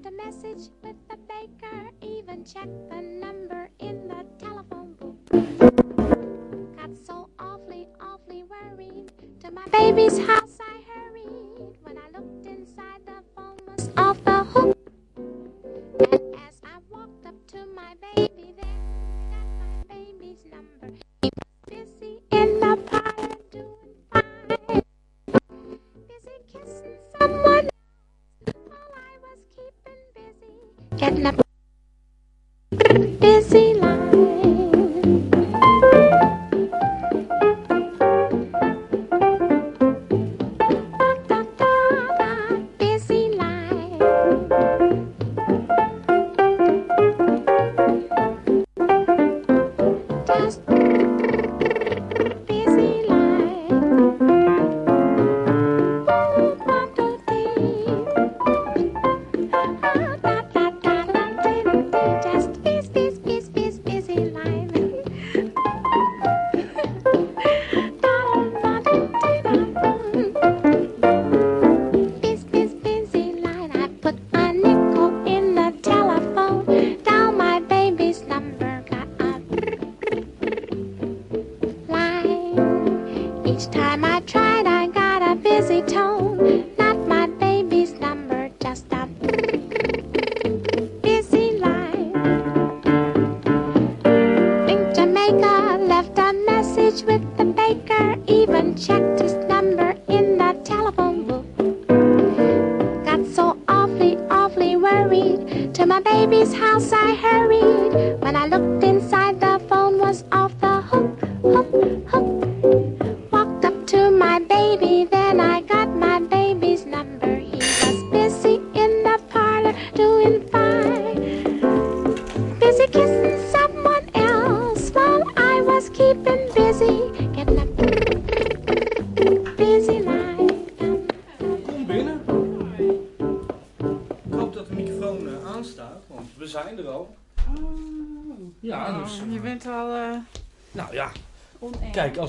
left a message with the baker, even checked the number in the telephone booth. Got so awfully, awfully worried. To my baby's house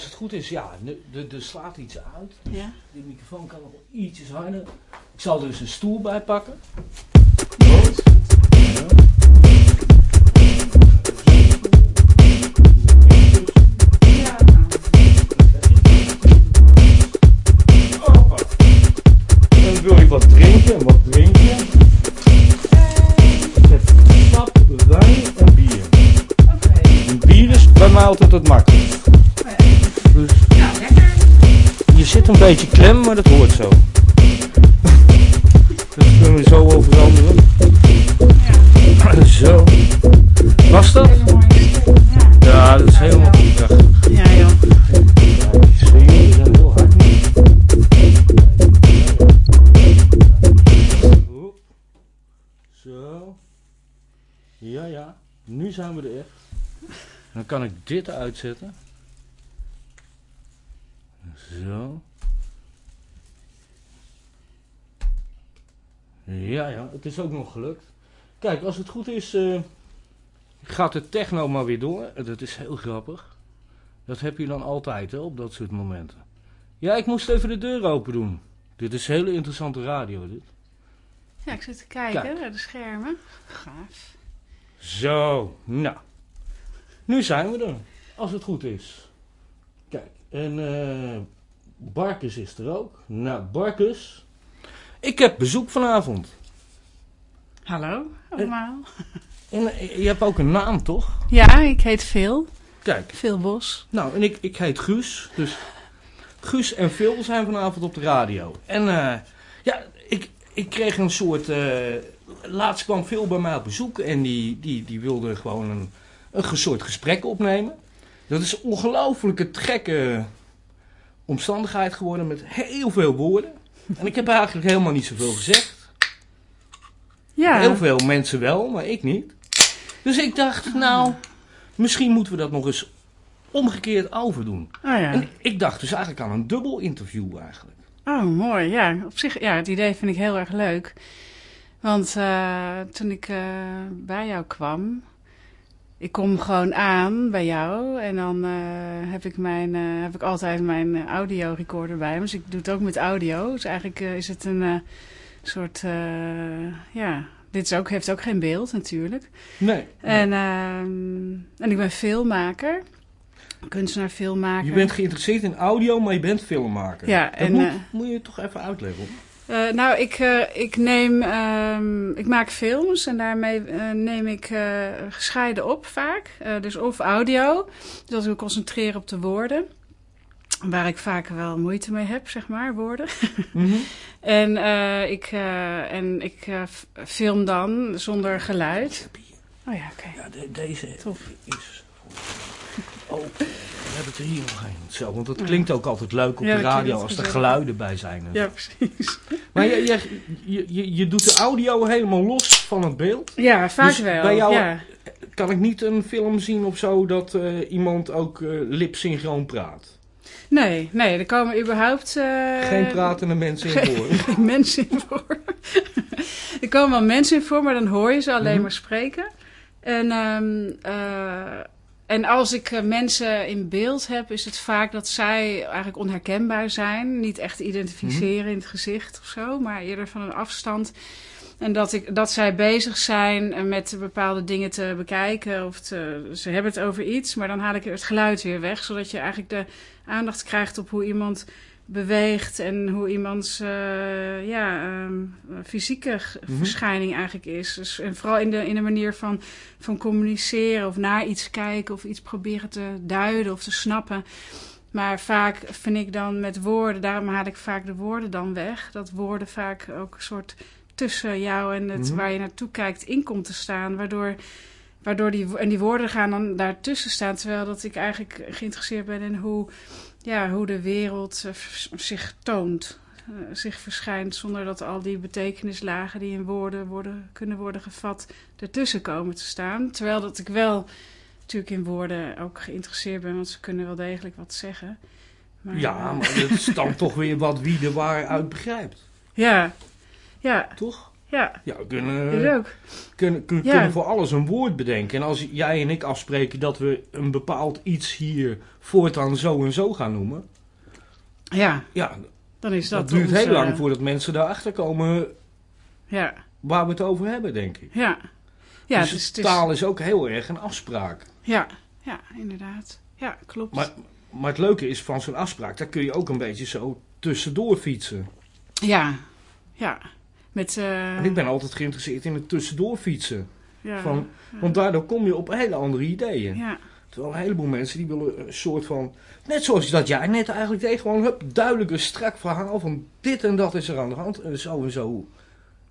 als het goed is, ja, er- slaat iets uit. Ja? De microfoon kan nog ietsjes harder. Ik zal er dus een stoel bij pakken. Beetje klem, maar dat hoort zo. Dat kunnen we zo over veranderen. Ja. Zo. Was dat? Ja. Ja, dat is helemaal goed. Ja. Ja, joh. Zijn heel hard. Zo. Ja, ja. Nu zijn we er echt. Dan kan ik dit uitzetten. Zo. Ja, ja. Het is ook nog gelukt. Kijk, als het goed is, eh, gaat de techno maar weer door. Dat is heel grappig. Dat heb je dan altijd, hè, op dat soort momenten. Ja, ik moest even de deur open doen. Dit is hele interessante radio, dit. Ja, ik zit te kijken Kijk. naar de schermen. Gaaf. Zo, nou. Nu zijn we er, als het goed is. Kijk, en eh Barkus is er ook. Nou, Barkus. Ik heb bezoek vanavond. Hallo, allemaal. En eh, je hebt ook een naam, toch? Ja, ik heet Phil. Kijk, Phil Bos. nou, en ik, ik heet Guus. Dus Guus en Phil zijn vanavond op de radio. En eh, ja, ik, ik kreeg een soort... eh, laatst kwam Phil bij mij op bezoek en die, die, die wilde gewoon een, een soort gesprek opnemen. Dat is een ongelooflijke gekke omstandigheid geworden met heel veel woorden. En ik heb eigenlijk helemaal niet zoveel gezegd. Ja. Heel veel mensen wel, maar ik niet. Dus ik dacht, nou, misschien moeten we dat nog eens omgekeerd overdoen. Oh ja. En ik dacht dus eigenlijk aan een dubbel interview eigenlijk. Oh, mooi. Ja, op zich, ja, het idee vind ik heel erg leuk. Want eh, toen ik eh, bij jou kwam, ik kom gewoon aan bij jou en dan eh, heb, ik mijn, eh, heb ik altijd mijn eh, audiorecorder bij me. Dus ik doe het ook met audio. Dus eigenlijk eh, is het een soort, ja, dit is ook, heeft ook geen beeld natuurlijk. Nee. En, ehm, en ik ben filmmaker, kunstenaar, filmmaker. Je bent geïnteresseerd in audio, maar je bent filmmaker. Ja, Dat en, moet, moet je toch even uitleggen. Eh, nou, ik, eh, ik neem, ehm, ik maak films en daarmee eh, neem ik gescheiden op vaak. Dus of audio, dus als ik me concentreer op de woorden. Waar ik vaak wel moeite mee heb, zeg maar, woorden. Mhm. En ik, ik, en ik film dan zonder geluid. Oh ja, oké. Ja, de- deze Tof. is... Oh, we hebben er hier nog. Zo, want het klinkt ook altijd leuk op Ja, de radio als er geluiden bij zijn. Ja, precies. Maar je, je, je, je, doet de audio helemaal los van het beeld. Ja, vaak Dus wel. bij jou- ja. Kan ik niet een film zien of zo dat eh, iemand ook eh lipsynchroon praat? Nee, nee, er komen überhaupt... eh, Geen pratende mensen in voor. geen mensen in voor. er komen wel mensen in voor, maar dan hoor je ze alleen Mhm. maar spreken. En, ehm, eh, en als ik eh, mensen in beeld heb, is het vaak dat zij eigenlijk onherkenbaar zijn. Niet echt identificeren in het gezicht of zo, maar eerder van een afstand. En dat, ik, dat zij bezig zijn eh, met bepaalde dingen te bekijken. Of te, ze hebben het over iets, maar dan haal ik het geluid weer weg. Zodat je eigenlijk de aandacht krijgt op hoe iemand beweegt en hoe iemands eh, ja, ehm, fysieke Mhm. verschijning eigenlijk is. Dus, en vooral in de, in de manier van, van communiceren of naar iets kijken of iets proberen te duiden of te snappen. Maar vaak vind ik dan met woorden, daarom haal ik vaak de woorden dan weg. Dat woorden vaak ook een soort tussen jou en het Mhm. waar je naartoe kijkt in komt te staan. Waardoor, waardoor die, en die woorden gaan dan daartussen staan. Terwijl dat ik eigenlijk geïnteresseerd ben in hoe, ja, hoe de wereld eh, zich toont. eh, zich verschijnt zonder dat al die betekenislagen die in woorden worden, kunnen worden gevat ertussen komen te staan. Terwijl dat ik wel natuurlijk in woorden ook geïnteresseerd ben, want ze kunnen wel degelijk wat zeggen. Maar, Ja, eh, maar dat is dan toch weer wat wie er waar uit begrijpt. ja, ja, Toch? ja, Ja, we kunnen, ook. kunnen, kun- Ja. kunnen voor alles een woord bedenken. En als jij en ik afspreken dat we een bepaald iets hier voortaan zo en zo gaan noemen. Ja, Ja, dan is dat, dat, duurt heel lang voordat mensen daarachter komen Ja, waar we het over hebben, denk ik. ja. Ja, dus dus het taal is ook heel erg een afspraak. ja, ja, inderdaad. Ja, klopt. Maar, maar het leuke is van zo'n afspraak, daar kun je ook een beetje zo tussendoor fietsen. Ja, ja. Met, eh, ik ben altijd geïnteresseerd in het tussendoor fietsen. ja, Van, want daardoor kom je op hele andere ideeën. ja, Terwijl een heleboel mensen die willen een soort van... Net zoals dat jij net eigenlijk deed. Gewoon hup, duidelijk een strak verhaal van dit en dat is er aan de hand. En zo en zo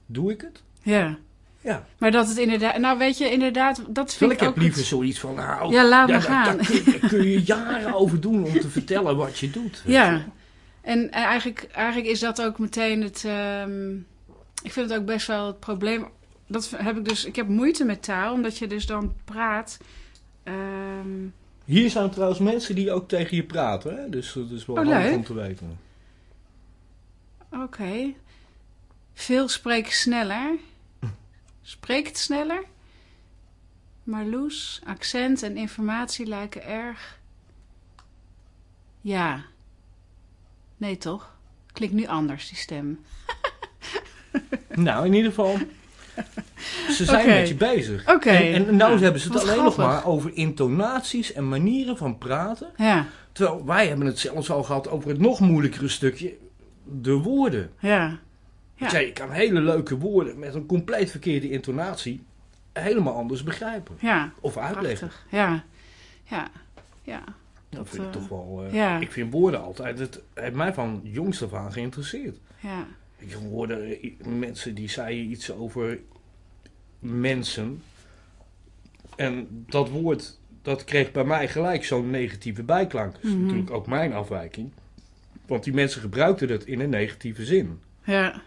doe ik het. ja. Ja. Maar dat het inderdaad... Nou, weet je, inderdaad, dat vind ik ik heb ook... liever zoiets van... Nou, Ja, laat ja, daar- gaan. Daar kun, je- kun je jaren over doen om te vertellen wat je doet. je Ja. en eigenlijk, eigenlijk is dat ook meteen het... ehm, ik vind het ook best wel het probleem... Dat heb ik dus... Ik heb moeite met taal, omdat je dus dan praat... ehm, Hier zijn trouwens mensen die ook tegen je praten. Hè? Dus dat is wel Oh, handig leuk. om te weten. Oké. Veel spreken sneller. Spreekt sneller. Marloes, accent en informatie lijken erg. Ja. Nee, toch? Klinkt nu anders, die stem. Nou, in ieder geval... Ze zijn met je bezig. Oké. En, en nou Ja, hebben ze het alleen nog maar over intonaties en manieren van praten. Ja, Terwijl wij hebben het zelfs al gehad over het nog moeilijkere stukje, de woorden. ja. Ja. jij kan hele leuke woorden met een compleet verkeerde intonatie helemaal anders begrijpen. Ja, Of uitleggen. prachtig. Ja, ja, ja. Dat vind ik eh, toch wel... eh, ja. Ik vind woorden altijd... Het heeft mij van jongs af aan geïnteresseerd. ja. Ik hoorde mensen die zeiden iets over mensen. En dat woord, dat kreeg bij mij gelijk zo'n negatieve bijklank. Dat is Mhm. natuurlijk ook mijn afwijking. Want die mensen gebruikten het in een negatieve zin. Ja,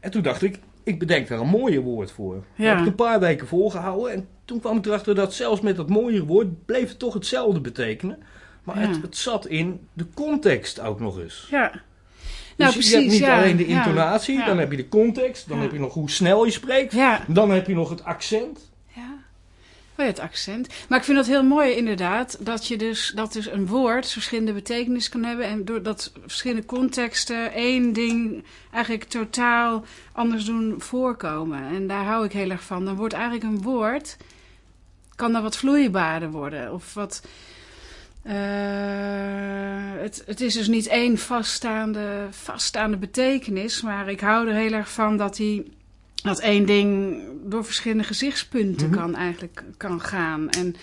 En toen dacht ik, ik bedenk daar een mooier woord voor. Dat Ja. heb ik een paar weken volgehouden. En toen kwam ik erachter dat zelfs met dat mooiere woord bleef het toch hetzelfde betekenen. Maar Ja. het, het zat in de context ook nog eens. Ja. Dus Nou, je precies. hebt niet ja. alleen de intonatie, Ja. dan heb je de context, dan heb je nog hoe snel je spreekt. Dan heb je nog het accent. Ja. Oh het accent. Maar ik vind dat heel mooi inderdaad, dat je dus, dat dus een woord verschillende betekenissen kan hebben. En doordat verschillende contexten één ding eigenlijk totaal anders doen voorkomen. En daar hou ik heel erg van. Dan wordt eigenlijk een woord, kan dan wat vloeibaarder worden. Of wat... eh, het, het is dus niet één vaststaande, vaststaande betekenis, maar ik hou er heel erg van dat die dat één ding door verschillende gezichtspunten Mhm. kan eigenlijk kan gaan. En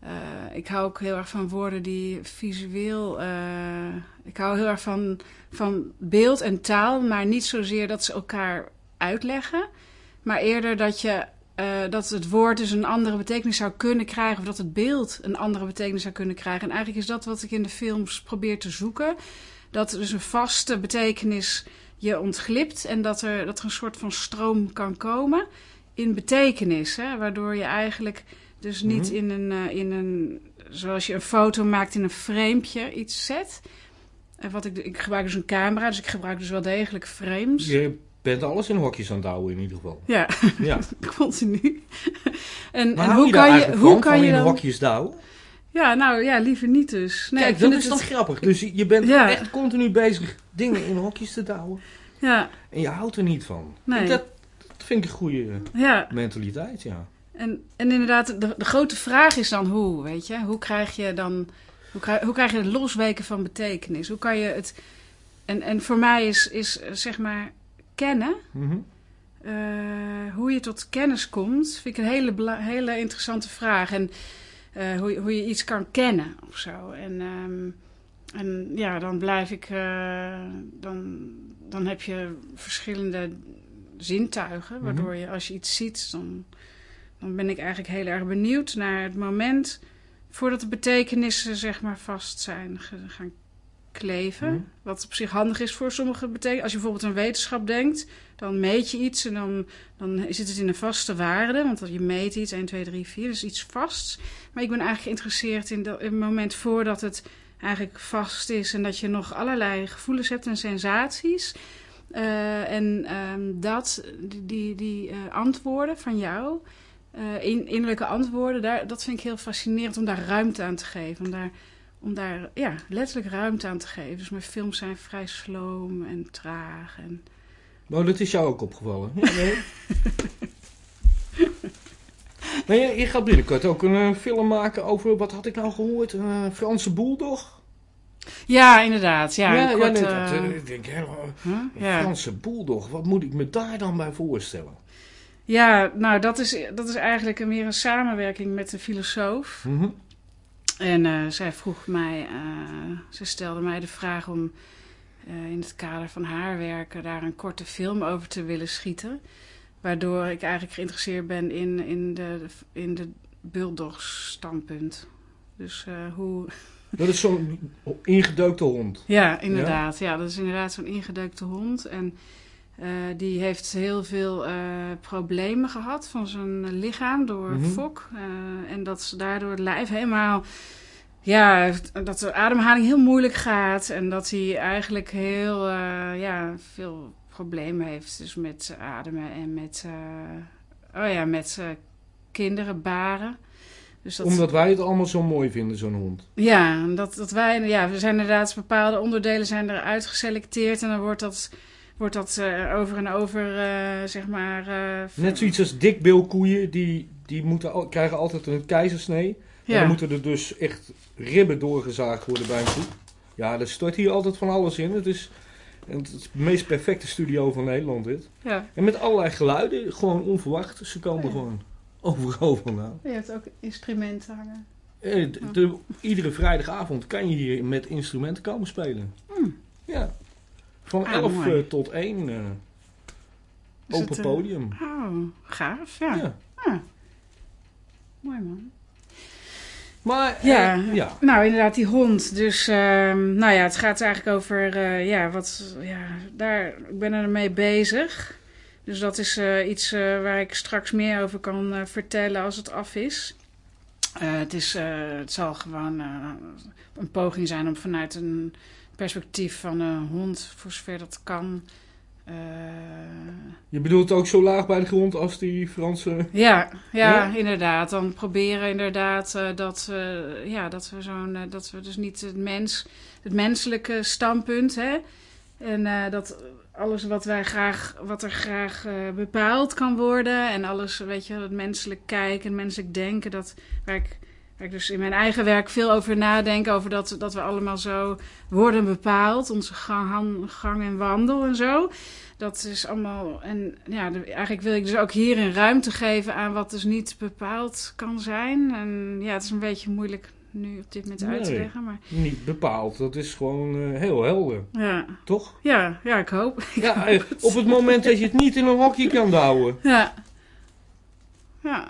eh, ik hou ook heel erg van woorden die visueel. eh, ik hou heel erg van, van beeld en taal, maar niet zozeer dat ze elkaar uitleggen, maar eerder dat je. Eh, dat het woord dus een andere betekenis zou kunnen krijgen, of dat het beeld een andere betekenis zou kunnen krijgen. En eigenlijk is dat wat ik in de films probeer te zoeken. Dat er dus een vaste betekenis je ontglipt en dat er, dat er een soort van stroom kan komen in betekenis. Hè? Waardoor je eigenlijk dus niet Mhm. in, een, eh, in een, zoals je een foto maakt in een framepje iets zet. En wat ik, ik gebruik dus een camera, dus ik gebruik dus wel degelijk frames. Je bent alles in hokjes aan het houden in ieder geval. Ja, Ja. continu. en Maar en hoe je kan je, hoe kan je in dan... hokjes douwen? Ja, nou ja, liever niet dus. Nee, Kijk, ik vind dat is het dan grappig. Dus je bent Ja. echt continu bezig dingen in hokjes te douwen. Ja, En je houdt er niet van. Nee. Dat, dat vind ik een goede ja. mentaliteit, ja. En, en inderdaad, de, de grote vraag is dan hoe, weet je? Hoe krijg je dan, hoe krijg, hoe krijg je het losweken van betekenis? Hoe kan je het, en, en voor mij is, is zeg maar kennen, Mhm. eh, hoe je tot kennis komt, vind ik een hele, hele interessante vraag. En eh, hoe, je- hoe je iets kan kennen of zo. En, ehm, en ja, dan blijf ik, eh, dan, dan heb je verschillende zintuigen, Mhm. waardoor je als je iets ziet, dan, dan ben ik eigenlijk heel erg benieuwd naar het moment voordat de betekenissen zeg maar vast zijn gaan kleven. Mhm. Wat op zich handig is voor sommige betekenissen. Als je bijvoorbeeld aan wetenschap denkt, dan meet je iets en dan, dan zit het in een vaste waarde. Want je meet iets, 1, 2, 3, 4, dus iets vasts. Maar ik ben eigenlijk geïnteresseerd in, dat, in het moment voordat het eigenlijk vast is en dat je nog allerlei gevoelens hebt en sensaties. Eh, en ehm, dat, die, die, eh, antwoorden van jou, eh, in, innerlijke antwoorden, daar, dat vind ik heel fascinerend om daar ruimte aan te geven. Om daar, om daar ja, letterlijk ruimte aan te geven. Dus mijn films zijn vrij sloom en traag. En, Nou, dat is jou ook opgevallen. Ja, nee. maar je, je gaat binnenkort ook een eh, film maken over, wat had ik nou gehoord? Een Franse bulldog? ja, inderdaad. Ja, ja, een ja, korte, nee, dat, eh, ik denk, helemaal, huh? een ja. Franse bulldog, wat moet ik me daar dan bij voorstellen? ja, nou dat is, dat is eigenlijk meer een samenwerking met een filosoof. Mhm. En eh, zij vroeg mij, eh, ze stelde mij de vraag om eh, in het kader van haar werken daar een korte film over te willen schieten. Waardoor ik eigenlijk geïnteresseerd ben in, in de, in de bulldog-standpunt. Dus hoe. Dat is zo'n ingedookte hond. Ja, inderdaad. Ja, dat is inderdaad zo'n ingedeukte hond. En eh, die heeft heel veel eh, problemen gehad van zijn lichaam door Mhm. fok. Eh, en dat ze daardoor het lijf helemaal... Ja, dat de ademhaling heel moeilijk gaat. En dat hij eigenlijk heel ja, veel problemen heeft. Dus met ademen en met, oh ja, met kinderen baren. Dus dat, Omdat wij het allemaal zo mooi vinden, zo'n hond. ja, dat, dat wij, ja, er zijn inderdaad bepaalde onderdelen zijn eruit geselecteerd en dan wordt dat, wordt dat eh, over en over, eh, zeg maar. eh, Net zoiets als dikbilkoeien, die, die moeten, al- krijgen altijd een keizersnee. En Ja, dan moeten er dus echt ribben doorgezaagd worden bij een koe. Ja, er stort hier altijd van alles in. Het is, het is de meest perfecte studio van Nederland dit. ja. En met allerlei geluiden, gewoon onverwacht. Ze komen Ja. gewoon overal vandaan. Je hebt ook instrumenten hangen. Eh, de- iedere vrijdagavond kan je hier met instrumenten komen spelen. Hmm. Ja. Van Ah, 11 mooi. eh, tot 1 eh, Is open het, eh, podium. Oh, gaaf, ja. Ja. Ah. Mooi man. Maar eh, Ja. ja. Nou, inderdaad, die hond. Dus, ehm, nou ja, het gaat eigenlijk over, eh, ja, wat, ja, daar, ik ben ermee bezig. Dus dat is eh, iets eh, waar ik straks meer over kan eh, vertellen als het af is. Eh, het, is eh, het zal gewoon eh, een poging zijn om vanuit een perspectief van een hond, voor zover dat kan. eh, Je bedoelt ook zo laag bij de grond als die Franse... ja, ja, Ja? inderdaad. Dan proberen inderdaad eh, dat, we, ja, dat we zo'n, eh, dat we dus niet het mens, het menselijke standpunt, hè, en eh, dat alles wat wij graag, wat er graag eh, bepaald kan worden en alles, weet je, het menselijk kijken, het menselijk denken, dat waar ik, waar ik dus in mijn eigen werk veel over nadenk, over dat, dat we allemaal zo worden bepaald, onze gang, gang en wandel en zo. Dat is allemaal. En ja, eigenlijk wil ik dus ook hierin ruimte geven aan wat dus niet bepaald kan zijn. En ja, het is een beetje moeilijk nu op dit moment uit te leggen. Maar Niet bepaald, dat is gewoon eh, heel helder, ja, toch? ja, ja ik hoop. Ja, eh, op het moment dat je het niet in een hokje kan douwen. Ja. Ja.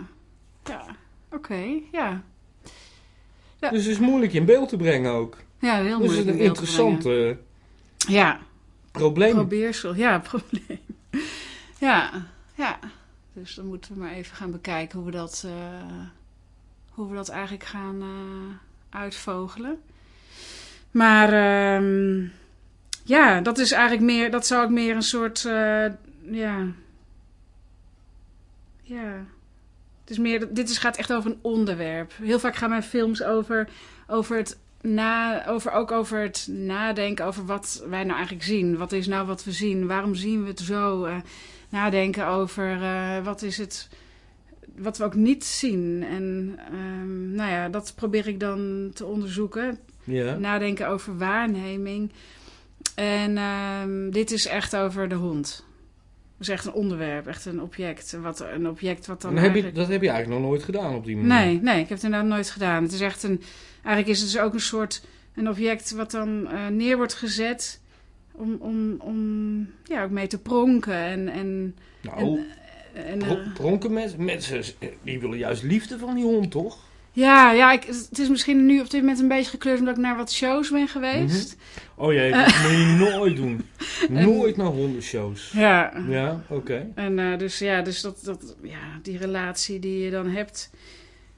Ja. Oké, ja. Ja. Dus het is moeilijk in beeld te brengen ook. Ja, heel Dus het moeilijk is een interessant Ja, probleem. probeersel. Ja, probleem. Ja, ja. Dus dan moeten we maar even gaan bekijken hoe we dat, eh, hoe we dat eigenlijk gaan eh, uitvogelen. Maar ehm, ja, dat is eigenlijk meer, dat zou ik meer een soort, eh, ja, ja. Het is meer, dit is, gaat echt over een onderwerp. Heel vaak gaan mijn films over, over het na, over, ook over het nadenken over wat wij nou eigenlijk zien. Wat is nou wat we zien? Waarom zien we het zo? Eh, nadenken over eh, wat is het, wat we ook niet zien. En ehm, nou ja, dat probeer ik dan te onderzoeken. Ja. Nadenken over waarneming. En ehm, dit is echt over de hond. Is echt een onderwerp, echt een object. Wat, een object wat dan heb je, dat heb je eigenlijk nog nooit gedaan op die manier. Nee, nee, ik heb het inderdaad nooit gedaan. Het is echt een. Eigenlijk is het dus ook een soort. Een object wat dan eh, neer wordt gezet. Om, om, om ja, ook mee te pronken. En. en, Nou, en pro- eh, pronken mensen, mensen, eh, die willen juist liefde van die hond, toch? Ja, ja ik, het is misschien nu op dit moment een beetje gekleurd omdat ik naar wat shows ben geweest. Oh jee, dat moet je nooit doen. Nooit naar hondenshows. Ja. Ja, oké. En eh, dus ja, dus dat, dat, ja, die relatie die je dan hebt.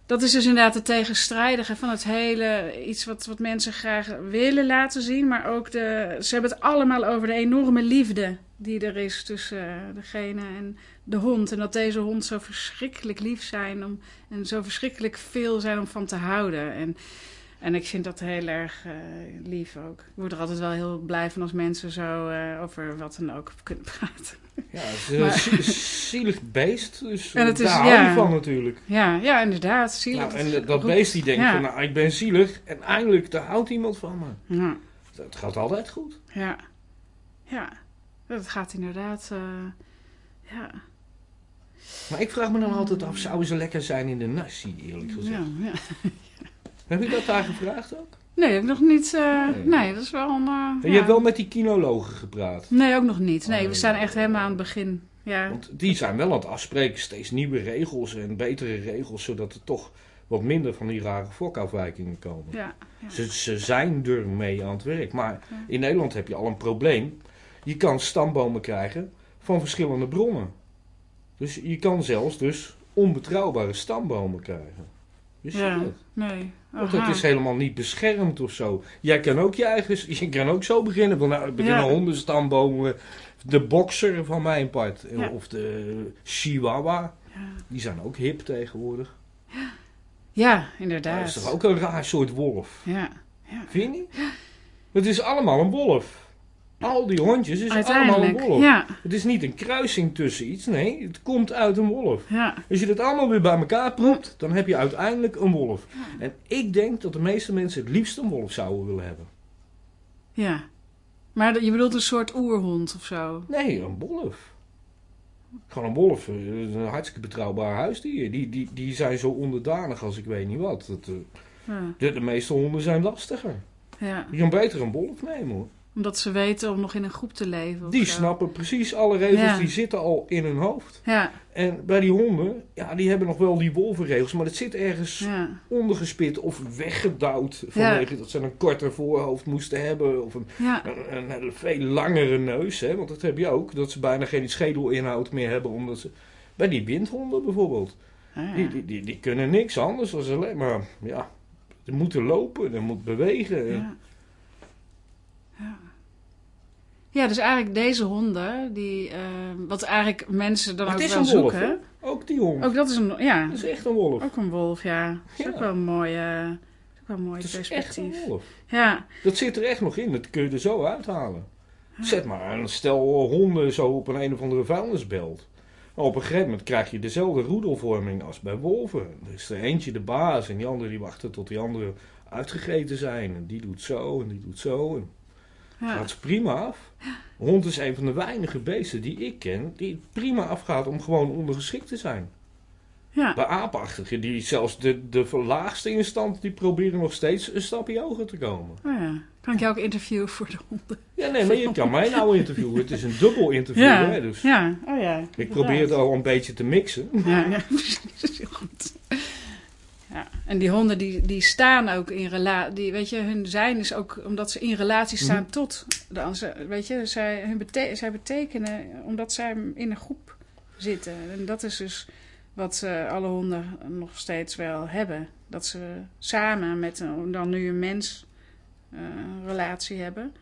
Dat is dus inderdaad het tegenstrijdige van het hele. Iets wat, wat mensen graag willen laten zien. Maar ook de. Ze hebben het allemaal over de enorme liefde die er is tussen eh, degene en de hond. En dat deze hond zo verschrikkelijk lief zijn. Om, en zo verschrikkelijk veel zijn om van te houden. En, en ik vind dat heel erg eh, lief ook. Ik word er altijd wel heel blij van als mensen zo eh, over wat dan ook kunnen praten. Ja, het is Maar- een zie- zielig beest, dus En het is- daar hou je ja. van natuurlijk. Ja, ja inderdaad. Zie je Nou, dat en het dat beest die denkt Ja. van, nou, ik ben zielig. En eindelijk, daar houdt iemand van me. Ja, Dat gaat altijd goed. ja. Ja, dat gaat inderdaad. eh, ja. Maar ik vraag me dan altijd af, zouden ze lekker zijn in de nasi, eerlijk gezegd? Ja, ja. Heb je dat daar gevraagd ook? Nee, heb ik nog niet. eh, Nee. nee. dat is wel een. En je ja. hebt wel met die kinologen gepraat. Nee, ook nog niet. Nee, Oh, we staan echt helemaal aan het begin. Ja. Want die zijn wel aan het afspreken, steeds nieuwe regels en betere regels, zodat er toch wat minder van die rare fokafwijkingen komen. Ja, ja. Ze, ze zijn er mee aan het werk. Maar in Nederland heb je al een probleem. Je kan stambomen krijgen van verschillende bronnen. Dus je kan zelfs dus onbetrouwbare stambomen krijgen. Ja. dat? Nee. Want het is helemaal niet beschermd of zo. Jij kan ook je eigen... Je kan ook zo beginnen. Van, nou, ik begin Ja. eh, De boxer van mijn part. Ja. Of de chihuahua. Ja. Die zijn ook hip tegenwoordig. Ja, Dat inderdaad. is toch ook een raar soort wolf. Ja. ja. Vind je niet? Het is allemaal een wolf. Al die hondjes is allemaal een wolf. Ja, Het is niet een kruising tussen iets. Nee, het komt uit een wolf. ja. Als je dat allemaal weer bij elkaar propt, dan heb je uiteindelijk een wolf. En ik denk dat de meeste mensen het liefst een wolf zouden willen hebben. Ja. Maar je bedoelt een soort oerhond of zo? Nee, een wolf. Gewoon een wolf. eh, Een hartstikke betrouwbaar huisdier. Die, die, die zijn zo onderdanig als ik weet niet wat. Dat, eh, de, de meeste honden zijn lastiger. Ja. Je kan beter een wolf nemen hoor. Omdat ze weten om nog in een groep te leven. Die zo. snappen precies alle regels, Ja. die zitten al in hun hoofd. Ja, En bij die honden, ja, die hebben nog wel die wolvenregels, maar het zit ergens ja, ondergespit of weggedouwd. Vanwege dat ze een korter voorhoofd moesten hebben of een, een, een veel langere neus. Hè? Want dat heb je ook, dat ze bijna geen schedelinhoud meer hebben. Omdat ze, bij die windhonden bijvoorbeeld, Ah, die, die, die, die kunnen niks anders dan alleen maar, ja, ze moeten lopen, ze moeten bewegen. Ja. Ja, dus eigenlijk deze honden, die, eh, wat eigenlijk mensen dan Maar ook het is wel een wolf, zoeken. hè? Ook die hond. Ook dat is een, ja, Dat is echt een wolf. ook een wolf, ja. Dat is Ja. ook wel een mooie, dat is ook wel een is echt perspectief. een wolf. Ja, Dat zit er echt nog in, dat kun je er zo uithalen. Zet maar een stel honden zo op een een of andere vuilnisbelt. Op een gegeven moment krijg je dezelfde roedelvorming als bij wolven. Er is er eentje de baas en die andere die wachten tot die andere uitgegeten zijn. En die doet zo en die doet zo. En gaat ze prima af. Hond is een van de weinige beesten die ik ken die het prima afgaat om gewoon ondergeschikt te zijn. ja. Bij aapachtigen, die zelfs de, de laagste instand, die proberen nog steeds een stapje hoger te komen. Oh ja. Kan ik jou ook interviewen voor de honden? Ja, nee, maar je kan mij nou interviewen. Het is een dubbel interview, Ja, hè, dus ja, oh ja. ik probeer het al een beetje te mixen. Ja, ja, precies. Heel goed. Ja, en die honden die, die staan ook in relatie. Weet je, hun zijn is ook omdat ze in relatie staan Mhm. tot de andere. Weet je, zij, hun bete zij betekenen omdat zij in een groep zitten. En dat is dus wat eh, alle honden nog steeds wel hebben. Dat ze samen met een, dan nu een mens eh, een relatie hebben.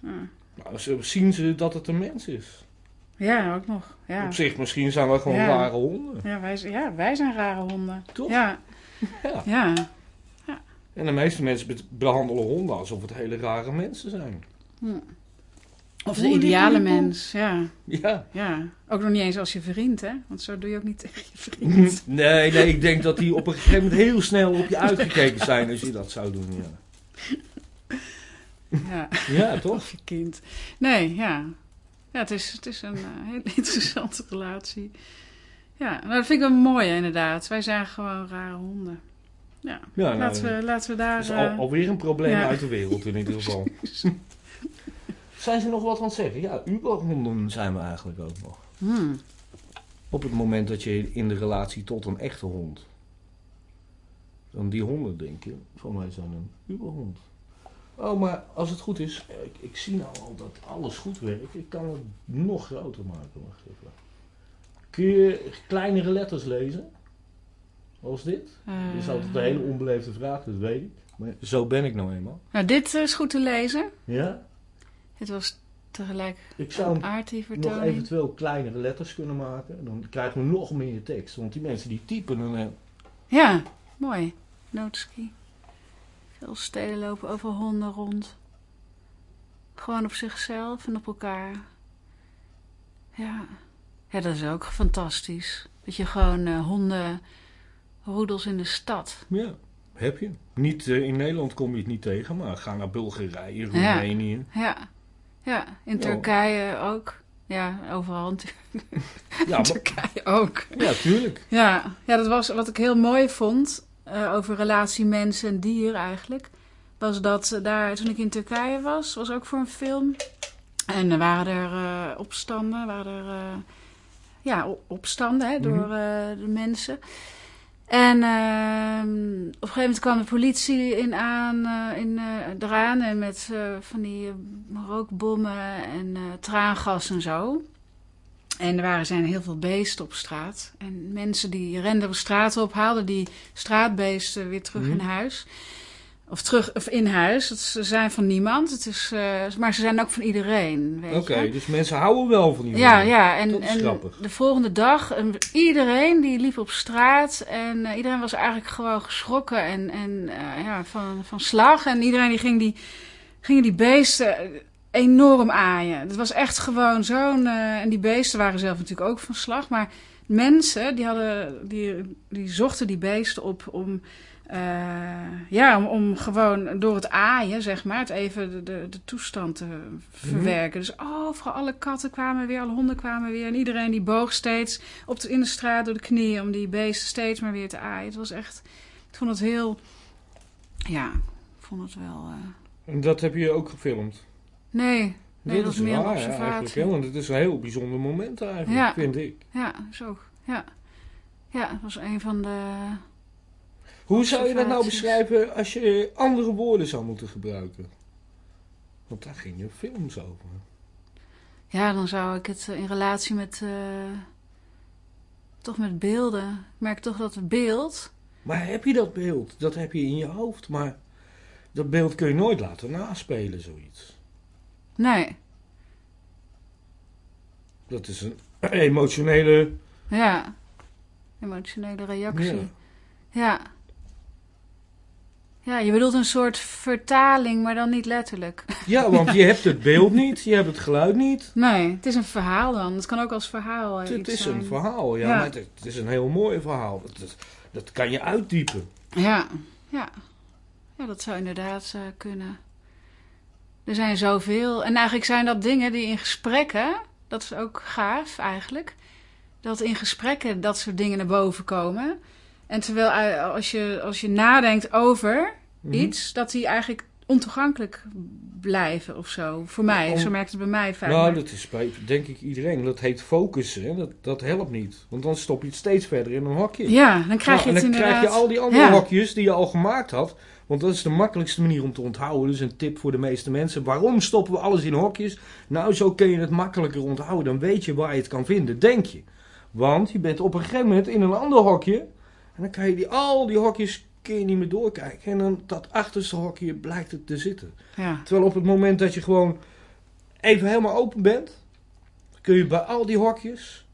Nou, zo zien ze dat het een mens is. Ja, ook nog. Ja. Op zich, misschien zijn we gewoon Ja. rare honden. Ja, wij, ja, wij zijn rare honden. Toch? Ja, Ja. ja. En de meeste mensen be- behandelen honden alsof het hele rare mensen zijn. Of de ideale mens, ja. Ja. ja. Ook nog niet eens als je vriend, hè? Want zo doe je ook niet tegen je vriend. Nee, nee, ik denk dat die op een gegeven moment heel snel op je uitgekeken zijn als je dat zou doen. Ja, ja, ja toch? of je kind. Nee, ja. Ja, het is, het is een eh, hele interessante relatie. Ja, nou, dat vind ik wel mooi, inderdaad. Wij zijn gewoon rare honden. Ja, Ja, nou, laten, we, laten we daar... Dat is eh, al, alweer een probleem ja. uit de wereld in ieder geval. zijn ze nog wat aan het zeggen? Ja, Uberhonden zijn we eigenlijk ook nog. hmm. Op het moment dat je in de relatie tot een echte hond. Dan die honden denken, van mij zijn een Uberhond. Oh, maar als het goed is, ik, ik zie nou al dat alles goed werkt. Ik kan het nog groter maken. Wacht even. Kun je kleinere letters lezen? Als dit? Dat is altijd een hele onbeleefde vraag, dat weet ik. Maar zo ben ik nou eenmaal. Nou, dit is goed te lezen. Ja? Het was tegelijk Ik zou een nog eventueel kleinere letters kunnen maken. Dan krijgen we nog meer tekst. Want die mensen die typen dan... eh, Ja, mooi. Nootski. Veel steden lopen over honden rond. Gewoon op zichzelf en op elkaar. Ja. Ja, dat is ook fantastisch. Dat je gewoon eh, honden, roedels in de stad. Ja, heb je. Niet, eh, in Nederland kom je het niet tegen, maar ga naar Bulgarije, Roemenië. Ja. Ja, in Turkije ook. Ja, overal in Tur- Ja, Turkije ook. ja, tuurlijk. Ja, ja, dat was wat ik heel mooi vond eh, over relatie mens en dier eigenlijk. Was dat daar, toen ik in Turkije was, was ook voor een film. En er waren er opstanden, waren er ja, opstanden hè, door Mhm. eh, de mensen. En ehm, op een gegeven moment kwam de politie in aan, eh, in, eh, eraan met van die rookbommen en traangas en zo. En er waren, zijn heel veel beesten op straat. En mensen die renden de straat op, haalden die straatbeesten weer terug Mhm. in huis. Of terug of in huis. Het, ze zijn van niemand. Het is, eh, maar ze zijn ook van iedereen. Oké, dus mensen houden wel van die Ja, ja. En, en de volgende dag, iedereen die liep op straat. En eh, iedereen was eigenlijk gewoon geschrokken en, en eh, ja, van, van slag. En iedereen die ging die, gingen die beesten enorm aaien. Het was echt gewoon zo'n... en die beesten waren zelf natuurlijk ook van slag. Maar mensen, die, hadden, die, die zochten die beesten op om... eh, ja, om, om gewoon door het aaien, zeg maar, het even de, de, de toestand te verwerken. Dus oh, vooral alle katten kwamen weer, alle honden kwamen weer. En iedereen die boog steeds op de, in de straat door de knieën om die beesten steeds maar weer te aaien. Het was echt, ik vond het heel, ja, ik vond het wel... eh, En dat heb je ook gefilmd. Nee, nee, dat is meer waar, ja, eigenlijk. Hè? Want het is een heel bijzonder moment eigenlijk, Ja. vind ik. Ja, zo. Ja. Ja, dat was een van de... Hoe zou je dat nou beschrijven als je andere woorden zou moeten gebruiken? Want daar gingen films over. Ja, dan zou ik het eh, in relatie met... eh, toch met beelden. Ik merk toch dat het beeld... Maar heb je dat beeld? Dat heb je in je hoofd, maar dat beeld kun je nooit laten naspelen, zoiets. Nee. Dat is een emotionele... Ja. Emotionele reactie. Ja. Ja. Ja, je bedoelt een soort vertaling, maar dan niet letterlijk. Ja, want je hebt het beeld niet, je hebt het geluid niet. Nee, het is een verhaal dan. Het kan ook als verhaal eh, Het iets is zijn. een verhaal, ja, Ja. maar het, het is een heel mooi verhaal. Dat, dat, dat kan je uitdiepen. Ja, ja. Ja, dat zou inderdaad eh, kunnen. Er zijn zoveel. En eigenlijk zijn dat dingen die in gesprekken, dat is ook gaaf eigenlijk, dat in gesprekken dat soort dingen naar boven komen. En terwijl eh, als je, als je nadenkt over Mhm. iets, dat die eigenlijk ontoegankelijk blijven of zo. Voor mij, Om- zo merkt het bij mij vaak. Nou, maar- dat is bij, denk ik iedereen. Dat heet focussen. Dat, dat helpt niet. Want dan stop je het steeds verder in een hokje. Ja, dan krijg Nou, je het en dan inderdaad. krijg je al die andere Ja. hokjes die je al gemaakt had. Want dat is de makkelijkste manier om te onthouden. Dus een tip voor de meeste mensen. Waarom stoppen we alles in hokjes? Nou, zo kun je het makkelijker onthouden. Dan weet je waar je het kan vinden, denk je. Want je bent op een gegeven moment in een ander hokje. En dan kan je die, al die hokjes kun je niet meer doorkijken. En dan dat achterste hokje blijkt het te zitten. Ja, Terwijl op het moment dat je gewoon even helemaal open bent, kun je bij al die hokjes.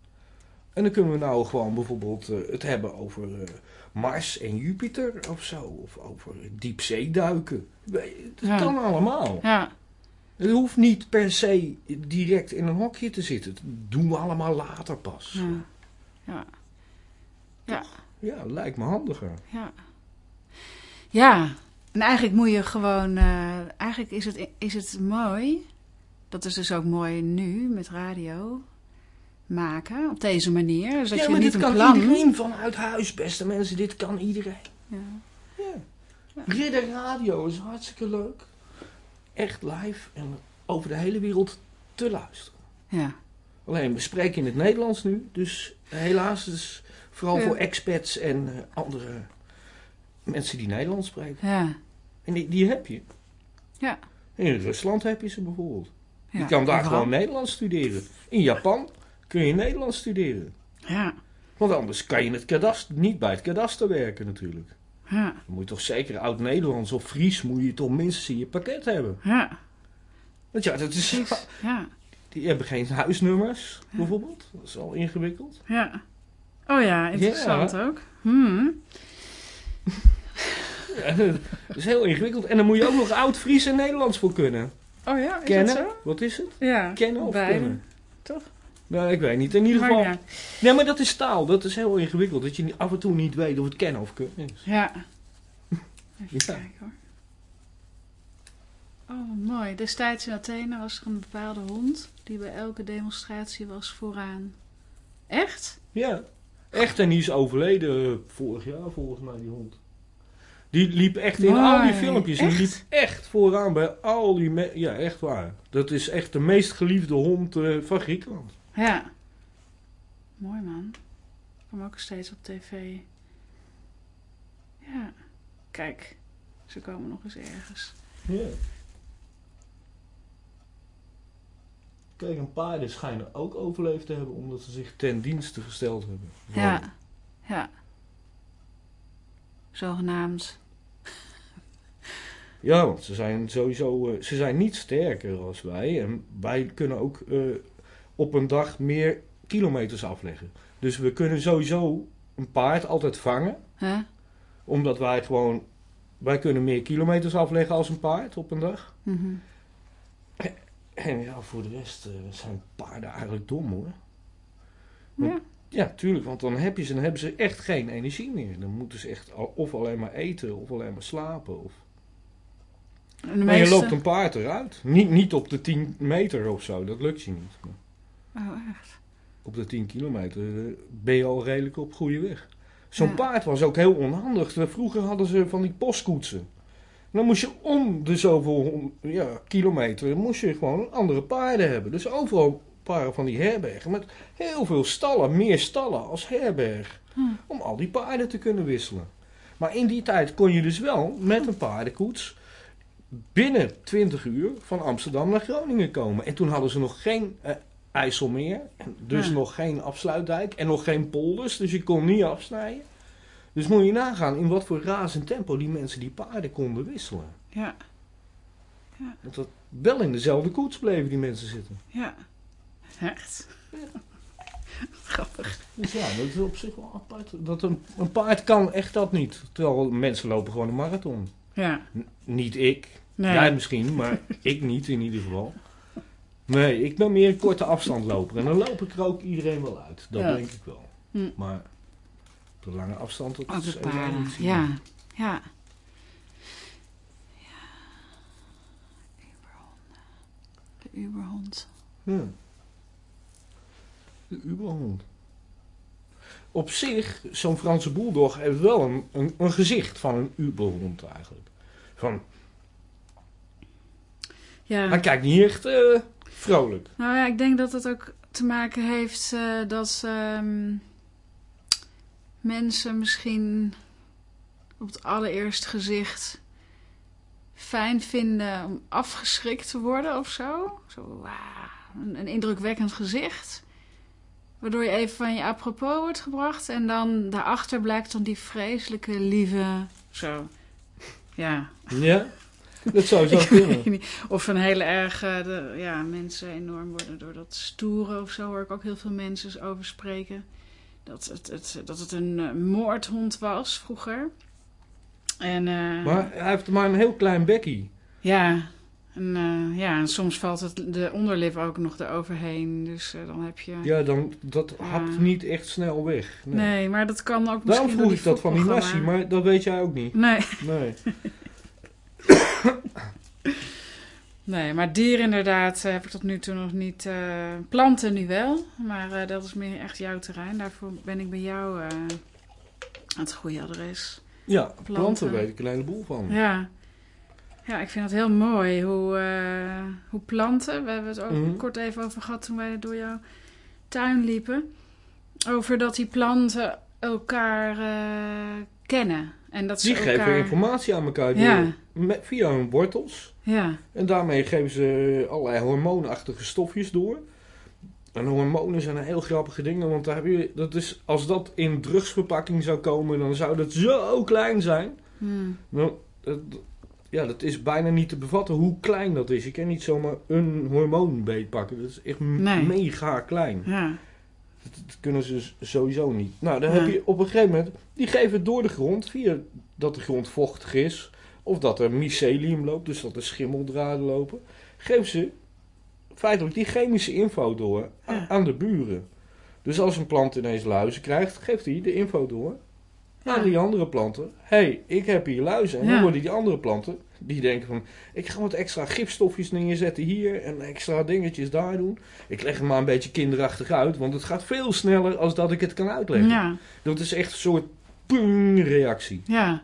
En dan kunnen we nou gewoon bijvoorbeeld eh, het hebben over eh, Mars en Jupiter of zo. Of over diepzeeduiken. Ja. kan allemaal. ja, Het hoeft niet per se direct in een hokje te zitten. Dat doen we allemaal later pas. ja. Ja, ja. Ja, lijkt me handiger. Ja. Ja, en eigenlijk moet je gewoon. eh, eigenlijk is het, is het mooi. Dat is dus ook mooi nu met radio maken op deze manier. Dus dat ja, je maar niet dit kan plan. iedereen vanuit huis, beste mensen. Dit kan iedereen. Ja. Ja. Ridder Radio is hartstikke leuk. Echt live en over de hele wereld te luisteren. ja, Alleen, we spreken in het Nederlands nu. Dus helaas, dus vooral voor expats en eh, andere mensen die Nederlands spreken. ja, En die, die heb je. Ja. In Rusland heb je ze bijvoorbeeld. ja. je kan daar gewoon Nederlands studeren. In Japan kun je Nederlands studeren. Ja, Want anders kan je het kadaster, niet bij het kadaster werken natuurlijk. ja, Dan moet je toch zeker oud-Nederlands of Fries moet je toch minstens in je pakket hebben. ja, Want ja, dat is. Ja, die hebben geen huisnummers bijvoorbeeld. Dat is al ingewikkeld. ja. Oh ja, interessant ook. Hmm. Ja, dat is heel ingewikkeld. En dan moet je ook nog oud-Fries en Nederlands voor kunnen. Oh ja, is Kennen? dat zo? Wat is het? Ja, Kennen of kunnen? Toch? Nou, ik weet niet. In ieder geval. ja. Nee, maar dat is taal. Dat is heel ingewikkeld. Dat je af en toe niet weet of het kennen of kunnen is. Ja. Even kijken hoor. Oh, mooi. Destijds in Athene was er een bepaalde hond die bij elke demonstratie was vooraan. Echt? Ja. Echt, en die is overleden eh, vorig jaar volgens mij, die hond. Die liep echt in al die filmpjes. Die Echt? liep echt vooraan bij al die... Ja, echt waar. Dat is echt de meest geliefde hond eh, van Griekenland. Ja. Mooi man. Kom ook steeds op tv. Ja. Kijk, ze komen nog eens ergens. Ja. Kijk, en paarden schijnen ook overleefd te hebben omdat ze zich ten dienste gesteld hebben. van- Ja. Ja. Zogenaamd. Ja, want ze zijn sowieso eh, ze zijn niet sterker als wij. En wij kunnen ook eh, op een dag meer kilometers afleggen. Dus we kunnen sowieso een paard altijd vangen. Omdat wij gewoon... Wij kunnen meer kilometers afleggen als een paard op een dag. Mhm. En ja, voor de rest eh, zijn paarden eigenlijk dom hoor. Ja. Ja, tuurlijk, want dan, heb je ze, dan hebben ze echt geen energie meer. Dan moeten ze echt al- of alleen maar eten of alleen maar slapen. Of... Je loopt een paard eruit. Niet, niet op de 10 meter of zo, dat lukt je niet. Maar Oh, echt? op de 10 kilometer eh, ben je al redelijk op goede weg. Zo'n Ja. paard was ook heel onhandig. Vroeger hadden ze van die postkoetsen. Dan moest je om de zoveel ja, kilometer moest je gewoon andere paarden hebben. Dus overal waren van die herbergen met heel veel stallen, meer stallen als herberg. Hm. Om al die paarden te kunnen wisselen. Maar in die tijd kon je dus wel met een paardenkoets binnen 20 uur van Amsterdam naar Groningen komen. En toen hadden ze nog geen eh, IJsselmeer, en dus Ja. nog geen afsluitdijk en nog geen polders, dus je kon niet afsnijden. Dus moet je nagaan in wat voor razend tempo die mensen die paarden konden wisselen. Ja, Want dat wel in dezelfde koets bleven die mensen zitten. ja. Echt? Grappig. Dus ja, dat is op zich wel apart. Dat een, een paard kan echt dat niet. Terwijl mensen lopen gewoon een marathon. Ja. N- niet ik. Nee. Jij misschien, maar ik niet in ieder geval. Nee, ik ben meer een korte afstandloper. En dan loop ik er ook iedereen wel uit. Dat Ja. denk ik wel. Hm. Maar de lange afstand, Ook is de paarden. Ja. Ja. Ja. Uberhonden. De Uberhond. Ja. De Uberhond. Op zich, zo'n Franse bulldog heeft wel een, een, een gezicht van een Uberhond eigenlijk. Van, Ja. hij kijkt niet echt eh, vrolijk. Nou ja, ik denk dat het ook te maken heeft eh, dat ehm, mensen misschien op het allereerste gezicht fijn vinden om afgeschrikt te worden of zo. Zo, wauw, een, een indrukwekkend gezicht. Waardoor je even van je apropos wordt gebracht. En dan daarachter blijkt dan die vreselijke, lieve... Zo. Ja, Ja, dat zou zo kunnen. Of een hele erg, de, ja, mensen enorm worden door dat stoeren of zo, hoor ik ook heel veel mensen over spreken. Dat het, het, dat het een eh, moordhond was vroeger. En, eh, Maar hij heeft maar een heel klein bekkie. Ja, en, eh, ja, en soms valt het, de onderlip ook nog eroverheen. Dus dan heb je... Ja, dan, dat hapt niet echt snel weg. Nee. nee. maar dat kan ook Daarom misschien door vroeg ik dat van die. Lassie, maar dat weet jij ook niet. Nee. Nee. Nee, maar dieren inderdaad eh, heb ik tot nu toe nog niet. eh, planten nu wel, maar eh, dat is meer echt jouw terrein. Daarvoor ben ik bij jou aan het goede adres. Ja, planten, Planten. weet ik een heleboel van. Ja. ja, ik vind het heel mooi hoe, hoe planten. We hebben het ook Mhm. kort even over gehad toen wij door jouw tuin liepen. Over dat die planten elkaar kennen. En dat ze Die geven elkaar... informatie aan elkaar Ja. via hun wortels. Ja, En daarmee geven ze allerlei hormoonachtige stofjes door. En hormonen zijn een heel grappige dingen, want daar heb je, dat is, als dat in drugsverpakking zou komen, dan zou dat zo klein zijn. Hmm. Nou, dat, ja, dat is bijna niet te bevatten hoe klein dat is. Je kan niet zomaar een hormoon beetpakken. Dat is echt Nee. mega klein. ja, Dat, kunnen ze sowieso niet. Nou, dan Ja. heb je op een gegeven moment... Die geven het door de grond, via dat de grond vochtig is... of dat er mycelium loopt, dus dat er schimmeldraden lopen... geven ze feitelijk die chemische info door Ja. aan de buren. Dus als een plant ineens luizen krijgt... geeft hij de info door aan die andere planten. Hé, hey, ik heb hier luizen. En Ja. dan worden die andere planten... die denken van... ik ga wat extra gifstofjes neerzetten hier... en extra dingetjes daar doen. Ik leg het maar een beetje kinderachtig uit... want het gaat veel sneller als dat ik het kan uitleggen. Dat is echt een soort ping reactie. ja.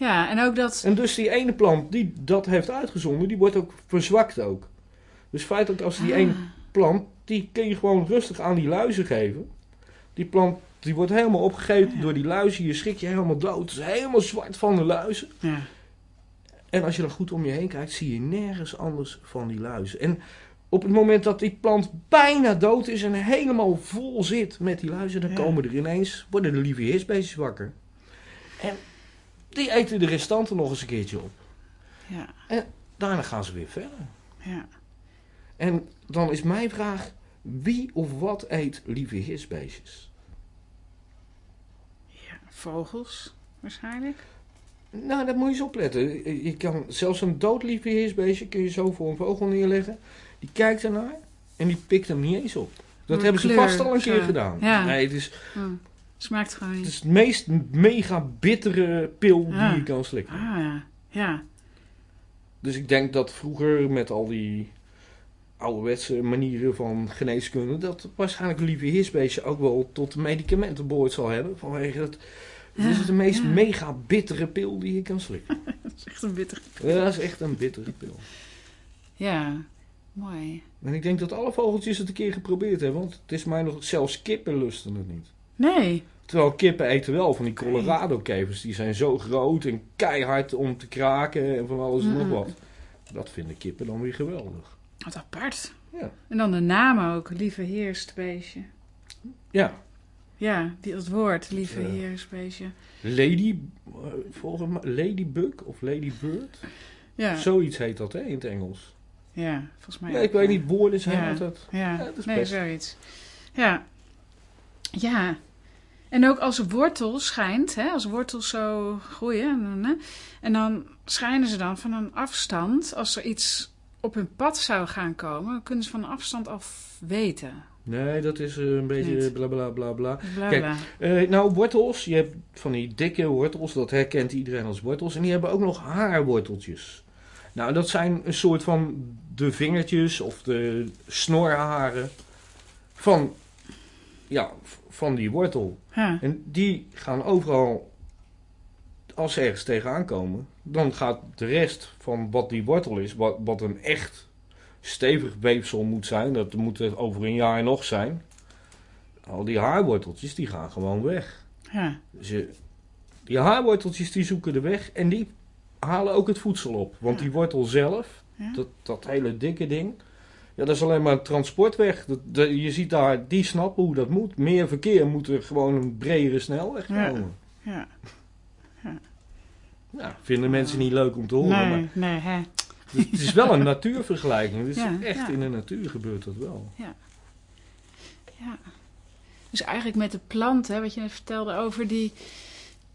Ja, en ook dat... En dus die ene plant die dat heeft uitgezonden... die wordt ook verzwakt ook. Dus feitelijk als die Ah. ene plant... die kun je gewoon rustig aan die luizen geven. Die plant... Die wordt helemaal opgegeten Ja. door die luizen. Je schrik je helemaal dood. Het is helemaal zwart van de luizen. Ja, En als je dan goed om je heen kijkt, zie je nergens anders van die luizen. En op het moment dat die plant bijna dood is en helemaal vol zit met die luizen, dan Ja. komen er ineens, worden de lieve wakker. En die eten de restanten nog eens een keertje op. ja, Daarna gaan ze weer verder. ja. En dan is mijn vraag, wie of wat eet lieve heersbeestjes? ja. Vogels, waarschijnlijk. Nou, daar moet je eens opletten. Je kan zelfs een dood heersbeestje kun je zo voor een vogel neerleggen. Die kijkt ernaar en die pikt hem niet eens op. Dat hebben ze vast al een keer gedaan. Ja. Nee, het is, Hm. Smaakt gewoon het niet. is het meest mega bittere pil Ja. die je kan slikken. Ah ja, ja. Dus ik denk dat vroeger met al die ouderwetse manieren van geneeskunde... dat waarschijnlijk lieve heersbeestje ook wel tot medicamentenboord zal hebben. Vanwege het Het is de meest mega bittere pil die je kan slikken. Dat is echt een bitter. Ja, dat is echt een bittere pil. Ja, mooi. En ik denk dat alle vogeltjes het een keer geprobeerd hebben. Want het is mij nog... Zelfs kippen lusten het niet. Nee. Terwijl kippen eten wel van die Colorado-kevers. Die zijn zo groot en keihard om te kraken en van alles en nog Mm. wat. Dat vinden kippen dan weer geweldig. Wat apart. Ja. En dan de naam ook. Lieve heersbeestje. Ja, Ja, die, dat woord. Lieve heersbeestje. Lady... eh, Volgens mij Ladybug of Ladybird. Ja. Zoiets heet dat hè, in het Engels. Ja, volgens mij ook, ik weet niet, zijn Ja. altijd... Ja, Ja, dat is nee, best. zoiets. Ja. Ja. En ook als wortel schijnt, hè, als wortels zo groeien, en dan, hè, en dan schijnen ze dan van een afstand, als er iets op hun pad zou gaan komen, kunnen ze van een afstand af weten. Nee, dat is eh, een beetje Niet. bla bla bla bla. Bla, Kijk, bla. Eh, nou, wortels. Je hebt van die dikke wortels. Dat herkent iedereen als wortels. En die hebben ook nog haarworteltjes. Nou, dat zijn een soort van de vingertjes of de snorharen van, ja, van die wortel. Ja. En die gaan overal, als ze ergens tegenaan komen, dan gaat de rest van wat die wortel is, wat, wat een echt stevig weefsel moet zijn, dat moet het over een jaar nog zijn. Al die haarworteltjes, die gaan gewoon weg. Ja. Die haarworteltjes die zoeken de weg en die halen ook het voedsel op. Want Ja. die wortel zelf, dat, dat hele dikke ding, ja, dat is alleen maar een transportweg. Dat, dat- je ziet daar, die snappen hoe dat moet. Meer verkeer moet er gewoon een bredere snelweg Ja. komen. Ja. Nou, vinden mensen niet leuk om te horen, maar Nee, nee, hè. het is wel een natuurvergelijking. Het is Ja, echt ja. in de natuur gebeurt dat wel. Ja. Dus eigenlijk met de planten, hè, wat je net vertelde over die,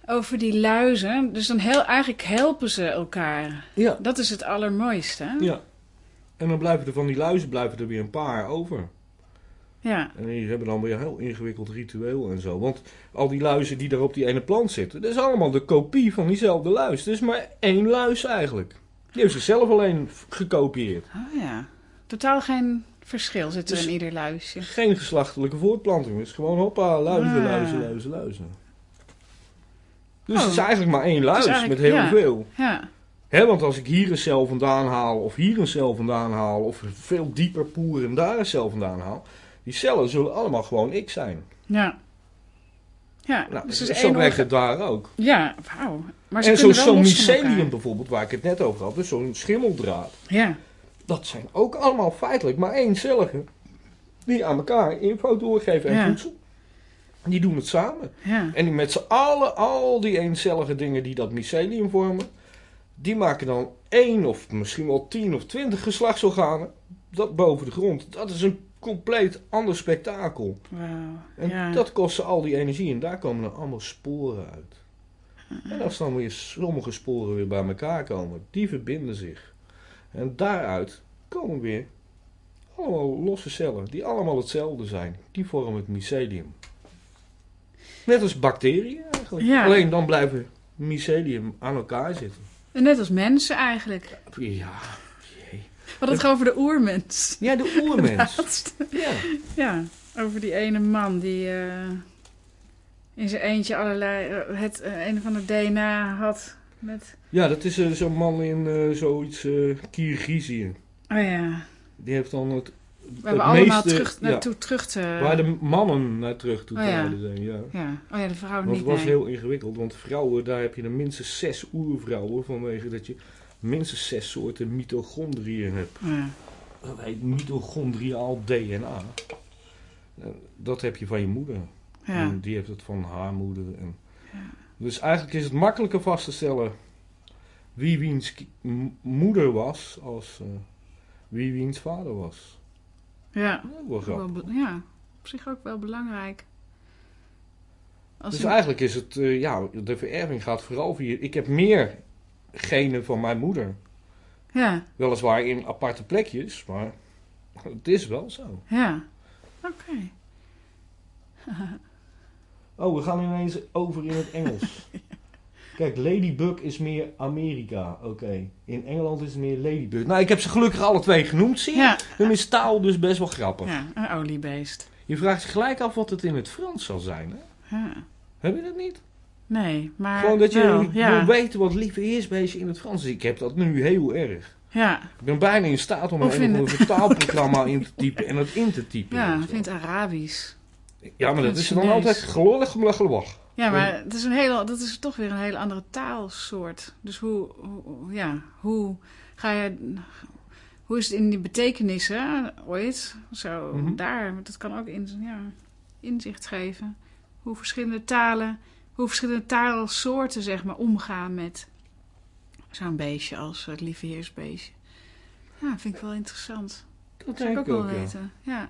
over die luizen. Dus dan heel, eigenlijk helpen ze elkaar. Ja. Dat is het allermooiste. hè? ja. En dan blijven er van die luizen blijven er weer een paar over. Ja. En die hebben dan weer een heel ingewikkeld ritueel en zo. Want al die luizen die daar op die ene plant zitten, dat is allemaal de kopie van diezelfde luis. Het is maar één luis eigenlijk. Die heeft zichzelf alleen gekopieerd. Oh ja. Totaal geen verschil zit er Dus- in ieder luisje. Geen geslachtelijke voortplanting. Het is gewoon hoppa, luizen, Ah. luizen, luizen, luizen. Dus Oh. het is eigenlijk maar één luis met heel ja. veel. Ja. Hè, want als ik hier een cel vandaan haal, of hier een cel vandaan haal, of veel dieper poer en daar een cel vandaan haal, die cellen zullen allemaal gewoon ik zijn. Ja. Ja, Nou, dus zo werkt het daar ook. Ja, wauw. Maar ze en zo'n mycelium bijvoorbeeld, waar ik het net over had, dus zo'n schimmeldraad, Ja. dat zijn ook allemaal feitelijk maar eencelligen die aan elkaar info doorgeven en Ja. voedsel. Die doen het samen. Ja. En die met z'n allen, al die eencellige dingen die dat mycelium vormen, die maken dan één of misschien wel tien of twintig geslachtsorganen dat boven de grond. Dat is een compleet ander spektakel. En Ja. dat kost ze al die energie en daar komen dan allemaal sporen uit. En als dan weer sommige sporen weer bij elkaar komen, die verbinden zich. En daaruit komen weer allemaal losse cellen, die allemaal hetzelfde zijn. Die vormen het mycelium. Net als bacteriën eigenlijk. Ja. Alleen dan blijven mycelium aan elkaar zitten. Net als mensen eigenlijk. Ja, jee. We hadden het over de oermens. Ja, de oermens. Laatst. Ja. Ja, over die ene man die eh, in zijn eentje allerlei, eh, het eh, een van het DNA had met... ja, dat is zo'n man in zoiets eh Kirgizië. Oh ja, Die heeft dan het, we hebben allemaal meeste- terug, ja. naartoe terug te... Waar de mannen naar terug toe Oh ja. zijn, ja. Ja, oh ja, de vrouw Want niet, het was nee. heel ingewikkeld, want vrouwen, daar heb je er minstens zes oervrouwen vanwege dat je minstens zes soorten mitochondriën hebt. Ja. Dat heet mitochondriaal DNA. Dat heb je van je moeder. Ja. En die heeft het van haar moeder. En... Dus eigenlijk is het makkelijker vast te stellen wie wiens moeder was als eh, wie wiens vader was. Ja. Wel be- ja, op zich ook wel belangrijk. Als Dus eigenlijk is het, eh, ja, de vererving gaat vooral via. Ik heb meer genen van mijn moeder. Ja, Weliswaar in aparte plekjes, maar het is wel zo. ja. Oké. Oh, we gaan ineens over in het Engels. Kijk, Ladybug is meer Amerika. Oké. In Engeland is het meer Ladybug. Nou, ik heb ze gelukkig alle twee genoemd, zie je? Ja, Dan is taal dus best wel grappig. ja, een oliebeest. Je vraagt je gelijk af wat het in het Frans zal zijn, hè? Ja. Heb je dat niet? Nee, maar Gewoon dat je wel, ja. wil weten wat lieve heersbeestje in het Frans is. Ik heb dat nu heel erg. Ja, Ik ben bijna in staat om een, andere vertaalprogramma in te typen en dat in te typen. ja, ik vind het Arabisch. ja, maar dat is dan altijd gelollig, gelollig. Ja, maar het is een hele, dat is toch weer een hele andere taalsoort. Dus hoe, hoe- ja, hoe ga je, hoe is het in die betekenissen ooit? Zo, Mhm. daar, dat kan ook in, ja, inzicht geven. Hoe verschillende talen, hoe verschillende taalsoorten, zeg maar, omgaan met zo'n beestje als het lieve heersbeestje. Ja, vind ik wel interessant. Dat zou ik ook wel weten. Ja.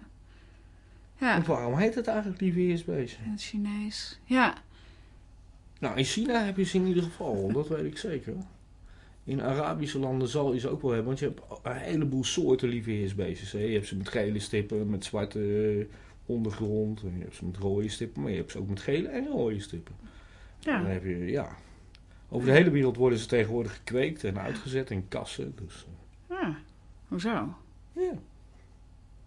Ja, En waarom heet het eigenlijk lieve heersbeestje? in het Chinees. Ja, Nou, in China heb je ze in ieder geval, dat weet ik zeker. In Arabische landen zal je ze ook wel hebben, want je hebt een heleboel soorten lieveheersbeestjes. Hè. Je hebt ze met gele stippen, met zwarte eh, ondergrond. En je hebt ze met rode stippen, maar je hebt ze ook met gele en rode stippen. ja. Dan heb je, ja. Over de hele wereld worden ze tegenwoordig gekweekt en uitgezet in kassen. Dus, ja. Hoezo? eh, ja.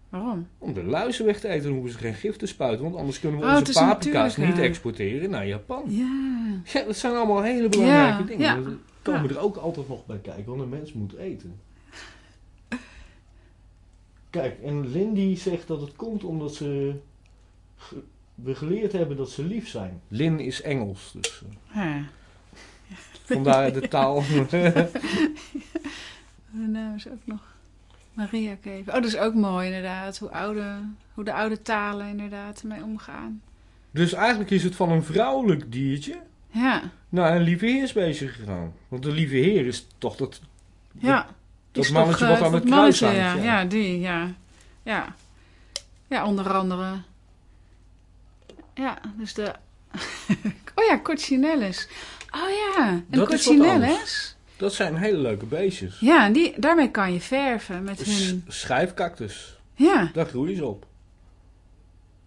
Waarom? Om de luizen weg te eten, dan hoeven ze geen gif te spuiten, want anders kunnen we Oh, onze paprika's niet exporteren naar Japan. Ja. Ja, dat zijn allemaal hele belangrijke Ja, dingen. ja. Er komen er ook altijd nog bij kijken, want een mens moet eten. Kijk, en Lindy zegt dat het komt omdat ze ge- we geleerd hebben dat ze lief zijn. Lin is Engels, dus eh, Ja. vandaar de taal. De naam is ook nog Maria Keven. Oh, dat is ook mooi inderdaad. Hoe, oude, hoe de oude talen inderdaad ermee omgaan. dus eigenlijk is het van een vrouwelijk diertje Ja, naar een lieve heersbeestje gegaan. Want de lieve heer is toch dat, ja. dat Is mannetje toch, eh, wat aan dat het kruis hangt. ja. ja. die, ja. Ja. Ja, onder andere. Ja, dus de... oh ja, coccinelles. Oh ja, een Dat is wat coccinelles. Dat zijn hele leuke beestjes. Ja, en die, daarmee kan je verven met S- hun... Ja, daar groeien ze op.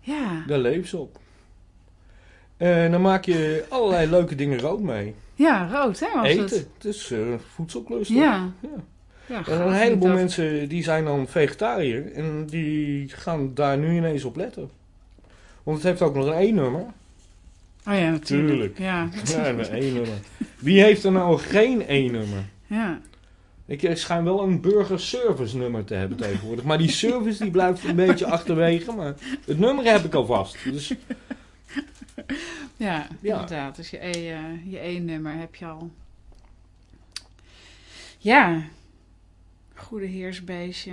ja. Daar leven ze op. En dan maak je allerlei leuke dingen rood mee. Ja, rood hè was Eten. het. Het is eh voedselklus. Ja. Ja. ja En een heleboel dat- mensen die zijn dan vegetariër en die gaan daar nu ineens op letten. Want het heeft ook nog een E-nummer. Oh ja, natuurlijk. Tuurlijk. Ja. Ja, een E-nummer. Wie heeft er nou geen E-nummer? ja. Ik schijn wel een burgerservice nummer te hebben tegenwoordig. Maar die service die blijft een beetje achterwege. Maar het nummer heb ik alvast. Dus Ja, Ja. inderdaad. Dus je E, je E-nummer heb je al. Ja, goede heersbeestje.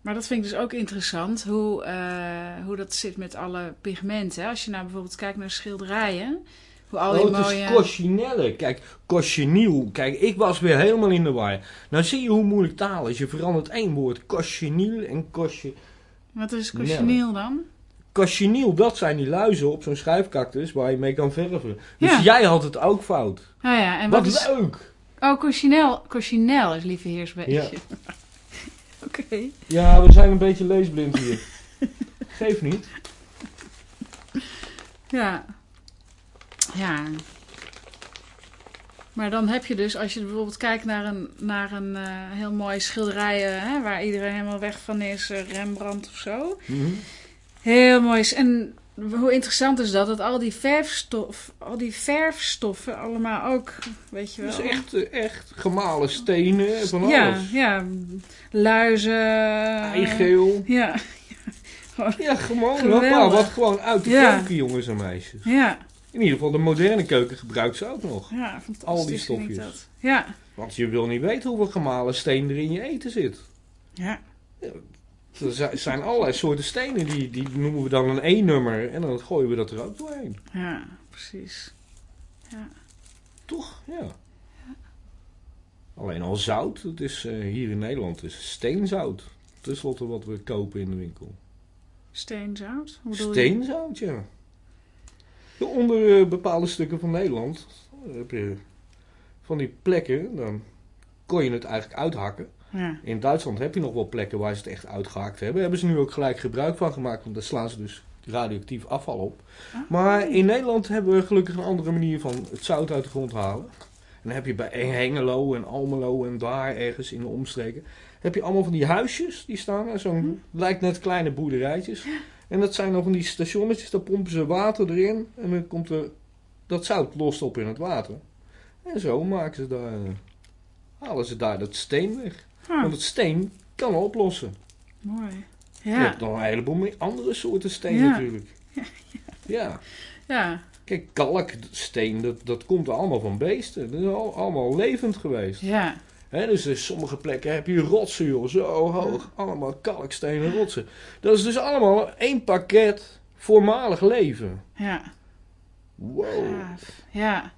Maar dat vind ik dus ook interessant, hoe, eh, hoe dat zit met alle pigmenten. Als je nou bijvoorbeeld kijkt naar schilderijen, hoe al die oh, het mooie... is cochinelle. Kijk, cochineal. Kijk, ik was weer helemaal in de war. Nou zie je hoe moeilijk taal is. Je verandert één woord. Cochineal en cochi... Wat is cochineal dan? Cochineal, dat zijn die luizen op zo'n schrijfcactus waar je mee kan verven. Dus Ja. jij had het ook fout. Nou ja, en Wat wat, is... leuk! Oh, cochinel. Cochinel is lieve heersbeestje. Ja. Oké. Ja, we zijn een beetje leesblind hier. Geef niet. Ja. Ja. Maar dan heb je dus, als je bijvoorbeeld kijkt naar een, naar een eh, heel mooi schilderij, eh, hè, waar iedereen helemaal weg van is, eh, Rembrandt of zo. Mhm. Heel mooi. En hoe interessant is dat, dat al die verfstof, al die verfstoffen allemaal ook, weet je wel. Is echt, eh, echt gemalen stenen van alles. ja, ja, luizen. Eigeel. Ja, Ja, gewoon. Geweldig. Hoppa, wat gewoon uit de Ja. keuken, jongens en meisjes. ja, In ieder geval, de moderne keuken gebruikt ze ook nog. ja, fantastisch. Al die stofjes. dat. Ja, Want je wil niet weten hoeveel gemalen steen er in je eten zit. ja, Er zi- zijn allerlei soorten stenen, die, die noemen we dan een E-nummer. En dan gooien we dat er ook doorheen. ja, precies. Toch? Ja. Alleen al zout, het is eh, hier in Nederland is steenzout. Ten slotte wat we kopen in de winkel. Steenzout? Hoe bedoel je? Steenzout, ja. Ja, Onder eh, bepaalde stukken van Nederland eh, heb je van die plekken, dan kon je het eigenlijk uithakken. Ja. In Duitsland heb je nog wel plekken waar ze het echt uitgehakt hebben. Hebben ze nu ook gelijk gebruik van gemaakt, want daar slaan ze dus radioactief afval op. Ah. Maar in Nederland hebben we gelukkig een andere manier van het zout uit de grond halen. En dan heb je bij Hengelo en Almelo en daar ergens in de omstreken... heb je allemaal van die huisjes die staan. Zo'n, lijkt net kleine boerderijtjes. En dat zijn dan van die stationnetjes, daar pompen ze water erin. En dan komt er dat zout lost op in het water. En zo maken ze daar, halen ze daar dat steen weg. Want het steen kan oplossen. mooi. Je Ja, hebt nog een heleboel meer andere soorten steen Ja. natuurlijk. Ja. ja, Kijk, kalksteen, dat, dat komt allemaal van beesten. Dat is al, allemaal levend geweest. ja, Hè, dus in sommige plekken heb je rotsen, joh, zo hoog. Allemaal kalkstenen rotsen. Dat is dus allemaal één pakket voormalig leven. ja. Wow, Gaaf. Ja.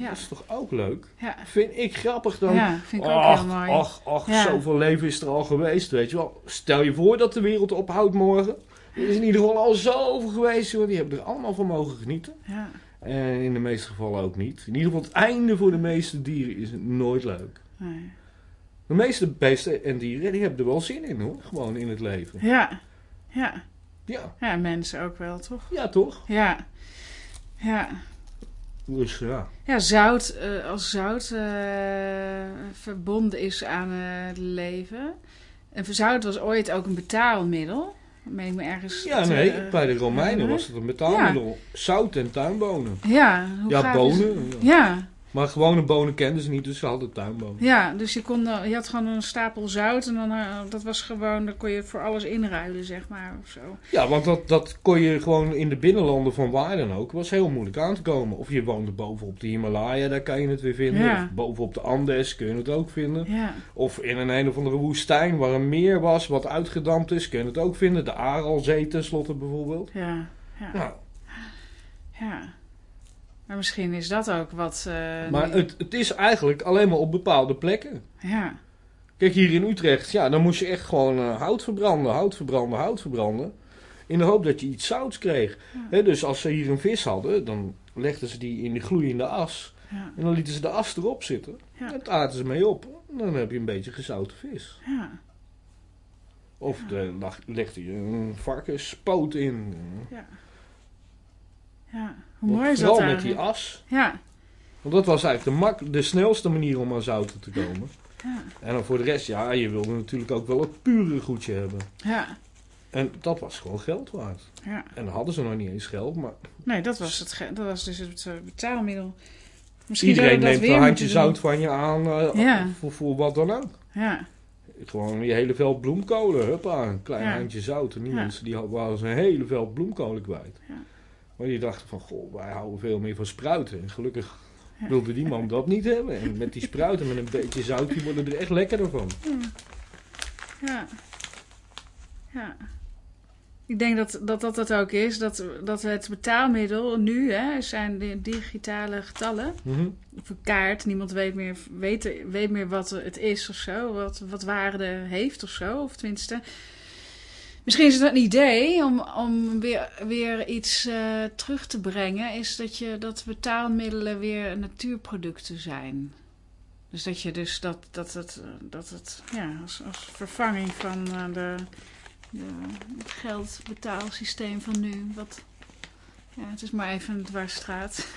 Ja, dat is toch ook leuk? ja. Vind ik grappig dan. Ja, vind ik ook heel mooi. ach, ach, Ja. zoveel leven is er al geweest, weet je wel. Stel je voor dat de wereld ophoudt morgen. Er is in ieder geval al zoveel geweest. Die hebben er allemaal van mogen genieten. Ja, En in de meeste gevallen ook niet. In ieder geval het einde voor de meeste dieren is nooit leuk. nee. De meeste beesten en dieren die hebben er wel zin in hoor. Gewoon in het leven. ja, ja. Ja, Ja, mensen ook wel, toch? ja toch? Ja, ja. Dus ja. Ja, zout, eh, als zout eh, verbonden is aan eh, het leven. En zout was ooit ook een betaalmiddel. Meen ik me ergens. Ja, te- nee, bij de Romeinen was het een betaalmiddel. Zout en tuinbonen. Ja, hoe Ja, bonen. Ja, Maar gewone bonen kenden ze niet, dus ze hadden tuinbonen. ja, dus je, kon, dan- je had gewoon een stapel zout en dan, eh, dat was gewoon, dan kon je voor alles inruilen, zeg maar, of zo. Ja, want dat, dat kon je gewoon in de binnenlanden van waar dan ook. was heel moeilijk aan te komen. Of je woonde bovenop de Himalaya, daar kan je het weer vinden. Ja. Of bovenop de Andes kun je het ook vinden. Ja, Of in een een of andere woestijn waar een meer was wat uitgedampt is, kun je het ook vinden. De Aralzee tenslotte bijvoorbeeld. ja, ja, Nou, ja. Maar misschien is dat ook wat... eh, maar het, het is eigenlijk alleen maar op bepaalde plekken. Ja, Kijk, hier in Utrecht, ja, dan moest je echt gewoon eh, hout verbranden, hout verbranden, hout verbranden. In de hoop dat je iets zouts kreeg. Ja. Hè, dus als ze hier een vis hadden, dan legden ze die in de gloeiende as. ja, En dan lieten ze de as erop zitten. Ja. En aten ze mee op. Dan heb je een beetje gezouten vis. ja, Of de, lag- legde je een varkenspoot in. ja. Ja, hoe mooi is dat Vooral met die as. Ja, Want dat was eigenlijk de, mak de snelste manier om aan zouten te komen. ja, En dan voor de rest, ja, je wilde natuurlijk ook wel het pure goedje hebben. ja, En dat was gewoon geld waard. ja. En dan hadden ze nog niet eens geld, maar Nee, dat was, het, dat was dus het eh, betaalmiddel. iedereen we dat neemt een handje zout van je aan eh, Ja. voor, voor wat dan ook. Ja, Gewoon je hele veld bloemkolen, huppa, een klein Ja. handje zout. En die mensen die hadden- waren zijn hele veld bloemkolen kwijt. Ja. Maar die dachten van, goh, wij houden veel meer van spruiten. En gelukkig wilde die man dat niet hebben. En met die spruiten, met een beetje zout, die worden er echt lekkerder van. ja. Ja. Ik denk dat dat, dat het ook is, dat, dat het betaalmiddel nu hè, zijn de digitale getallen. Mhm. Of een kaart, niemand weet meer, weet, weet meer wat het is of zo, wat, wat waarde heeft of zo. Of tenminste, misschien is het een idee om, om weer, weer iets eh, terug te brengen, is dat, je, dat betaalmiddelen weer natuurproducten zijn. Dus dat je dus dat, dat het, eh, dat het ja, als, als vervanging van eh, de, de, het geldbetaalsysteem van nu. Wat, ja, het is maar even een dwarsstraat.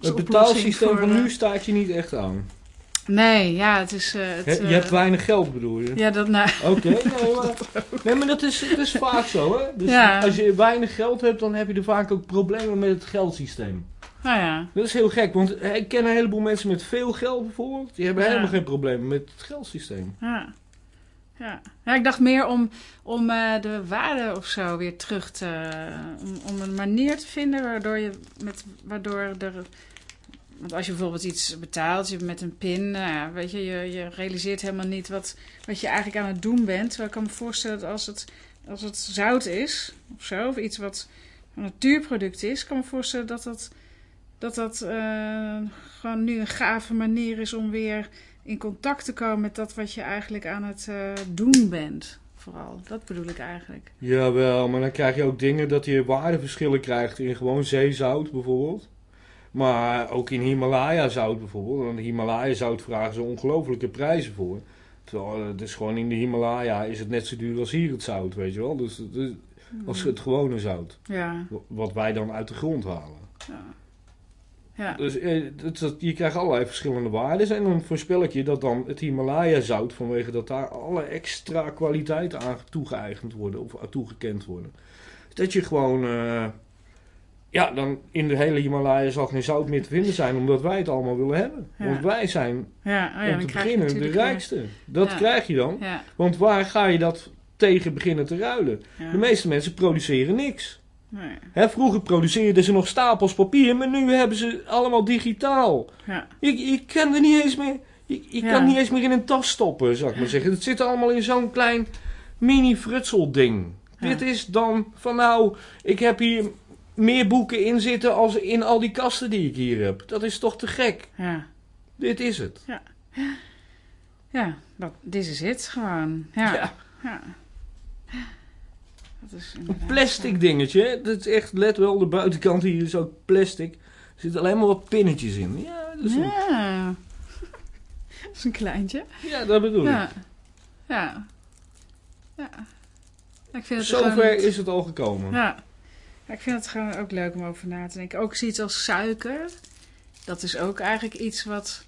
Het betaalsysteem voor, van nu staat je niet echt aan. Nee, ja, het is. eh, het, je eh, hebt weinig geld bedoel je? Ja, dat nou. Oké, nee, maar, nee, maar dat is, dat is vaak zo, hè? Dus Ja. als je weinig geld hebt, dan heb je er vaak ook problemen met het geldsysteem. Nou ja. Dat is heel gek, want ik ken een heleboel mensen met veel geld bijvoorbeeld. Die hebben Ja. helemaal geen problemen met het geldsysteem. Ja. Ja. ja, ik dacht meer om, om eh, de waarde of zo weer terug te. Om, om een manier te vinden waardoor je. Met, waardoor er. Want als je bijvoorbeeld iets betaalt je met een pin, nou weet je, je, je realiseert helemaal niet wat, wat je eigenlijk aan het doen bent. Terwijl ik kan me voorstellen dat als het, als het zout is, of zo, of iets wat een natuurproduct is, kan me voorstellen dat dat, dat, dat eh, gewoon nu een gave manier is om weer in contact te komen met dat wat je eigenlijk aan het eh, doen bent. Vooral, dat bedoel ik eigenlijk. Jawel, maar dan krijg je ook dingen dat je waardeverschillen krijgt in gewoon zeezout bijvoorbeeld. Maar ook in Himalaya zout bijvoorbeeld. Want Himalaya zout vragen ze ongelofelijke prijzen voor. Terwijl eh, het is gewoon in de Himalaya is het net zo duur als hier het zout, weet je wel. Dus is als het gewone zout. Ja, Wat wij dan uit de grond halen. ja. Ja, Dus eh, je krijgt allerlei verschillende waarden. En dan voorspel ik je dat dan het Himalaya zout, vanwege dat daar alle extra kwaliteiten aan toegeëigend worden of toegekend worden. Dat je gewoon, eh, ja, dan in de hele Himalaya zal geen zout meer te vinden zijn, omdat wij het allemaal willen hebben. Ja. Want wij zijn, Ja, oh ja om te beginnen, de weer- rijkste. Dat krijg je dan. Want waar ga je dat tegen beginnen te ruilen? De meeste mensen produceren niks. Nee, Hè, vroeger produceerden ze nog stapels papier, maar nu hebben ze allemaal digitaal. ja, Je, je kan er niet eens meer, je, je kan niet eens meer in een tas stoppen, zou ik maar zeggen. Het zit allemaal in zo'n klein mini frutzel ding. Dit is dan van nou, ik heb hier meer boeken in zitten als in al die kasten die ik hier heb. Dat is toch te gek. ja. Dit is het. Ja, dat, dit is het gewoon. Ja, Ja. ja. Dat is Een plastic zo. dingetje. Dat is echt, let wel, de buitenkant hier is ook plastic. Er zitten alleen maar wat pinnetjes in. Ja, dat is een- Ja. Dat is een kleintje. ja dat bedoel ik. Ja. Ja. Ja. Ik vind het Zover gewoon... is het al gekomen. Ja. Ik vind het gewoon ook leuk om over na te denken. Ook zoiets als suiker. Dat is ook eigenlijk iets wat...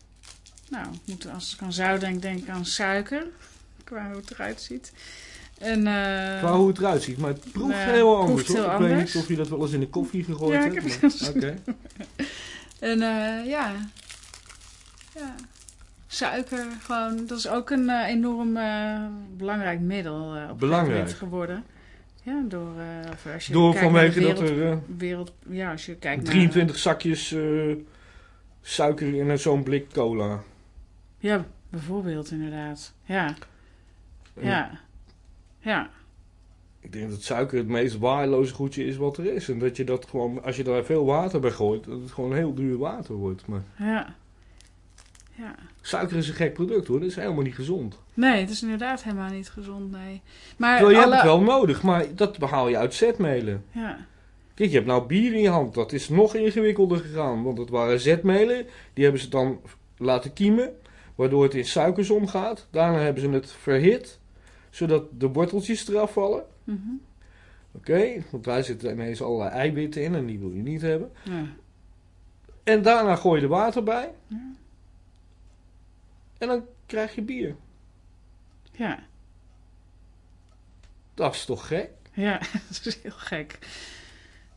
Nou, als ik aan zout denk, denk ik aan suiker. Qua hoe het eruit ziet. En, eh, Qua hoe het eruit ziet, maar het proeft Ja, heel anders. proeft heel ik weet anders. niet of je dat wel eens in de koffie gegooid Ja, hebt. heb maar- Oké. En eh, ja. ja. Suiker, gewoon, dat is ook een eh, enorm belangrijk middel op Belangrijk. geworden. Ja, door, eh, of als je Door vanwege dat er eh, wereld, ja, als je kijkt 23 zakjes eh, suiker in zo'n blik cola. Ja, bijvoorbeeld inderdaad. Ja, ja, ja, Ik denk dat suiker het meest waardeloze goedje is wat er is. En dat je dat gewoon, als je daar veel water bij gooit, dat het gewoon heel duur water wordt. Maar ja. Ja. suiker is een gek product hoor, dat is helemaal niet gezond. Nee, het is inderdaad helemaal niet gezond, nee. Maar Terwijl je alle... hebt het wel nodig, maar dat behaal je uit zetmelen. Ja, Kijk, je hebt nou bier in je hand. Dat is nog ingewikkelder gegaan. Want het waren zetmelen. Die hebben ze dan laten kiemen. Waardoor het in suikers omgaat. Daarna hebben ze het verhit. Zodat de worteltjes eraf vallen. mhm. Oké, want daar zitten ineens allerlei eiwitten in. En die wil je niet hebben. ja. En daarna gooi je er water bij. Ja. En dan krijg je bier. Ja. Dat is toch gek? Ja, dat is heel gek.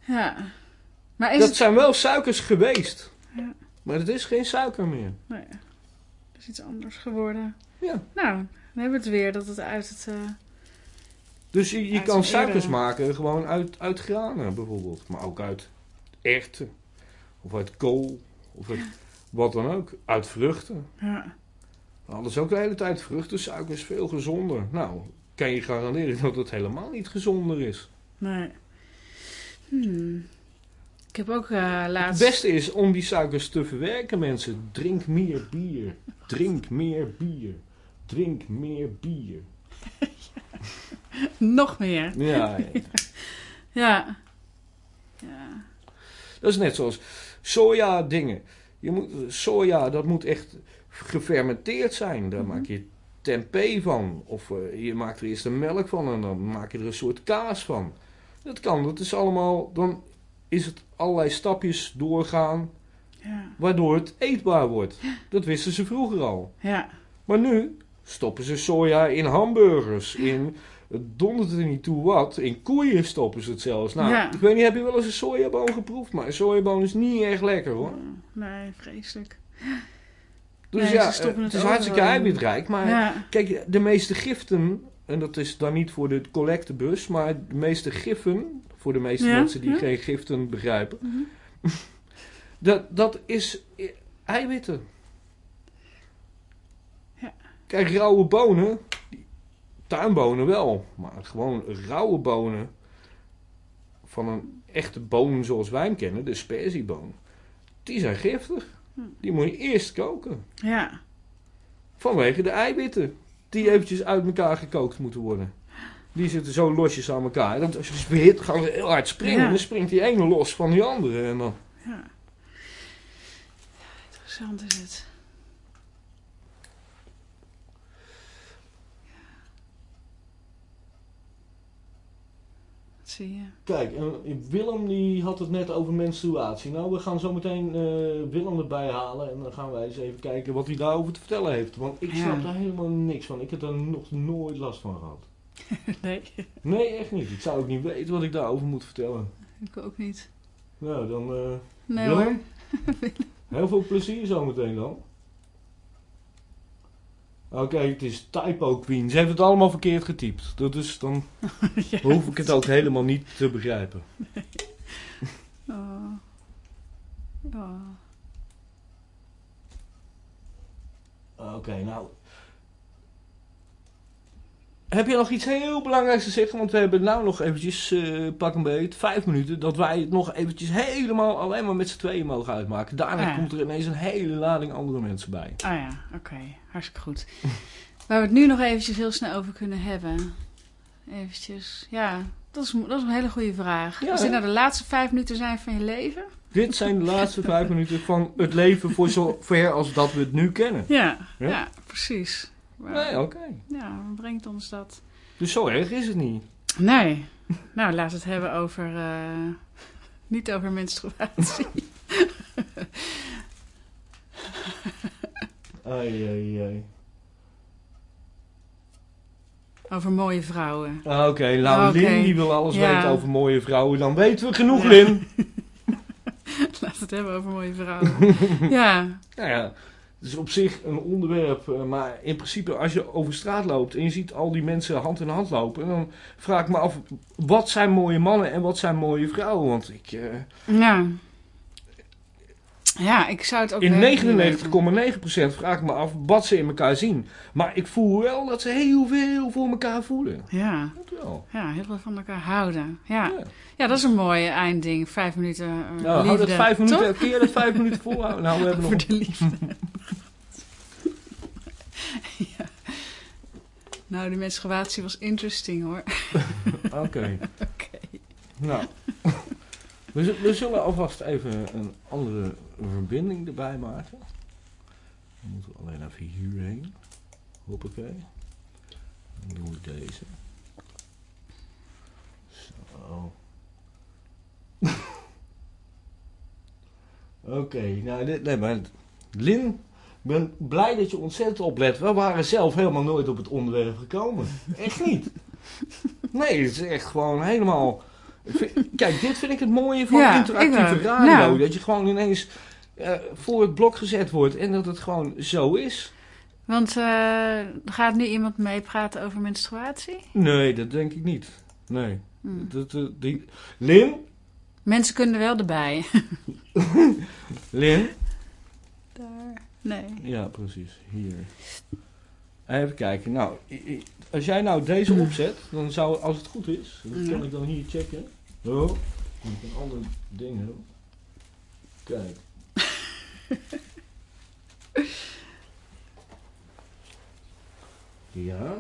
Ja. Maar is dat het... zijn wel suikers geweest. Ja. Maar het is geen suiker meer. Nee, het is iets anders geworden. Ja. Nou, dan hebben we het weer dat het uit het... eh, Dus je, je kan suikers eerder. maken gewoon uit, uit granen bijvoorbeeld. Maar ook uit erwten. Of uit kool. Of uit wat dan ook. Uit vruchten. ja. We hadden ze ook de hele tijd vruchtensuiker is veel gezonder. Nou, kan je garanderen dat het helemaal niet gezonder is. Nee. Hmm. Ik heb ook eh, Het laatst... beste is om die suikers te verwerken mensen. Drink meer bier. Drink meer bier. Drink meer bier. Nog meer. Ja, ja. Ja. Ja. Dat is net zoals soja dingen. Je moet, soja, dat moet echt gefermenteerd zijn. Daar Mhm. maak je tempeh van. Of eh, je maakt er eerst een melk van en dan maak je er een soort kaas van. Dat kan, dat is allemaal... Dan is het allerlei stapjes doorgaan, Ja. waardoor het eetbaar wordt. Dat wisten ze vroeger al. Ja. Maar nu stoppen ze soja in hamburgers, in... Het dondert er niet toe wat. In koeien stoppen ze het zelfs. Nou, Ja. ik weet niet, heb je wel eens een sojaboon geproefd? Maar een sojaboon is niet erg lekker hoor. Nee, vreselijk. Dus ja, ze eh, het het is hartstikke eiwitrijk. Maar kijk, de meeste giften, en dat is dan niet voor de collectebus, maar de meeste giffen, voor de meeste Ja, mensen die ja. geen giften begrijpen, Mhm. dat, dat is eiwitten. Ja. Kijk, rauwe bonen, tuinbonen wel, maar gewoon rauwe bonen van een echte boon zoals wij hem kennen, de sperzieboon, die zijn giftig. Die moet je eerst koken. Ja. Vanwege de eiwitten. Die eventjes uit elkaar gekookt moeten worden. Die zitten zo losjes aan elkaar. En als je behit, gaan ze heel hard springen. Ja. Dan springt die ene los van die andere. En dan... Ja. Interessant is het. Zie je? Kijk, Willem die had het net over menstruatie. Nou, we gaan zo meteen eh, Willem erbij halen. En dan gaan wij eens even kijken wat hij daarover te vertellen heeft. Want ik Ja. snap daar helemaal niks van. Ik heb daar nog nooit last van gehad. Nee, Nee, echt niet. Ik zou ook niet weten wat ik daarover moet vertellen. ik ook niet. Nou, dan... eh Nee Willem? hoor. Heel veel plezier zometeen dan. Oké, het is typo queen. Ze heeft het allemaal verkeerd getypt. Dat is, dan Ja. hoef ik het ook helemaal niet te begrijpen. Oh. Oh. Oké, nou. Heb je nog iets heel belangrijks te zeggen? Want we hebben nou nog eventjes, eh, pak een beet, vijf minuten, dat wij het nog eventjes helemaal alleen maar met z'n tweeën mogen uitmaken. Daarna Ja. komt er ineens een hele lading andere mensen bij. Ah ja, oké. Hartstikke goed. Waar we het nu nog eventjes heel snel over kunnen hebben. Eventjes, ja. Dat is, dat is een hele goede vraag. Ja, Als dit nou de laatste vijf minuten zijn van je leven? Dit zijn de laatste vijf minuten van het leven voor zover als dat we het nu kennen. Ja, Ja? ja, precies. Maar, Nee, oké. Ja, wat brengt ons dat? Dus zo erg is het niet. Nee. Nou, we het hebben over... eh, niet over menstruatie. Ai, ai, ai. over mooie vrouwen. Ah, Oké, nou Oké. Lin die wil alles Ja. weten over mooie vrouwen. Dan weten we genoeg, Ja. Lin. We het hebben over mooie vrouwen. ja. Nou ja, het is op zich een onderwerp. eh, Maar in principe als je over straat loopt en je ziet al die mensen hand in hand lopen. Dan vraag ik me af, wat zijn mooie mannen en wat zijn mooie vrouwen? Want ik, eh, Ja. Ja, ik zou het ook in werkelijk niet weten. 99,9% vraag ik me af wat ze in elkaar zien. Maar ik voel wel dat ze heel veel voor elkaar voelen. Ja. Dat wel. ja, heel veel van elkaar houden. Ja, Ja. ja dat is een mooi eindding. Vijf minuten uh, Nou, hou dat liefde. vijf minuten, Toch? kun je dat vijf minuten volhouden? Nou, we hebben nog Voor de liefde. ja. Nou, de menstruatie was interesting hoor. Oké. Oké. Nou. We, we zullen alvast even een andere verbinding erbij maken. Dan moeten we alleen even hierheen. Hoppakee. Dan doen we deze. Zo. Oké, nou dit, nee, maar Lin, ben blij dat je ontzettend oplet. We waren zelf helemaal nooit op het onderwerp gekomen. Echt niet. Nee, het is echt gewoon helemaal... vind- Kijk, dit vind ik het mooie van Ja, interactieve radio. Nou. Dat je gewoon ineens eh, voor het blok gezet wordt en dat het gewoon zo is. Want eh, gaat nu iemand meepraten over menstruatie? Nee, dat denk ik niet. Nee. Hm. Dat, eh, die... Lin? Mensen kunnen wel erbij. Lin? Nee. Ja, precies. Hier. Even kijken. Nou, als jij nou deze opzet, dan zou, als het goed is, dat kan ik dan hier checken. Oh, moet ik een ander ding hebben. Kijk. Ja,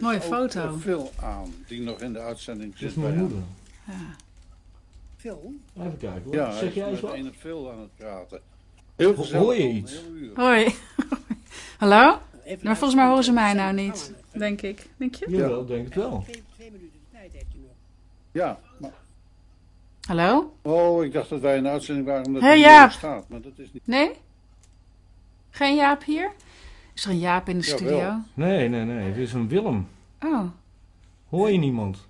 Mooie foto. Phil aan, die nog in de uitzending dit is zit mijn bij moeder. Ja. Film? Even kijken hoor. Ja, zeg is jij eens wat? Phil aan het praten. Heel gezellig. hoor je een iets? Hoi. Hallo? Even Maar volgens mij horen ze mij nou niet. Denk ik. Denk je? Jawel, denk het wel. Twee, twee minuten de tijd heeft u nog. Ja, maar, Hallo? oh, ik dacht dat wij in de uitzending waren omdat het Jaap. niet staat, maar dat is niet. Nee? Geen Jaap hier? Is er een Jaap in de studio? Nee, nee, nee. Het is een Willem. Oh. Hoor je niemand?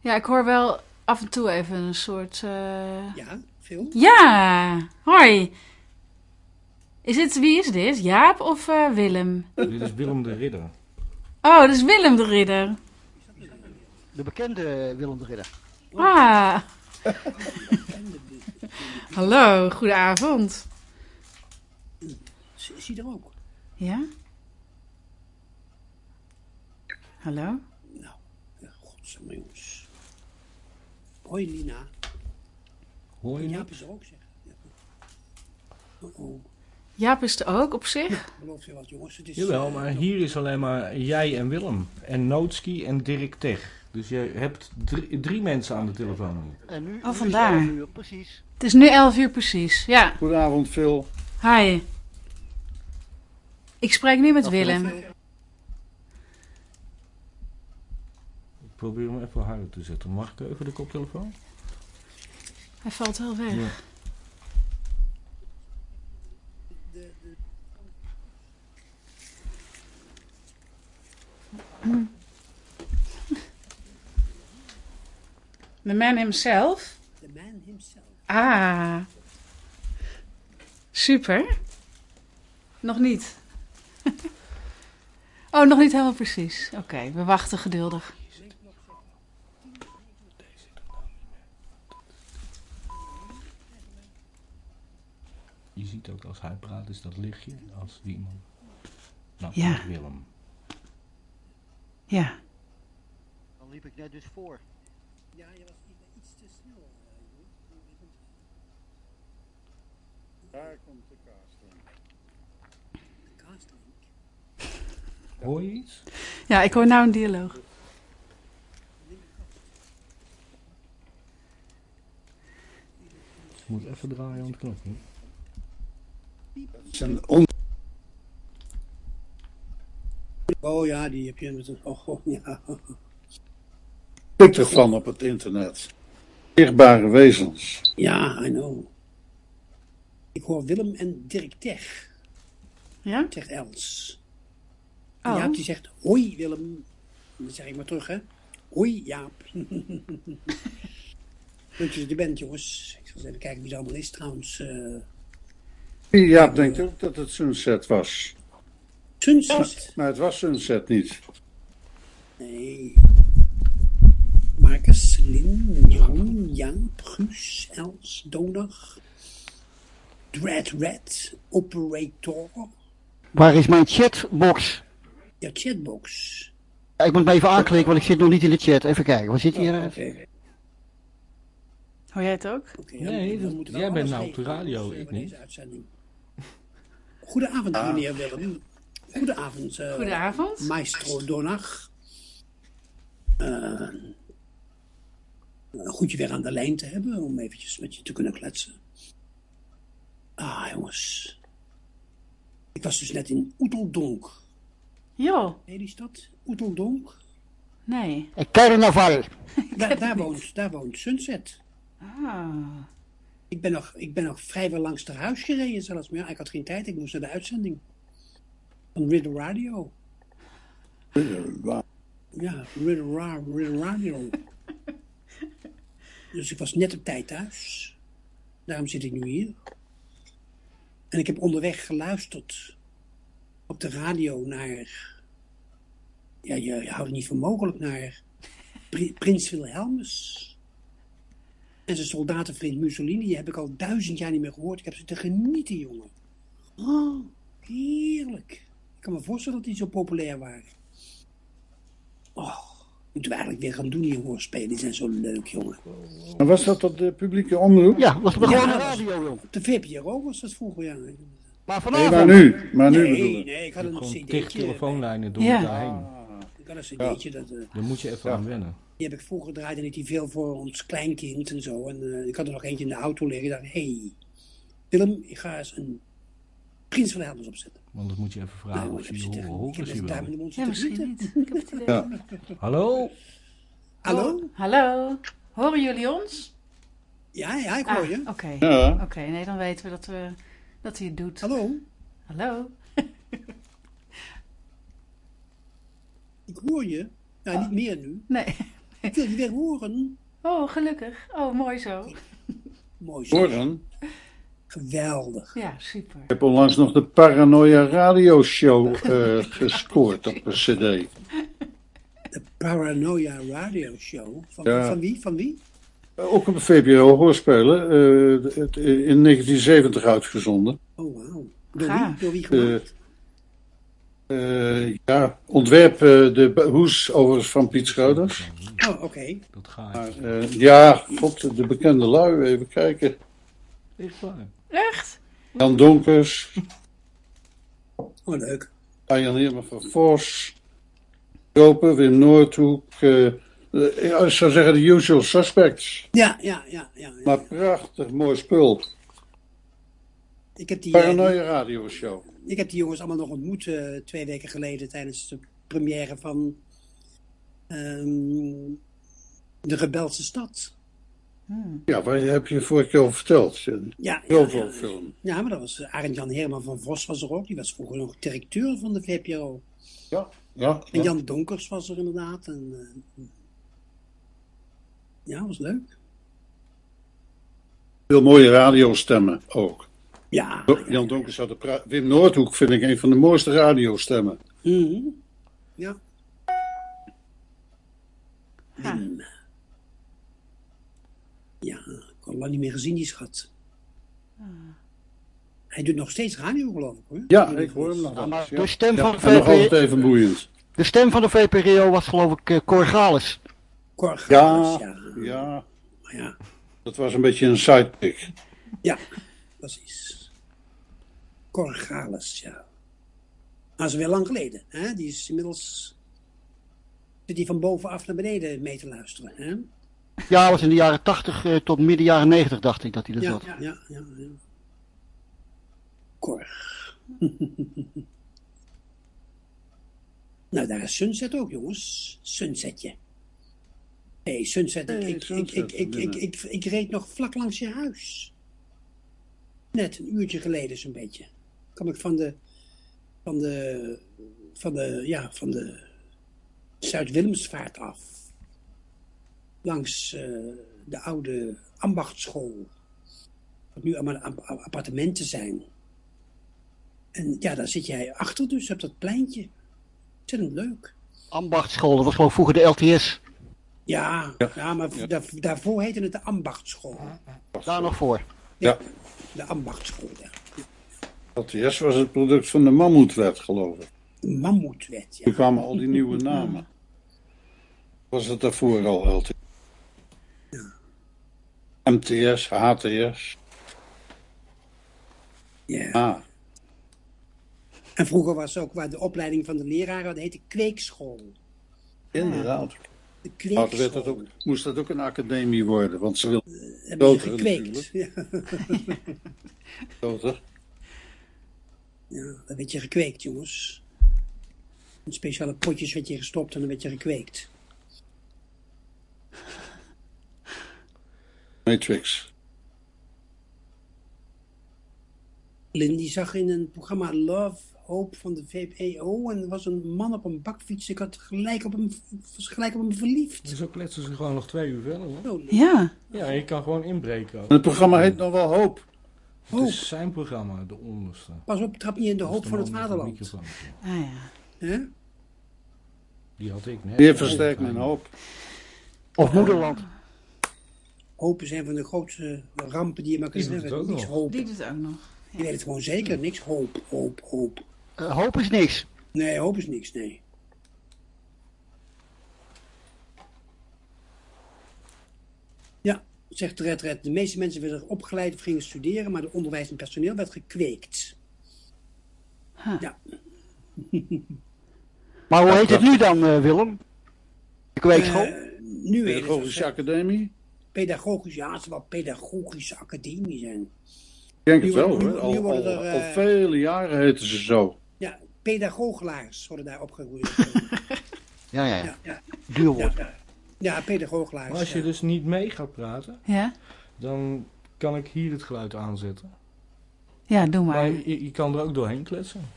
Ja, ik hoor wel af en toe even een soort... eh, Ja, film? Ja, hoi. Is het, wie is dit? Jaap of eh, Willem? Dit is Willem de Ridder. Oh, dat is Willem de Ridder. De bekende Willem de Ridder. Ah. Hallo, goedenavond. Is is hij er ook? Ja? Hallo? Nou, godsamme jongens. Hoi Lina. Je Jaap is er ook, zeg. Ja. Oh, oh, Jaap is er ook op zich. belooft je wat jongens. Het is, Jawel, eh, maar hier is alleen maar jij en Willem. En Nootski en Dirk Tech. Dus je hebt drie, drie mensen aan de telefoon. En nu, nu is Oh, het vandaar. 11 uur, precies. Het is nu 11 uur precies. Ja, Goedenavond, Phil. hi. Ik spreek nu met Dag, Willem. Eh, Ik probeer hem even harder te zetten. Mag ik even de koptelefoon? Hij valt wel weg. Ja. The man himself. The man himself. Ah. Super. Nog niet. oh, nog niet helemaal precies. Oké, we wachten geduldig. Je ziet ook als hij praat is dat lichtje als die iemand... Nou, Ja. Willem. Ja. Dan liep ik net dus voor. Ja, je was iets te snel. Daar komt de kaas Casting. Hoor je iets? Ja, ik hoor nou een dialoog. Je moet even draaien aan het knopje. Het is een on... Oh ja, die heb je met een. Oh, oh, ja. Ik ervan op het internet. Zichtbare wezens. ja, I know. Ik hoor Willem en Dirk Tech, Ja? zegt Els. Oh. Jaap die zegt, hoi Willem. Dan zeg ik maar terug, hè. Hoi Jaap. Leuk dat je er bent, jongens. Ik zal eens even kijken wie er allemaal is, trouwens. eh Jaap denkt ook dat het Sunset was. Sunset. Maar het was Sunset niet. Nee. Marcus, Lin, Jeroen, Jaap, Guus, Els, Donag. Dread Red, Operator. Waar is mijn chatbox? Ja, chatbox. Ja, ik moet me even aanklikken, want ik zit nog niet in de chat. Even kijken, waar zit hier? Oh, Hoor jij het ook? Nee, dan- dan dat- moeten we jij bent nou op de radio, eh, ik niet. Deze uitzending. Goedenavond, meneer Willem. Goedenavond, eh, Goedenavond. maestro Donag. Eh, goed je weer aan de lijn te hebben, om eventjes met je te kunnen kletsen. Ah, jongens. Ik was dus net in Oeteldonk. Jo, Ken je die stad? Oeteldonk? nee. Eh, Carnaval. Daar, daar, woont, daar woont Sunset. Ah. Ik ben, nog, ik ben nog vrijwel langs ter huis gereden zelfs. Maar ja, ik had geen tijd. Ik moest naar de uitzending. Van Riddle Radio. Ja, Riddle, Ra Riddle Radio. dus ik was net op tijd thuis. Daarom zit ik nu hier. En ik heb onderweg geluisterd. Op de radio naar... Ja, je, je houdt het niet voor mogelijk naar... Pri- Prins Wilhelmus. En zijn soldatenvriend Mussolini, die heb ik al duizend jaar niet meer gehoord. Ik heb ze te genieten, jongen. Oh, heerlijk. Ik kan me voorstellen dat die zo populair waren. Oh, moeten we eigenlijk weer gaan doen, die hoorspelen. Die zijn zo leuk, jongen. Maar was dat op de publieke omroep? Ja, was het gewoon Ja, een dat was- radio, joh. Op de VPRO was dat vroeger, ja. Maar Nee, vanavond. maar nu. Maar nu bedoel Nee, ik. nee, ik had een Gewoon cd'tje. dicht telefoonlijnen door Ja. elkaar heen. Ik had een cd'tje, dat, eh, Daar moet je even Ja. aan wennen. die heb ik vroeger gedraaid en ik die veel voor ons kleinkind en zo. En eh, ik had er nog eentje in de auto liggen. Ik dacht, hé, hey, Willem, ik ga eens een Prins van Helmers opzetten. Want dat moet je even vragen Nou, of ik ze heb je zitten- horen. ik heb je met wel? de mond Ja, zitten misschien genieten. niet. Ik heb het idee. Ja. Hallo? Hallo? Hallo. Horen jullie ons? Ja, ja, ik hoor Ah, je. Oké. Ja. Oké, nee, dan weten we dat, we dat hij het doet. Hallo? Hallo. Ik hoor je. Nou, niet meer nu. Nee. Ik wil je weer horen. Oh, gelukkig. Oh, mooi zo. Mooi zo. Horen. Geweldig. Ja, super. Ik heb onlangs nog de Paranoia Radio Show eh, gescoord op een cd. De Paranoia Radio Show. Van, Ja. van wie? Van wie? Ook op de VPRO hoorspelen. eh, in 1970 uitgezonden. Oh, wauw. Door wie? Door wie gemaakt? Eh, ja, ontwerp eh, de hoes overigens van Piet Schrouders. oh, oké. Dat ga Maar, ik. eh, ja, god, de bekende lui. Even kijken. Echt waar. Echt? Jan Donkers. Oh, leuk. Arjan Heerma van Vos. Kopen, Wim Noordhoek. eh, eh, ja, ik zou zeggen de usual suspects. Ja, ja, ja. ja, ja. Maar prachtig mooi spul. Ik, heb die, eh, Paranoia Radio Show. ik heb die jongens allemaal nog ontmoet eh, twee weken geleden tijdens de première van ehm, De Rebelse Stad. Ja, waar heb je vorige keer over verteld? Ja, ja, Heel ja, veel film. ja, maar dat was eh, Arend Jan Herman van Vos was er ook. Die was vroeger nog directeur van de VPRO. Ja, ja. En ja. Jan Donkers was er inderdaad. En, eh, ja, was leuk. Veel mooie radiostemmen ook. Ja. Jan Donkers had de Wim Noordhoek vind ik een van de mooiste radiostemmen. Mhm. Ja. Ja, ik heb hem lang niet meer gezien, die schat. Hij doet nog steeds radio, geloof ik, hoor. Ja, ik hoor hem nog Ja, de stem Ja, van en nog altijd VP, even boeiend. de stem van de VPRO was geloof ik eh, Cor Galis. Cor Galis, Ja, ja. ja, dat was een beetje een sidekick. Ja, precies. Cor Galis, ja. Maar dat is weer lang geleden, hè? Die is inmiddels... Zit die van bovenaf naar beneden mee te luisteren, hè? Ja, was in de jaren 80 eh, tot midden jaren 90 dacht ik dat hij er Ja, zat. ja, ja, ja. ja. Cor. nou, daar is Sunset ook, jongens. Sunsetje. Hé, hey, Sunset, Hey, ik, ik, Sunset, ik, ik, ik, binnen. ik, ik, ik reed nog vlak langs je huis. Net een uurtje geleden zo'n beetje. Kwam ik van de, van de, van de, ja, van de Zuid-Willemsvaart af. Langs eh, de oude ambachtschool. Wat nu allemaal ap- ap- appartementen zijn. En ja, daar zit jij achter dus, op dat pleintje. Ontzettend leuk. Ambachtschool, dat was geloof ik vroeger de LTS. Ja, ja. maar Daar, daarvoor heette het de ambachtschool. Daar nog voor. Ja, De ambachtschool, ja. LTS was het product van de Mammoetwet, geloof ik. De mammoetwet, Toen ja. kwamen al die nieuwe namen. Was het daarvoor al LTS? MTS, HTS. ja. Ah, En vroeger was ook waar de opleiding van de leraren, dat heette kweekschool. inderdaad. De Later werd dat ook, moest dat ook een academie worden, want ze wilden Hebben ze groter gekweekt. Ja. groter. ja, dan werd je gekweekt, jongens. In speciale potjes werd je gestopt en dan werd je gekweekt. Matrix. Die zag in een programma Love Hope van de VPO en er was een man op een bakfiets. Ik had gelijk op hem, was gelijk op hem verliefd. Zo kletsen ze gewoon nog twee uur verder hoor. Oh. Ja. Ja, je kan gewoon inbreken ook. En het programma heet nog wel Hoop. Het is zijn programma, de onderste. Pas op, trap niet in de hoop de van het vaderland. Ah ja. Hè? Die had ik net. Weer versterkt mijn hoop. Of Moederland. Is een van de grootste rampen die je maar het ook Niks nog. hoop. Die doet ook nog. Je weet het gewoon zeker. Niks hoop, hoop, hoop. Eh, hoop is niks. Nee, hoop is niks, nee. Ja, zegt de Red Red. De meeste mensen werden opgeleid of gingen studeren, maar de onderwijs en personeel werd gekweekt. Ja, Maar hoe heet het nu dan, eh, Willem? De kweekschool? Eh, nu heet het Pedagogische zo- Academie? Pedagogisch, ja, het wel pedagogische academie zijn. Ik denk het wel hoor. nu- Al, er, eh, vele jaren heten ze zo. Ja, pedagogelaars worden daar opgegroeid. Ja, ja, ja. ja, Duur woord. ja, ja, pedagogelaars. Maar als je ja. dus niet mee gaat praten, Ja? dan kan ik hier het geluid aanzetten. Ja, doe maar. Maar je, je kan er ook doorheen kletsen.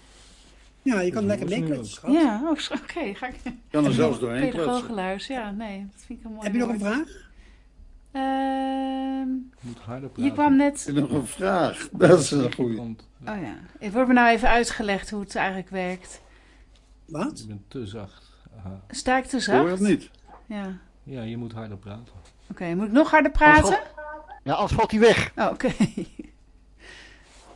Ja, je kan lekker meekletsen. Ja, oh, oké. ga ik... Je kan er zelfs doorheen kletsen. Pedagogenluis, ja, nee. Dat vind ik een mooi Heb je nog een vraag? Ehm, Je moet harder praten. je kwam net... Heb je nog een vraag? Dat is een goeie. Want Oh ja. Het wordt me nou even uitgelegd hoe het eigenlijk werkt. Wat? je bent te zacht. Aha. Sta ik te Hoor je zacht? het niet? Ja. Ja, je moet harder praten. Oké, moet ik nog harder praten? Ja, anders valt hij weg. Oh, oké.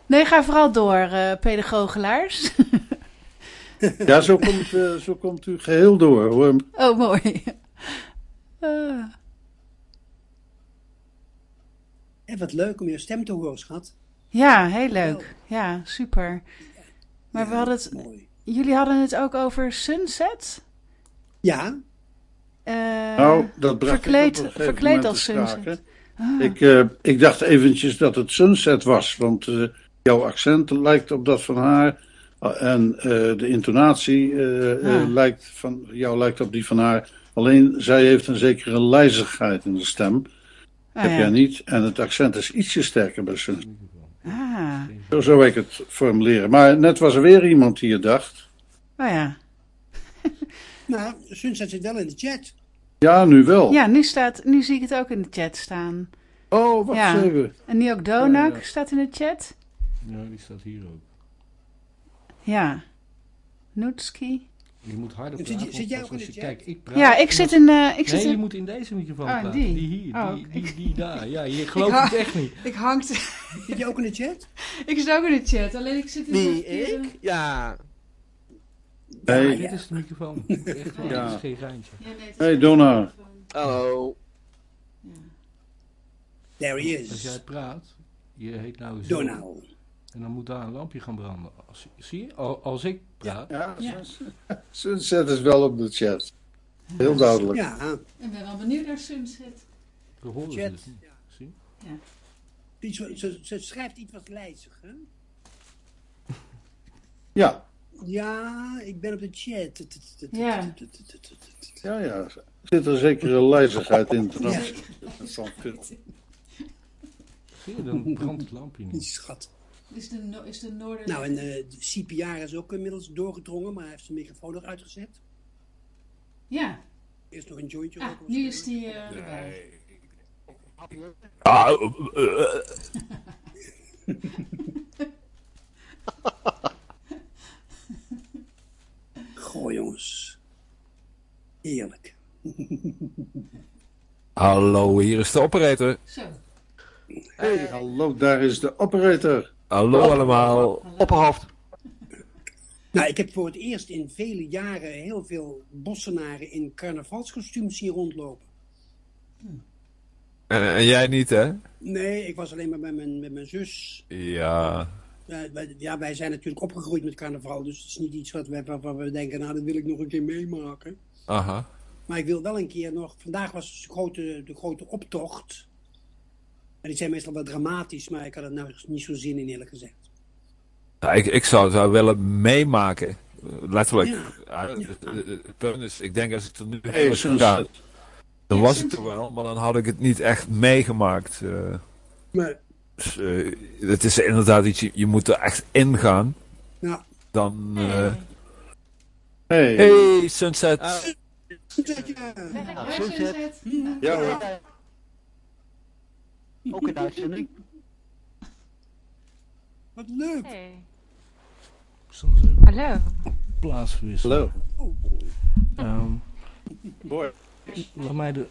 Nee, ga vooral door, eh pedagogelaars. Ja, zo komt, eh, zo komt u geheel door hoor. Oh, mooi. Eh, En wat leuk om je stem te horen, schat. ja, heel leuk. Ja, super. Maar we hadden het... Mooi. Jullie hadden het ook over Sunset? Ja, Eh, Nou, dat bracht verkleed- ik op een gegeven verkleed moment als. Sunset. Ah. Ik, eh, ik dacht eventjes dat het Sunset was, want eh, jouw accent lijkt op dat van haar. En eh, de intonatie Ah. lijkt van, jou lijkt op die van haar. Alleen zij heeft een zekere lijzigheid in de stem. Ah, heb ja. jij niet. En het accent is ietsje sterker bij Sunset. Ah, Zo zou ik het formuleren. Maar net was er weer iemand die het dacht. oh ja. nou, Sunset zit wel in de chat. Ja, nu wel. Ja, nu, staat, nu zie ik het ook in de chat staan. Oh, wacht Ja. even. En Niok Donak Ja, ja. staat in de chat. Ja, die staat hier ook. Ja. Noetski. Je moet harder Zit praten. je- zit want jij ook in de chat? Kijk, ik praat. Ja, ik zit in... eh ik zit Nee, je moet in deze microfoon praten. die. Die hier, Oh, die, die, die daar. Ja, je gelooft het echt niet. Ik hangt... Zit je ook in de chat? ik zit ook in de chat, alleen ik zit in de verkeerde- ik? Ja. Hey, Dit is de microfoon. Echt Ja. dit is geen geintje. Ja, nee, is hey Donna. Hallo. There he Als jij is. praat, je heet nou. Donald. En dan moet daar een lampje gaan branden. Als, zie je? Al- Als ik. Ja, Ja. Sunset is wel op de chat. Heel duidelijk. Ja, Ik ben wel benieuwd naar Sunset. We horen Chat. ze dus niet. Zie? iets wat- ze, ze schrijft iets wat lijzig, hè? Ja, Ja, ik ben op de chat. Ja. ja, ja. Er zit er zeker een lijzigheid in. ten opzichte van film. Zie je, dan brandt het lampje Die niet. schat. Is de, no is de Noorder... Nou, en eh, de CPR is ook inmiddels doorgedrongen, maar hij heeft zijn microfoon nog uitgezet. Ja. Eerst nog een jointje Ah, nu is die eh erbij. Ah, uh, uh, Goh, jongens. Heerlijk. Hallo, hier is de operator. Zo. Hey, hallo, daar is de operator. Hallo allemaal. Opperhoofd. Nou, ik heb voor het eerst in vele jaren heel veel bossenaren in carnavalskostuums zien rondlopen. En, en jij niet, hè? Nee, ik was alleen maar met mijn, met mijn zus. Ja. Ja, wij, ja, wij zijn natuurlijk opgegroeid met carnaval, dus het is niet iets wat we, waarvan we denken, nou, dat wil ik nog een keer meemaken. Aha. Maar ik wil wel een keer nog, vandaag was de grote, de grote optocht. En die zijn meestal wel dramatisch, maar ik had er nou niet zo zin in, eerlijk gezegd. Ja, ik, ik zou het wel willen meemaken. Eh, Letterlijk. Ja. Ja, het- het- het punt is, ik denk als ik er nu was gegaan, Sunset. dan Ja, was ik er wel, maar dan had ik het niet echt meegemaakt. eh. Maar, dus, eh, het is inderdaad iets, je, je moet er echt ingaan. ja. Dan, eh Hey. hey, Sunset. Sunset. Sunset. Ja hoor. Ook in de uitzending. Wat leuk! Hey. Ik zal eens even Hallo. plaats verwisselen. Hallo. Ehm, Mooi. laat mij de...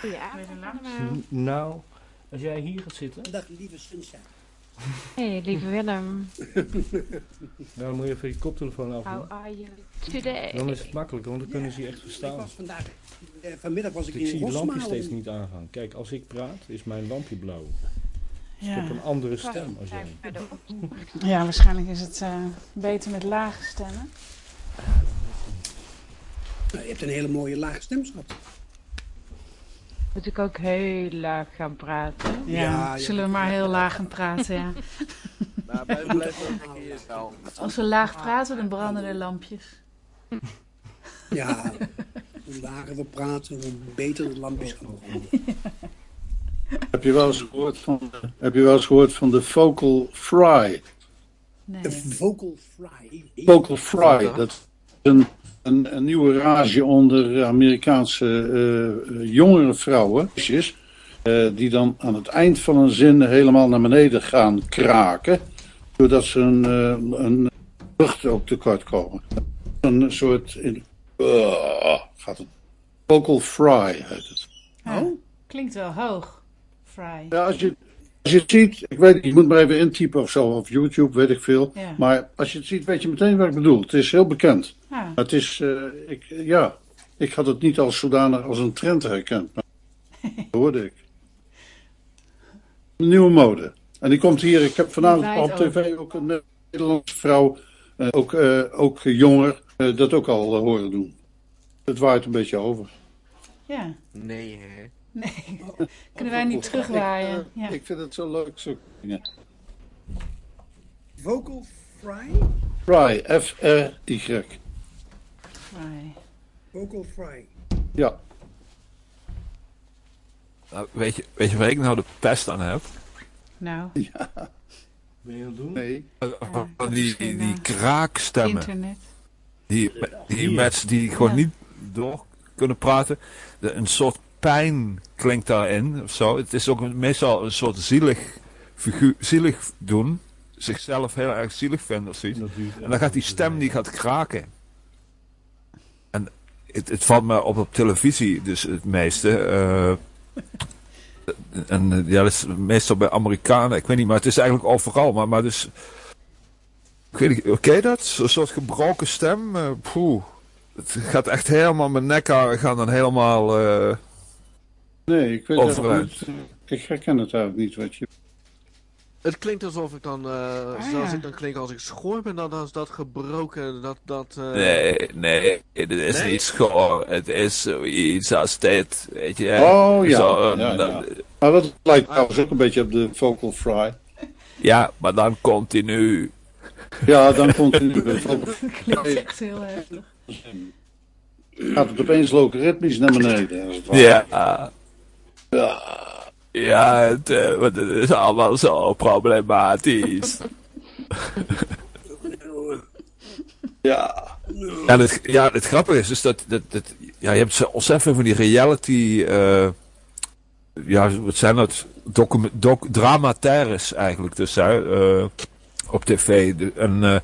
Goedenavond. Nou, als jij hier gaat zitten, Dag lieve Sunshine. Hey, lieve Willem. dan moet je even je koptelefoon How afdoen. are you today? Dan is het makkelijker, want dan kunnen ze je echt Ik verstaan. was vandaag, eh, vanmiddag was ik, Ik in zie het lampje steeds niet aangaan. Kijk, als ik praat, is mijn lampje blauw. Ik Ja. heb een andere stem als jij. ja, waarschijnlijk is het eh, beter met lage stemmen. Nou, je hebt een hele mooie lage stemschat. Moet ik ook heel laag gaan praten? Ja, zullen we maar heel laag gaan praten, ja. Nou, blijven lekker. Als we laag praten, dan branden er lampjes. Ja, hoe lager we praten, hoe beter de lampjes gaan branden. Heb je wel eens gehoord van, heb je wel eens gehoord van de Vocal Fry? De Nee. vocal fry. Vocal Fry, dat is een, een, een nieuwe rage onder Amerikaanse eh, eh, jongere vrouwen. eh, die dan aan het eind van een zin helemaal naar beneden gaan kraken. Doordat ze een, eh, een lucht ook tekort komen. Een soort... In, gaat het. Vocal Fry heet het. Oh, klinkt wel hoog. Fry. Ja, als je, als je het ziet, ik weet niet, je moet maar even intypen of zo, of YouTube, weet ik veel. Ja. Maar als je het ziet, weet je meteen wat ik bedoel. Het is heel bekend. Het is, eh, ik, ja, ik had het niet als zodanig als een trend herkend. Maar dat hoorde ik. Een nieuwe mode. En die komt hier, ik heb vanavond op tv ook een Nederlandse vrouw, eh, ook, eh, ook jonger, eh, dat ook al horen doen. Het waait een beetje over. ja. Nee, hè? Nee. Kunnen wij niet terugwaaien? Ja. Ik vind het zo leuk, zo dingen. Vocal fry? Fry, F-R-Y. Fry. Vocal fry. Ja. Nou, weet, je, weet je waar ik nou de pest aan heb? Nou, Ben je aan het doen? Nee. Van die, die, die eh, kraakstemmen. internet. Die, die mensen die gewoon Ja. niet door kunnen praten. De, een soort pijn klinkt daarin of zo. Het is ook een- meestal een soort zielig, figuur, zielig doen. Zichzelf heel erg zielig vinden of zoiets. En dan gaat die stem die gaat kraken. Het, het valt me op op televisie dus het meeste. eh, en eh, ja, dat is meestal bij Amerikanen. Ik weet niet, maar het is eigenlijk overal. Maar, maar dus... Ik weet niet, oké dat? Zo'n soort gebroken stem. poeh. Het gaat echt helemaal, mijn nekharen gaan dan helemaal... eh, Nee, ik weet eigenlijk niet. Ik herken het eigenlijk niet wat je... Het klinkt alsof ik dan, eh, Ah, zoals ja. ik dan klink als ik schoor ben, dan is dat gebroken, dat, dat... eh, Nee, nee, het is Nee? niet schoor. Het is zoiets als dit, weet je. Oh ja, Zo, ja, ja. dat- Maar dat lijkt trouwens ook een beetje op de vocal fry. ja, maar dan continu. Ja, dan continu. Vocal Klinkt echt heel heftig. gaat het opeens logaritmisch naar beneden. Ware. Ja, ja, het, eh, want het is allemaal zo problematisch. Ja. Ja, het, ja, het grappige is dus dat, dat, dat ja, je hebt zo ontzettend van die reality, eh, ja, wat zijn dat? Document, doc, dramataires eigenlijk dus, hè, eh, op tv. De- en eh,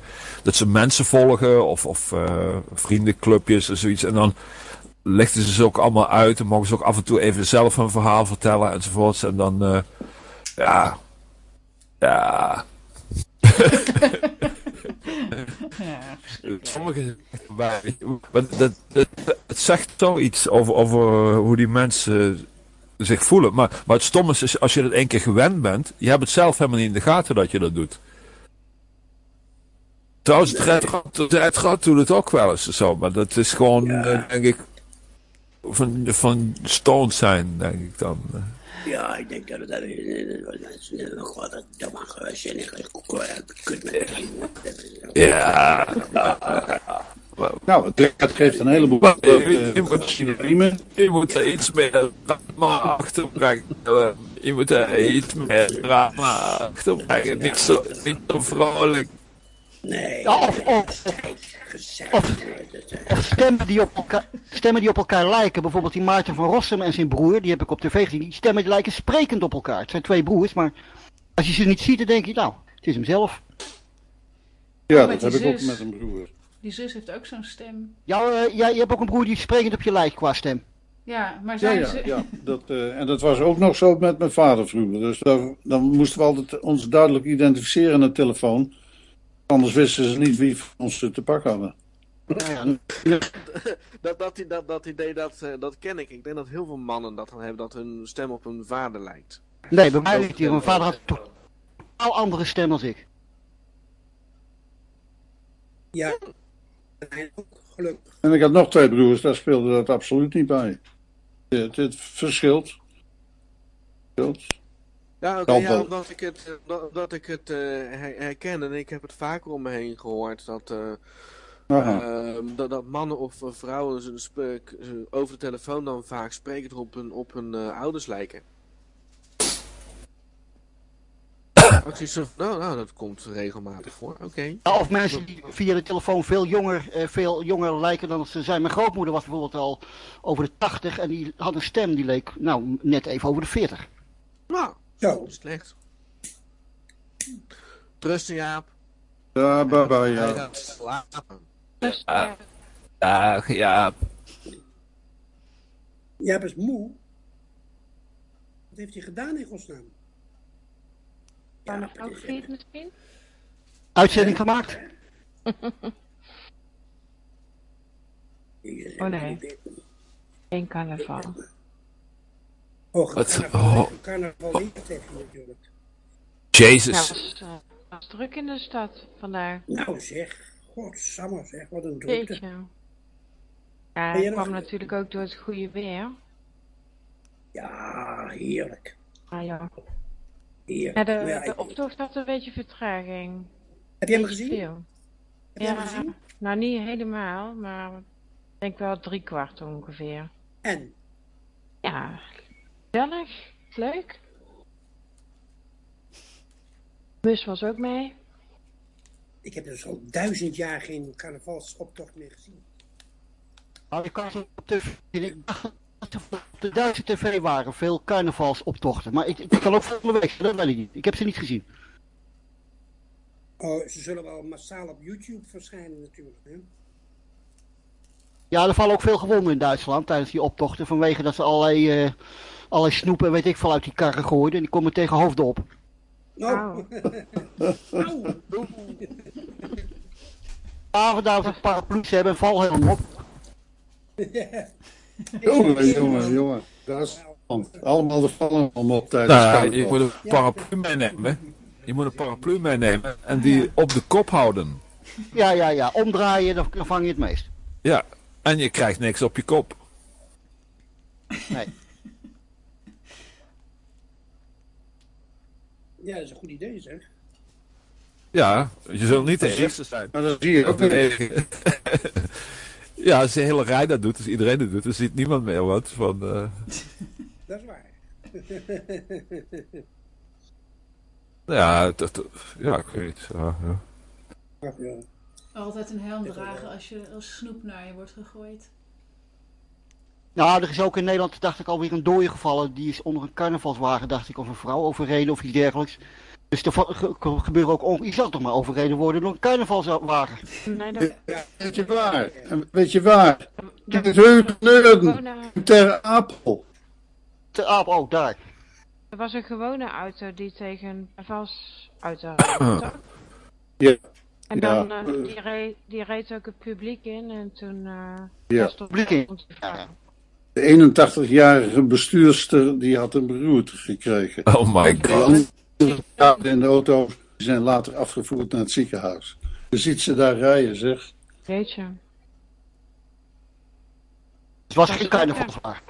dat ze mensen volgen of, of eh, vriendenclubjes en zoiets. En dan lichten ze ze ook allemaal uit en mogen ze ook af en toe even zelf een verhaal vertellen enzovoorts. En dan, eh, ja, ja, Ja. Sommige maar dat, het zegt zoiets over, over hoe die mensen zich voelen. Maar, maar het stomme is, als je dat één keer gewend bent, je hebt het zelf helemaal niet in de gaten dat je dat doet. Trouwens, het Red het Rad doet het ook wel eens zo, maar dat is gewoon, eh, denk ik, van, van stoned zijn, denk ik dan. Ja, ik denk dat het dat domme gezinnig kut met Ja, Nou, het, het geeft een heleboel Maar, uh, je- je moet- synoniemen. Je moet er iets meer drama achter brengen. Je moet er iets meer drama achter brengen. Niet zo, niet zo vrolijk. Nee, Of, of, gezegd. of, of stemmen, die op elkaar, stemmen die op elkaar lijken. Bijvoorbeeld die Maarten van Rossum en zijn broer, die heb ik op tv gezien. Die stemmen die lijken sprekend op elkaar. Het zijn twee broers, maar als je ze niet ziet, dan denk je, nou, het is hem zelf. Ja, dat heb ik ook met een broer. Die zus heeft ook zo'n stem. Ja, eh, ja, je hebt ook een broer die sprekend op je lijkt qua stem. Ja, maar zijn ja, ze... ja. Dat, eh, en dat was ook nog zo met mijn vader vroeger. Dus daar- dan moesten we altijd ons duidelijk identificeren aan de telefoon. Anders wisten ze niet wie van ons ze te pakken hadden. Ja, ja, Dat, dat, dat, dat idee, dat, eh, dat ken ik. Ik denk dat heel veel mannen dat dan hebben, dat hun stem op hun vader lijkt. nee, bij mij niet. Mijn vader had een totaal andere stem als ik. Ja, gelukkig. En ik had nog twee broers, daar speelde dat absoluut niet bij. Het, het verschilt. verschilt. Ja, omdat ik het, eh, dat, ik het eh, her- herken en ik heb het vaker om me heen gehoord dat, eh, ehm, dat, dat mannen of vrouwen over de telefoon dan vaak sprekend op hun, op hun eh, ouders lijken. Nou, nou, dat komt regelmatig voor, oké. Ja, of mensen die via de telefoon veel jonger, eh, veel jonger lijken dan ze zijn. Mijn grootmoeder was bijvoorbeeld al over de 80 en die had een stem die leek, nou, net even over de 40. Nou, Zo. niet slecht. Trusten, Jaap. Ja, bye bye, ja. gaat slapen. Dag, ja. Jaap is moe. Wat heeft hij gedaan in godsnaam? Ja, ook vriend misschien? Uitzending gemaakt? Oh nee, geen carnaval. Oh, Wat? carnaval, Oh. carnaval niet tegen natuurlijk. Ja, Jezus. was, eh, was druk in de stad vandaar. Nou zeg, godsamme zeg, wat een drukte. Beetje. Ja, dat nog- kwam natuurlijk ook door het goede weer. Ja, heerlijk. Ah, ja. heerlijk. Ja, de, ja, de ik- optocht had een beetje vertraging. heb je hem gezien? veel. Heb je hem gezien? nou niet helemaal, maar ik denk wel drie kwart ongeveer. En? Ja, gezellig, leuk. Mus was ook mee. Ik heb dus al duizend jaar geen carnavalsoptocht meer gezien. Nou, ik kan het op de Duitse tv waren veel carnavalsoptochten. Maar ik, ik kan ook volgende week, dat weet ik niet. Ik heb ze niet gezien. Oh, ze zullen wel massaal op YouTube verschijnen natuurlijk. Hè? Ja, er vallen ook veel gewonden in Duitsland tijdens die optochten. Vanwege dat ze allerlei, eh allerlei snoepen, weet ik veel, uit die karren gooiden. En die komen tegen hoofden op. Oh. Auw. Ja, vandaar dat ze paraplu's hebben en valhelm op. Jongen, jongen, jongen. Dat is allemaal de vallen om op tijdens Nou, je moet een paraplu meenemen. Je moet een paraplu meenemen en die op de kop houden. Ja, ja, ja. Omdraaien, dan, dan vang je het meest. Ja, en je krijgt niks op je kop. Nee. Ja, dat is een goed idee zeg. Ja, je zult niet de eerste zijn. Maar dat zie je ook niet. Ja, als de hele rij dat doet, als iedereen dat doet, dan ziet niemand meer wat van... eh, Dat is waar. ja, dat, dat- ja, ik weet het. Ja, ja. Ach, ja. Altijd een helm dragen als je als snoep naar je wordt gegooid. Nou, er is ook in Nederland, dacht ik, alweer een dode gevallen. Die is onder een carnavalswagen, dacht ik, of een vrouw overreden of iets dergelijks. Dus er gebeuren ook on... Je zal toch maar overreden worden door een carnavalswagen. Nee, dat, Weet je waar? En weet je waar? Het Heugenurden, gewone, ter Apel. Te aap, oh, daar. er was een gewone auto die tegen een valsauto reed, toch? Ja, En Ja. dan, eh, die, reed, die reed ook het publiek in en toen eh ja. was Publiek in. De 81-jarige bestuurster die had een beroerte gekregen. Oh my god. zaten in de auto die zijn later afgevoerd naar het ziekenhuis. Je ziet ze daar rijden, zeg. Weet je. Het was geen carnavalswagen.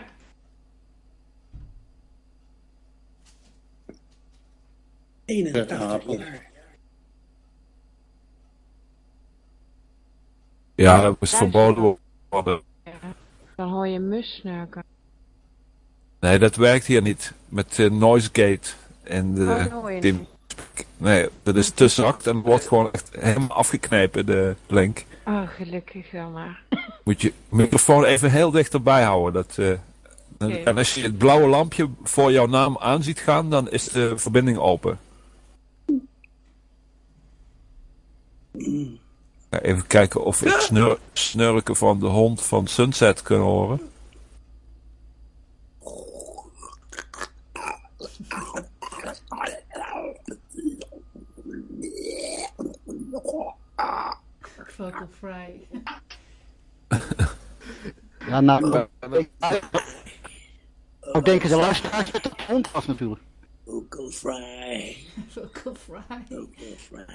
Ter 81 Apel. jaar. Ja, dat moest verboden worden. Dan hoor je mus snurken. Nee, dat werkt hier niet. Met eh, Noisegate. En de, Oh, dat hoor je die- niet. nee, dat is te zacht en wordt gewoon echt helemaal afgeknepen, de link. Oh, gelukkig wel maar. Moet je microfoon even heel dichterbij houden. Dat, eh. En als je het blauwe lampje voor jouw naam aan ziet gaan, dan is de verbinding open. Ja, even kijken of we het snur snurken van de hond van Sunset kunnen horen. Vocal fry. Ja, nou, ik, ik denken de luisteraars dat het hond was natuurlijk. Vocal fry. Vocal fry. Vocal fry.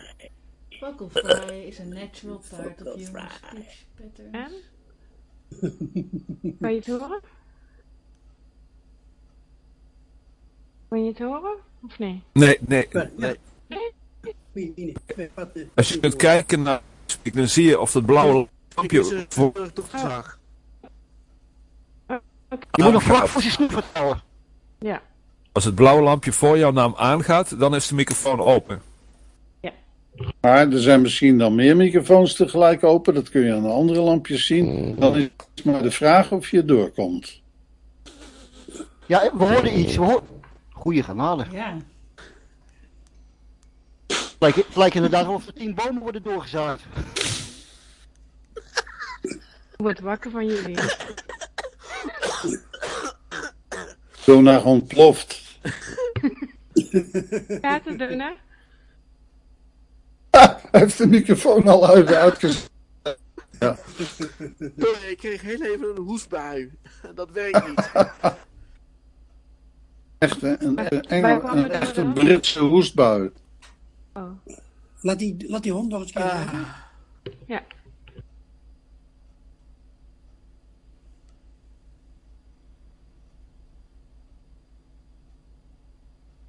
Fry is a natural part of human speech patterns. En? Kan je het horen? Kan je het horen? Of nee? Nee, nee. Eh, Als je kunt kijken naar dan zie je of dat blauwe lampje voor... Je moet nog vlak voor je snoever houden. Ja. Als het blauwe lampje voor jouw naam aangaat, dan is de microfoon open. Maar er zijn misschien dan meer microfoons tegelijk open. Dat kun je aan de andere lampjes zien. Dan is het maar de vraag of je doorkomt. Ja, we hoorden iets. We hoor... Goeie genade. Ja. Het lijkt, het lijkt inderdaad wel of er tien bomen worden doorgezaagd. Ik word wakker van jullie. Dona ontploft. Gaat het doen, hè? Hij heeft de microfoon al uit, uitgezet. Ja. Sorry, ik kreeg heel even een hoestbui. Dat werkt niet. Echt een, een, een, Engel- echte. Britse hoestbui. Oh. Laat die, laat die hond nog eens Ah. kijken. Ja.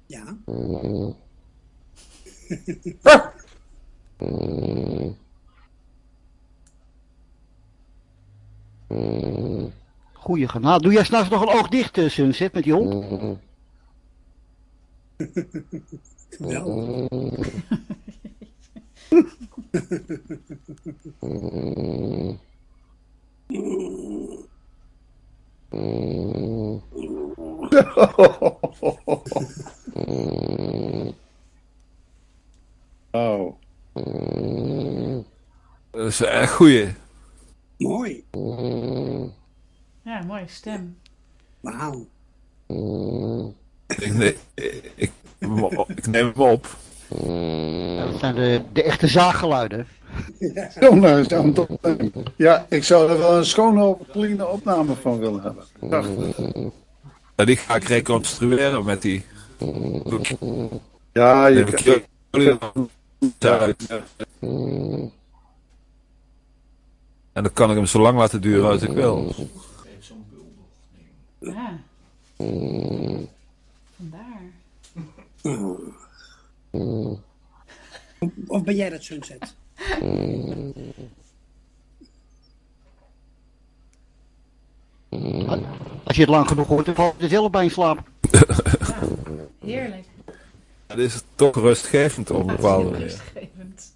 Ja. Goeie genade. Doe jij s'nachts nog een oog dicht, eh, Sunset, met die hond? Wel. oh. Goeie. Mooi. Ja, mooie stem. Wauw. Ik, ne- ik, neem hem op. Ja, dat zijn de, de echte zaaggeluiden. Zo nou. Ja, ik zou er wel een schone, clean opname van willen hebben. Prachtig. Die ga ik reconstrueren met die. Ja, je kan- jullie uit. En dan kan ik hem zo lang laten duren als ik wil. Ja. Vandaar. Of ben jij dat sunset? Als je het lang genoeg hoort, dan valt je er zelf bij in slaap. Heerlijk. Het is toch rustgevend op een bepaalde manier. Rustgevend.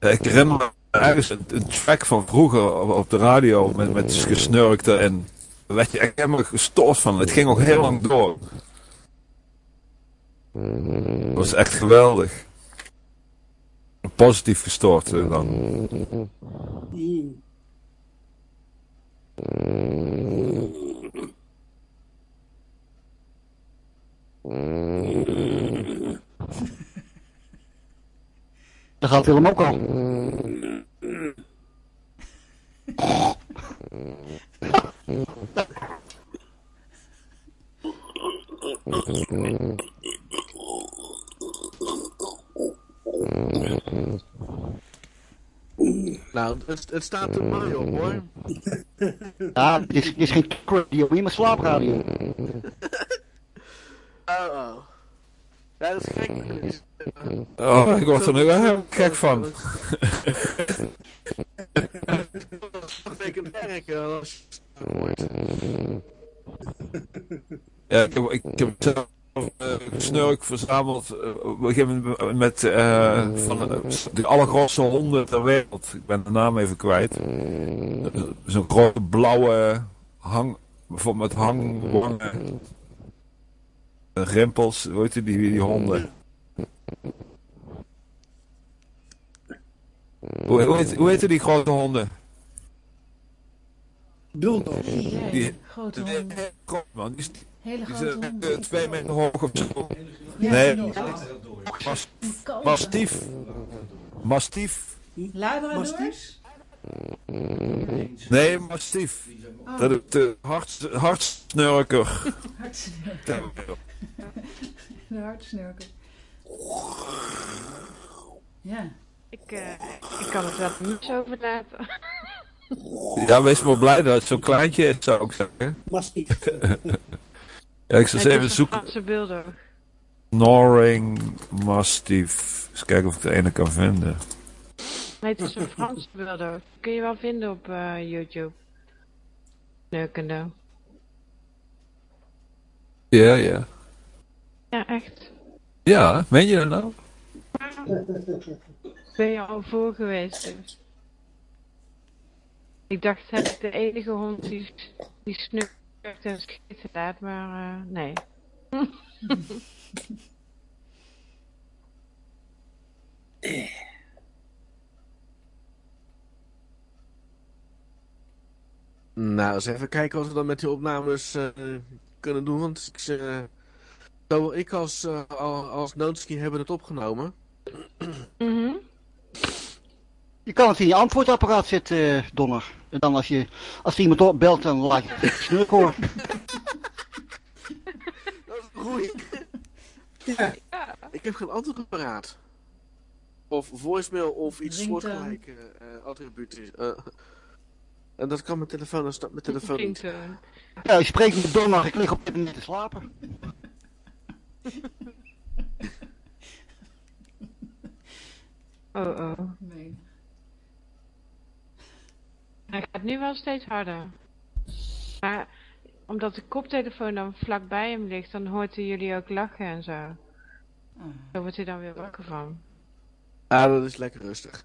Ik herinner me een, track van vroeger op, de radio met, met gesnurkte en werd je echt helemaal gestoord van. Het ging ook heel lang door. Dat was echt geweldig. Positief gestoord eh, dan. Hmm. Dan gaat Willem ook al. Nou, het, het staat er mooi op hoor. Ja, het is, het is geen radio, meer maar slaapradio. Oh, oh. Ja, dat is gek. Oh, ik word er nu wel heel gek van. Als je hoort. Ja, ik heb, ik heb zelf eh, snurk verzameld eh, op een gegeven moment met eh, van de allergrootste honden ter wereld. Ik ben de naam even kwijt. Zo'n grote blauwe hang, bijvoorbeeld met hangwangen. En rimpels, hoe heet die, die, honden? Hoe, hoe, heet, hoe heten die grote honden? Bulldog. Die, Grote die, hond. groot, man. Die, is- Hele die grote eh, twee meter hoog of zo. Ja, Nee, mastief. Mastief. Labradors? Nee, mastief. Dat is de hart, hartsnurker. Hartsnurker. De hartsnurker. Ja. Ik, eh, ik kan het wel niet over laten. Ja, wees maar blij dat het zo'n kleintje is, zou ik zeggen. Mastief. Ja, ik zal eens even zoeken. Franse bulldog. Snoring mastief. Eens kijken of ik de ene kan vinden. Nee, het is een Franse bulldog. Kun je wel vinden op eh, YouTube. Neukende. Ja, ja. Ja, echt. Ja, meen je dat nou? Ben je al voor geweest dus. Ik dacht, heb ik de enige hond die, die snurkt en scheten laat, maar eh, nee. Nou, eens even kijken wat we dan met die opnames eh, kunnen doen. Want ik, eh, zowel ik als, al- als Nootski hebben het opgenomen. Mhm. Je kan het in je antwoordapparaat zetten, eh, Donner. En dan als, je, als er iemand op belt, dan laat je het snurk horen. Dat is een goeie. ja. Ik heb geen antwoordapparaat. Of voicemail of iets soortgelijke eh attributen. En dat kan mijn telefoon, dan staat mijn telefoon niet. Ja, je spreekt met Donner, ik lig op dit moment te slapen. Oh oh. Nee. Hij gaat nu wel steeds harder. Maar omdat de koptelefoon dan vlak bij hem ligt, dan hoort hij jullie ook lachen en zo. Daar wordt hij dan weer wakker van. Ah, dat is lekker rustig.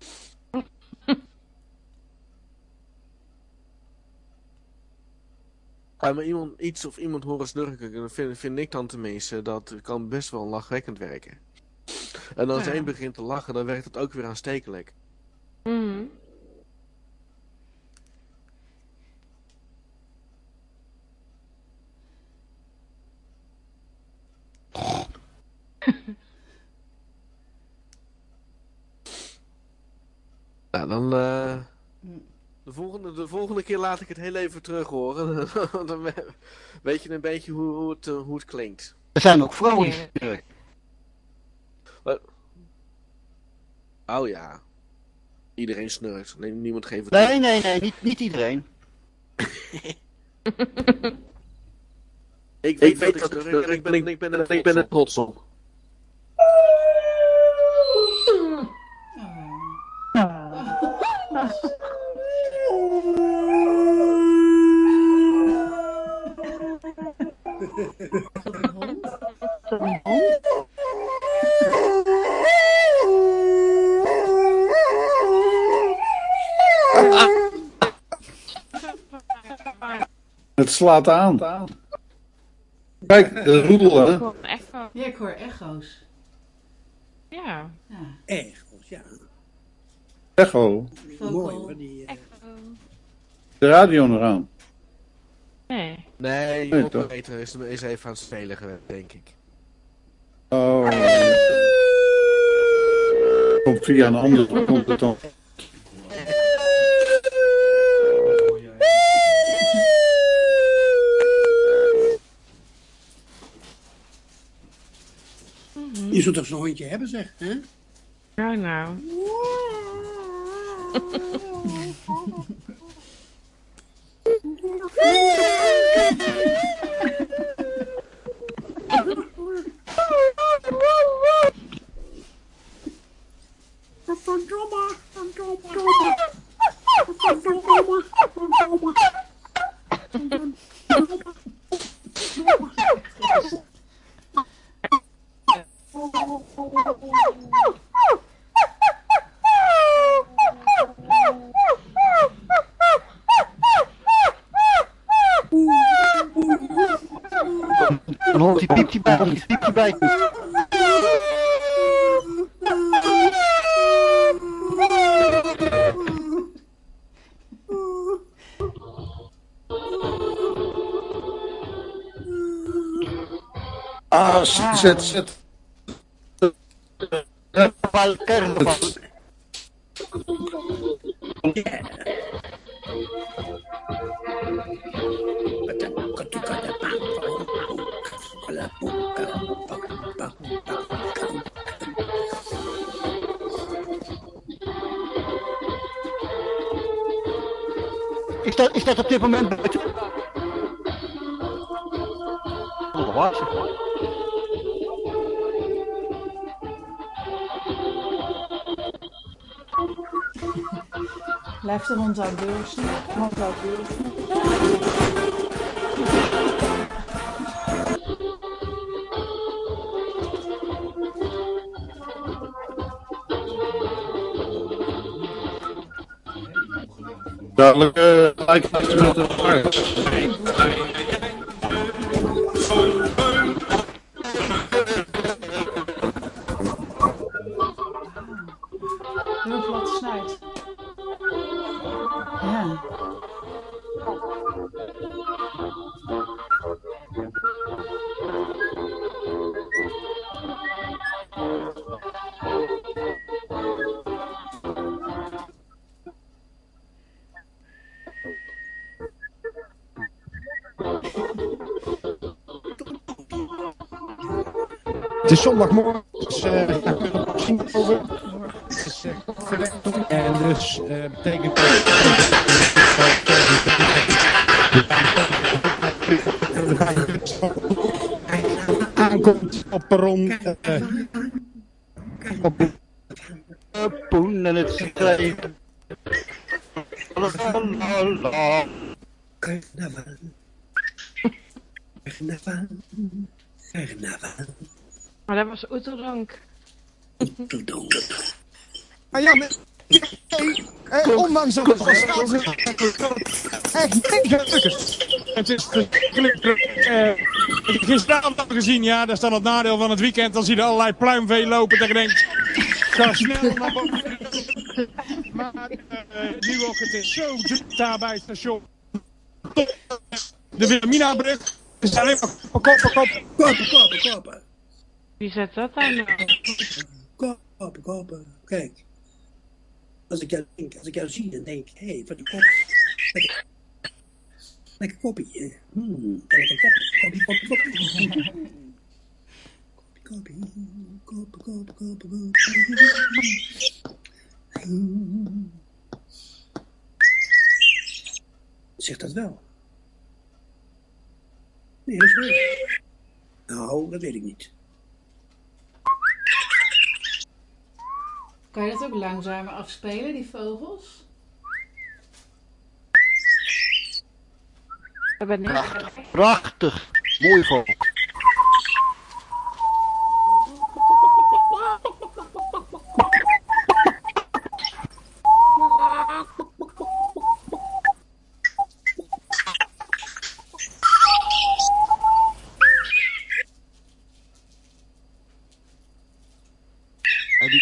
Ja, maar iemand, iets of iemand horen snurken, dan vind, vind ik dan tenminste, dat kan best wel lachwekkend werken. En als Ja. één begint te lachen, dan werkt het ook weer aanstekelijk. Mhm. Nou, dan. eh, de, volgende, de volgende keer laat ik het heel even terug horen. dan we- weet je een beetje hoe, hoe, het, eh, hoe het klinkt. Er zijn ook vrouwen die. Oh ja. Iedereen snurkt. Nee, niemand geeft het Nee, nee, nee, niet, niet iedereen. Ik weet, dat ik snurk. Ik ben, ik, ben, er- ik ben er trots op. Het slaat aan. Kijk, de roedel, hè. Ja, ik hoor echo's. Ja. Echt, ja. Echo. Mooi hoor, die... wel. De radio nog aan. Nee. Nee, toch? operator is, is even aan het spelen geweest, denk ik. Oh. Komt via een andere komt het dan. Je zult toch zo'n hondje hebben, zeg. Hè? Nou, nou. Oh! Dan hoort die bijtjes, piept die. Ah, zet, zet. zet. Carnaval, carnaval. Dat, is dat op dit moment buiten? Blijft de hond aan beurzen? Hond aan beurzen. Dadelijk eh, lijkt het Is zondagmorgen, dus eh daar kunnen zien over. Het is eh, doen en dus eh betekent dat... Aankomt op perron. eh, op Poen en het schrijven. Lalalala. Carnaval. Carnaval. Carnaval. Maar dat was Oeterdonk. Ah ja, maar... Nee, eh, ondanks dat het van echt mega druk is. Het is gelukkig... eh gisteravond al gezien, ja, dat is dan het nadeel van het weekend. Dan zie je allerlei pluimvee lopen dat je denkt... Ga snel naar boven. Maar eh, nu ook, het is zo druk daar bij het station. De Wilhelminabrug. Er zijn alleen maar koppen, koppen, Kopen, kopen, kopen. Wie zet dat dan nou? Kopen, kopen. Kijk. Als ik jou, denk, als ik jou zie, dan denk ik, hé, hey, van die kop. Lekker, koppie. eh. Hmm, lekker koppie, koppie, koppie, koppie. Koppie, koppie, koppie, koppie, koppie. Hmm. Zeg dat wel. Nee, dat is wel. Nou, dat weet ik niet. Kan je dat ook langzamer afspelen, die vogels? Dat ben ik. Prachtig, prachtig. Mooi. Ja, Die,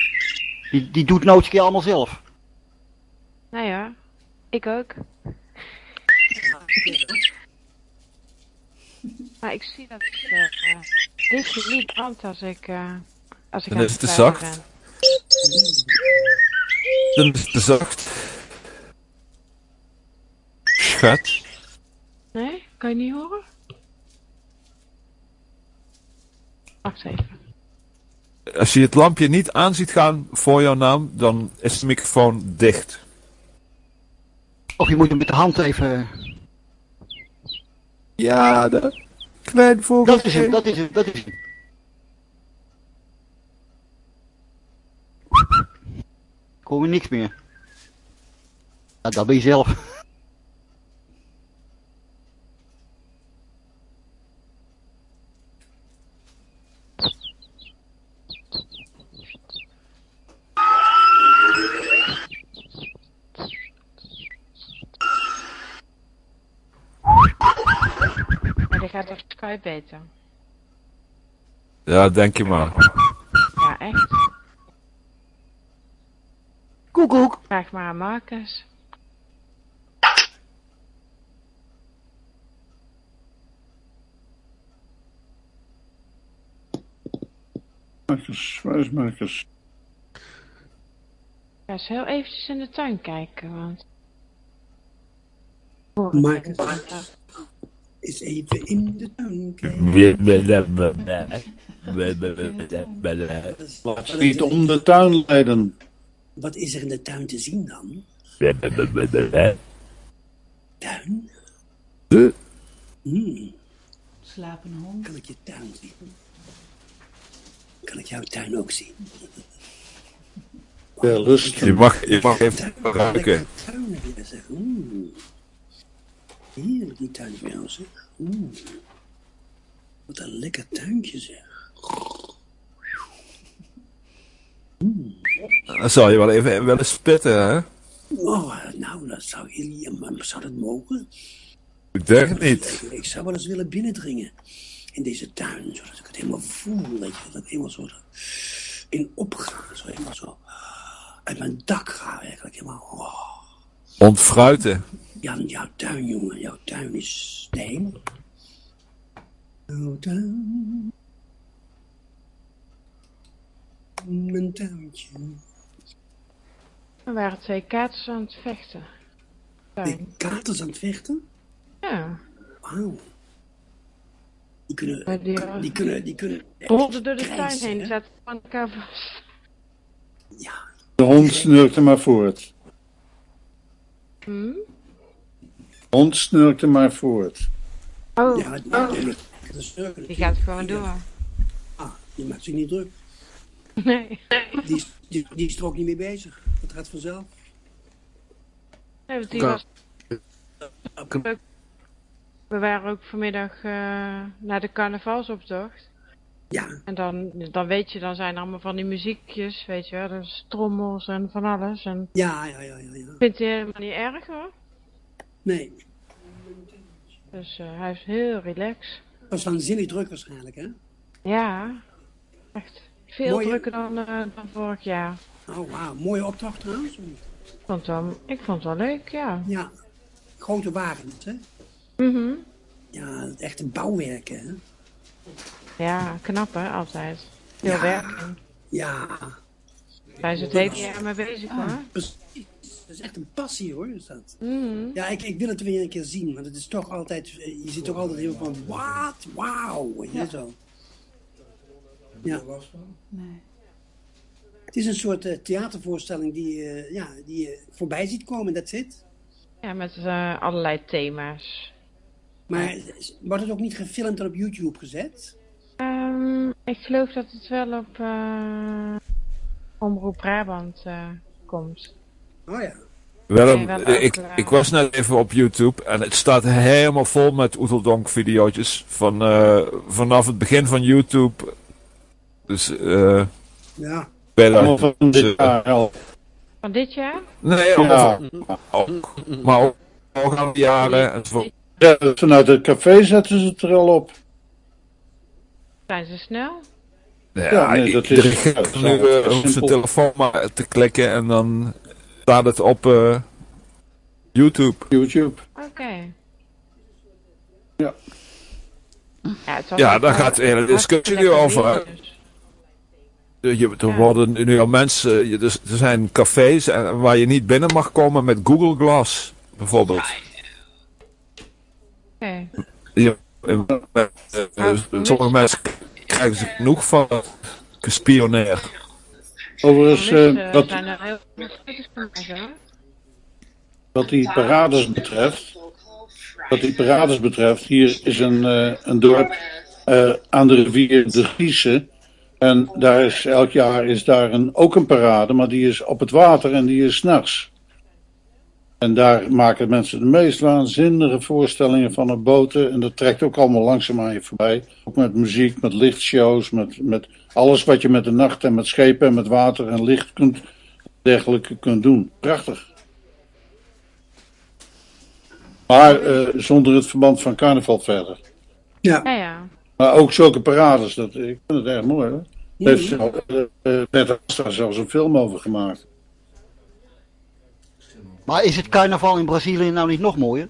die, die doet nooit een keer allemaal zelf. Nou ja, ik ook. Maar ik zie dat uh, lichtje niet brandt als ik, eh als ik Dan aan is het te zacht. ben. Dan is het te zacht. Schat. Nee? Kan je niet horen? Wacht even. Als je het lampje niet aan ziet gaan voor jouw naam, dan is de microfoon dicht. Of je moet hem met de hand even... Ja, dat... Klein. Dat is hem, dat is hem, dat is hem. Ik hoor niks meer. Ja, dat ben je zelf. Maar die gaat op Skype beter. Ja, denk je maar. Ja, echt. Koekoek. Vraag maar aan Marcus. Marcus, waar is Marcus? Ga eens heel eventjes in de tuin kijken, want... Marcus is even in de tuin ze niet om de tuin leiden. Wat is er in de tuin te zien dan? Tuin? Hmm, Slapende hond. kan ik je tuin zien? Kan ik jouw tuin ook zien? Ja, lust. Je mag, je mag even Tuin, ruiken. lekker tuin heb je zeg. Oeh. Heerlijk die tuin van jou zeg. Oeh. Wat een lekker tuintje zeg. Dan zou je wel even willen spitten, hè? Oh, nou, dat zou jullie, maar zou dat mogen? Ik denk het niet. Ik zou wel eens willen binnendringen in deze tuin, zodat ik het helemaal voel, weet je, dat ik helemaal zo in opga, zo helemaal zo uit mijn dak ga, eigenlijk helemaal. Oh. Ontfruiten. Jan, jouw tuin, jongen, jouw tuin is de hemel. Jouw tuin. Mijn tuintje. Er waren twee katers aan het vechten. Tuin. katers aan het vechten? Ja. Wauw. Die kunnen, die, eh, die kunnen, die kunnen. rolden door de tuin heen, zaten aan elkaar vast. De hond snurkte maar voort. Hm? Hond snurkte maar voort. Oh, Ja, die, die gaat gewoon door. Ah, die maakt zich niet druk. Nee. Die, is- die, die is er ook niet mee bezig. Dat gaat vanzelf. Nee, want die was... We waren ook vanmiddag eh, naar de carnavalsoptocht. Ja. En dan, dan weet je, dan zijn er allemaal van die muziekjes, weet je wel. Dus trommels en van alles. En Ja, ja, ja, ja. ja. vindt hij helemaal niet erg hoor. Nee, Dus eh, hij is heel relaxed. was waanzinnig druk waarschijnlijk, hè? Ja, echt. Veel Mooie- drukker dan, eh, dan vorig jaar. Oh, wauw. Mooie opdracht trouwens. Ik vond, het wel, ik vond het wel leuk, ja. Ja. Grote wagens, hè? Mhm. Ja, het echte bouwwerken, hè? Ja, knap hè, altijd. Veel Ja. werk. Ja, Daar is het hele jaar mee bezig hoor. precies. Dat is echt een passie, hoor, is dat. Mhm. Ja, ik, ik wil het weer een keer zien, want het is toch altijd... eh, Je ziet toch altijd heel van, wat? Wauw, weet je zo. Ja. Nee. Het is een soort eh, theatervoorstelling die, eh, ja, die je voorbij ziet komen, dat zit. Ja, met eh, allerlei thema's. Maar wordt het ook niet gefilmd en op YouTube gezet? Ehm, ik geloof dat het wel op eh, Omroep Brabant eh, komt. Oh ja. Willem, ik, eh, ik was net even op YouTube en het staat helemaal vol met Oeteldonk video's van eh, vanaf het begin van YouTube. Dus eh Ja. Allemaal van dit jaar al. Van dit jaar? Nee, Ja. ook, maar ook voorgaande jaren. En zo. Ja, vanuit het café zetten ze het er al op. Zijn ze snel? Ja, Ja, nee, dat is- iedereen gaat nu eh, op zijn telefoon maar te klikken en dan staat het op eh, YouTube. YouTube. Oké. Ja. Ja, Ja, daar gaat de hele discussie nu over. dus. Eh, Je, er Ja. worden nu al mensen, je- dus, er zijn cafés eh, waar je niet binnen mag komen met Google Glass, bijvoorbeeld. Oké. Ja, eh, eh, sommige mensen krijgen ze genoeg van gespioneerd. Overigens, eh, wat, maken, hoor. wat die parades betreft, wat die parades betreft, hier is een, eh, een dorp eh, aan de rivier de Giese. En daar is, elk jaar is daar een, ook een parade, maar die is op het water en die is s'nachts. En daar maken mensen de meest waanzinnige voorstellingen van op boten. En dat trekt ook allemaal langzaam aan je voorbij. Ook met muziek, met lichtshows, met, met alles wat je met de nacht en met schepen en met water en licht kunt, dergelijke kunt doen. Prachtig. Maar eh, zonder het verband van carnaval verder. Ja. Ja, ja. Maar ook zulke parades, dat, ik vind het erg mooi hoor. Daar heeft zelf, eh, eh, Bert Astra zelfs een film over gemaakt. Maar is het carnaval in Brazilië nou niet nog mooier?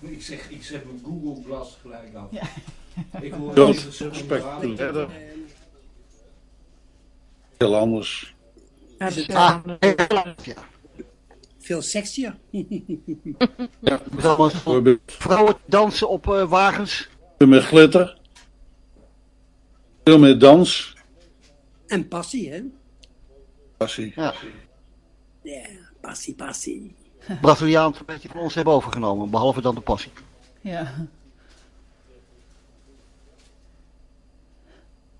Ik zeg, ik zeg mijn Google Glass gelijk af. Ik hoor Dat spectaculair. Heel anders. Ja, Is het- Ah, heel ja. Veel sexier. Bijvoorbeeld vrouwen dansen op eh, wagens. veel meer glitter. Veel meer dans. en passie, hè? Passie. Ja, Ja, passie, passie. Braziliaans een beetje van ons hebben overgenomen, behalve dan de passie. Ja.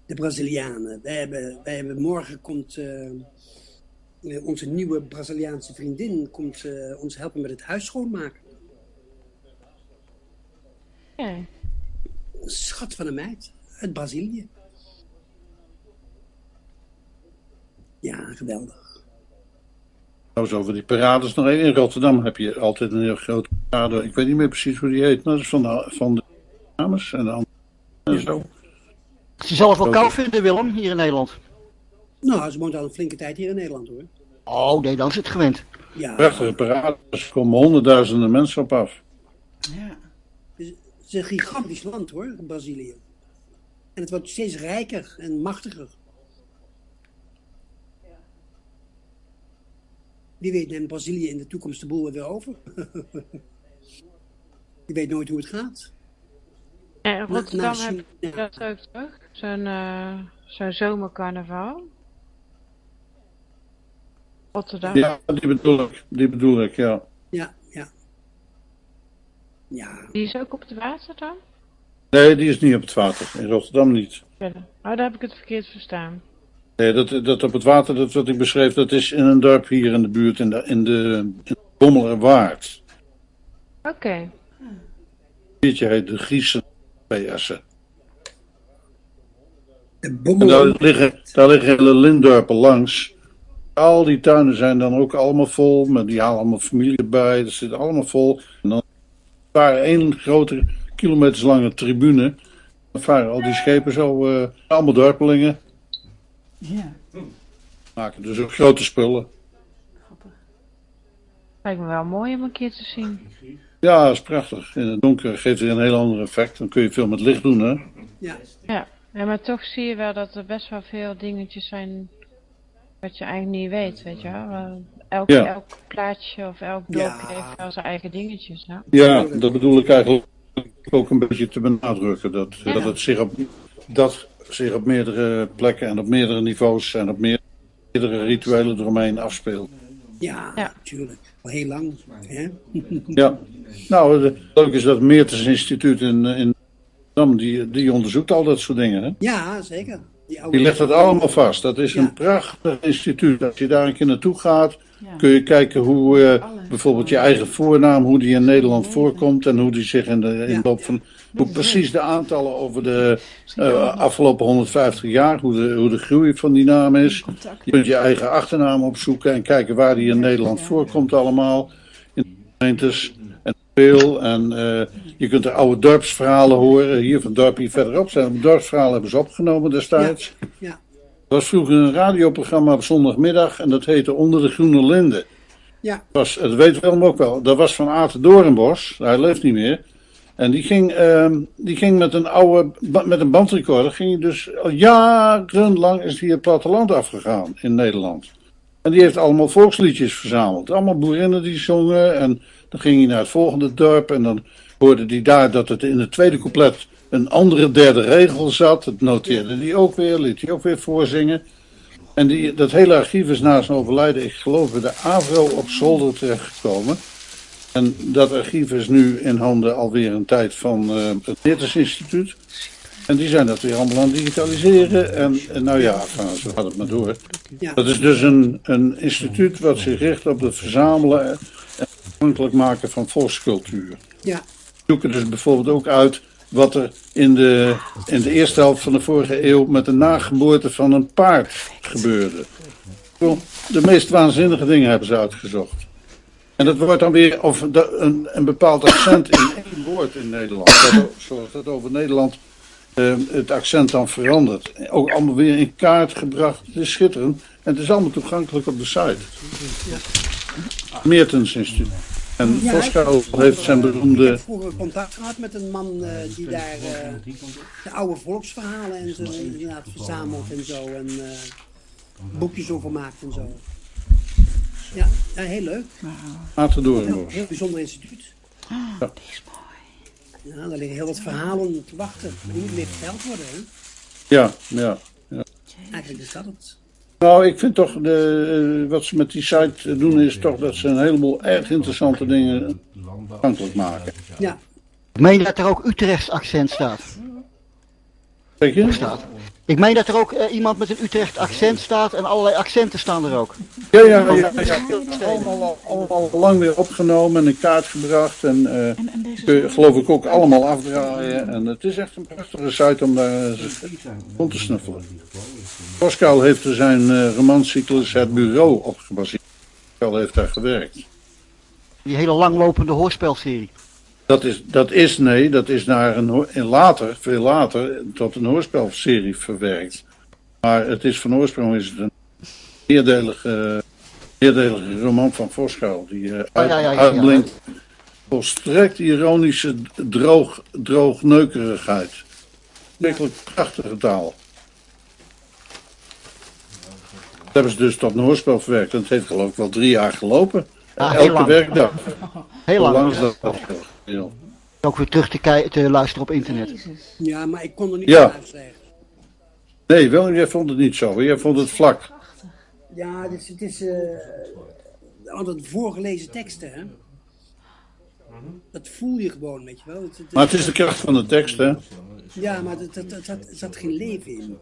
De Brazilianen. Wij hebben, wij hebben morgen komt eh, eh, onze nieuwe Braziliaanse vriendin komt, eh, ons helpen met het huis schoonmaken. Ja. Een schat van een meid uit Brazilië. Ja, geweldig. Trouwens, over die parades nog één. In Rotterdam heb je altijd een heel grote parade. Ik weet niet meer precies hoe die heet. Maar dat is van de, van de dames en de andere. En zo. Ze zal het wel koud vinden, Willem, hier in Nederland. Nou, ze woont al een flinke tijd hier in Nederland hoor. Oh nee, dan is het gewend. Ja, Prachtige parades. Er komen honderdduizenden mensen op af. ja. het is een gigantisch land hoor, Brazilië. En het wordt steeds rijker en machtiger. Wie weet neemt Brazilië in de toekomst de boel weer over. Je weet nooit hoe het gaat. En in Rotterdam heb je dat ook toch? Zo'n eh, zo'n zomercarnaval. Rotterdam. Ja, die bedoel ik. Die bedoel ik, ja. Ja, ja. Ja, Die is ook op het water dan? Nee, die is niet op het water. In Rotterdam niet. Oh, daar heb ik het verkeerd verstaan. Nee, dat, dat op het water, dat wat ik beschreef, dat is in een dorp hier in de buurt, in de, in de, in de Bommelerwaard. Oké. Dit heet de Griese bij Essen. En daar liggen, daar liggen hele lindorpen langs. Al die tuinen zijn dan ook allemaal vol. Maar die halen allemaal familie erbij. Dat zit allemaal vol. En dan waren één grote kilometers lange tribune. Dan varen al die schepen zo. eh, allemaal dorpelingen. Ja. Maken dus ook grote spullen. Lijkt me wel mooi om een keer te zien. Ja, dat is prachtig. In het donker geeft het een heel ander effect. Dan kun je veel met licht doen, hè? Ja. Ja. ja, maar toch zie je wel dat er best wel veel dingetjes zijn wat je eigenlijk niet weet, weet je wel. Elk, Ja. elk plaatsje of elk dorpje heeft wel zijn eigen dingetjes, ja. Ja, dat bedoel ik eigenlijk ook een beetje te benadrukken. Dat, dat het zich op, dat zich op meerdere plekken en op meerdere niveaus en op meerdere rituelen eromheen afspeelt. Ja, natuurlijk. Al heel lang. Hè? Ja. Nou, het leuke is dat het Meertens Instituut in, in Amsterdam, die, die onderzoekt al dat soort dingen. Hè? Ja, zeker. Die legt dat allemaal vast. Dat is een prachtig instituut. Als je daar een keer naartoe gaat, kun je kijken hoe eh, bijvoorbeeld je eigen voornaam, hoe die in Nederland voorkomt en hoe die zich in de, in de loop van, hoe precies de aantallen over de eh, afgelopen 150 jaar, hoe de, hoe de groei van die naam is. Je kunt je eigen achternaam opzoeken en kijken waar die in Nederland voorkomt allemaal. In de gemeentes en veel. En eh, je kunt de oude dorpsverhalen horen. Hier van dorp hier verderop zijn dorpsverhalen hebben ze opgenomen destijds. Ja. Er was vroeger een radioprogramma op zondagmiddag en dat heette Onder de Groene Linden. Ja. Dat, was, dat weet Willem ook wel. Dat was van Aten Doornbos, hij leeft niet meer. En die ging, ehm, die ging met een oude, met een bandrecorder, ging dus al jarenlang is hij het platteland afgegaan in Nederland. En die heeft allemaal volksliedjes verzameld. Allemaal boerinnen die zongen. En dan ging hij naar het volgende dorp. En dan hoorde hij daar dat het in het tweede couplet een andere derde regel zat. Dat noteerde hij ook weer, liet hij ook weer voorzingen. En die, dat hele archief is na zijn overlijden, ik geloof, de AVRO op zolder terechtgekomen. En dat archief is nu in handen alweer een tijd van eh, het Meertens Instituut. En die zijn dat weer allemaal aan het digitaliseren. En, en nou ja, zo gaat het maar door. Ja. Dat is dus een, een instituut wat zich richt op het verzamelen en toegankelijk maken van volkscultuur. Ja. Zoeken dus bijvoorbeeld ook uit wat er in de, in de eerste helft van de vorige eeuw met de nageboorte van een paard gebeurde. De meest waanzinnige dingen hebben ze uitgezocht. En dat wordt dan weer of de- een, een bepaald accent in één woord in Nederland. Dat- Zoals dat over Nederland eh, het accent dan verandert. Ook allemaal weer in kaart gebracht. Het is schitterend. En het is allemaal toegankelijk op de site. Meertens Instituut. En Ja, ik- heeft zijn Ik beroemde... heb vroeger contact gehad met een man eh, die daar eh, de oude volksverhalen en zo inderdaad verzamelt en zo. En eh, boekjes over maakt en zo. Ja, ja heel leuk. Aten Heel, Doornbos. heel bijzonder instituut. Ja. Ja, daar liggen heel wat verhalen te wachten. Maar die moeten weer verteld worden, hè? Ja, ja. ja. Eigenlijk is dat het. Nou, ik vind toch, de, eh, wat ze met die site doen, is toch dat ze een heleboel erg interessante dingen toegankelijk maken. Ja. Ik meen dat er ook Utrechts accent staat. Je? staat. Ik meen dat er ook eh, iemand met een Utrecht accent staat en allerlei accenten staan er ook. Ja, ja, ja. ja, ja. Allemaal, allemaal lang weer opgenomen en in kaart gebracht. En eh, kun je, geloof ik ook allemaal afdraaien. En het is echt een prachtige site om daar eens rond te snuffelen. Pascal heeft er zijn eh, romancyclus Het Bureau op gebaseerd. Pascal heeft daar gewerkt. Die hele langlopende hoorspelserie. Dat is, dat is nee, dat is naar een, later, veel later, tot een hoorspelserie verwerkt. Maar het is van oorsprong is het een meerdelige, meerdelige roman van Voskuil. Die eh, uit, ja, ja, ja, uitblinkt. Volstrekt ironische, droog, droogneukerigheid. Werkelijk prachtige taal. Dat hebben ze dus tot een hoorspel verwerkt. En het heeft geloof ik wel drie jaar gelopen. Ah, heel Elke lang. werkdag. Heel Hoe lang. is dat? Ja. Ook weer terug te, te luisteren op internet. Ja, maar ik kon er niet Ja. luisteren. Nee, wel, jij vond het niet zo. Jij vond het vlak. Ja, het is, het is eh, altijd voorgelezen teksten, hè? Dat voel je gewoon, weet je wel. Het, het- Maar het is de kracht van de tekst, hè? Ja, maar het, het, het, zat- er zat geen leven in.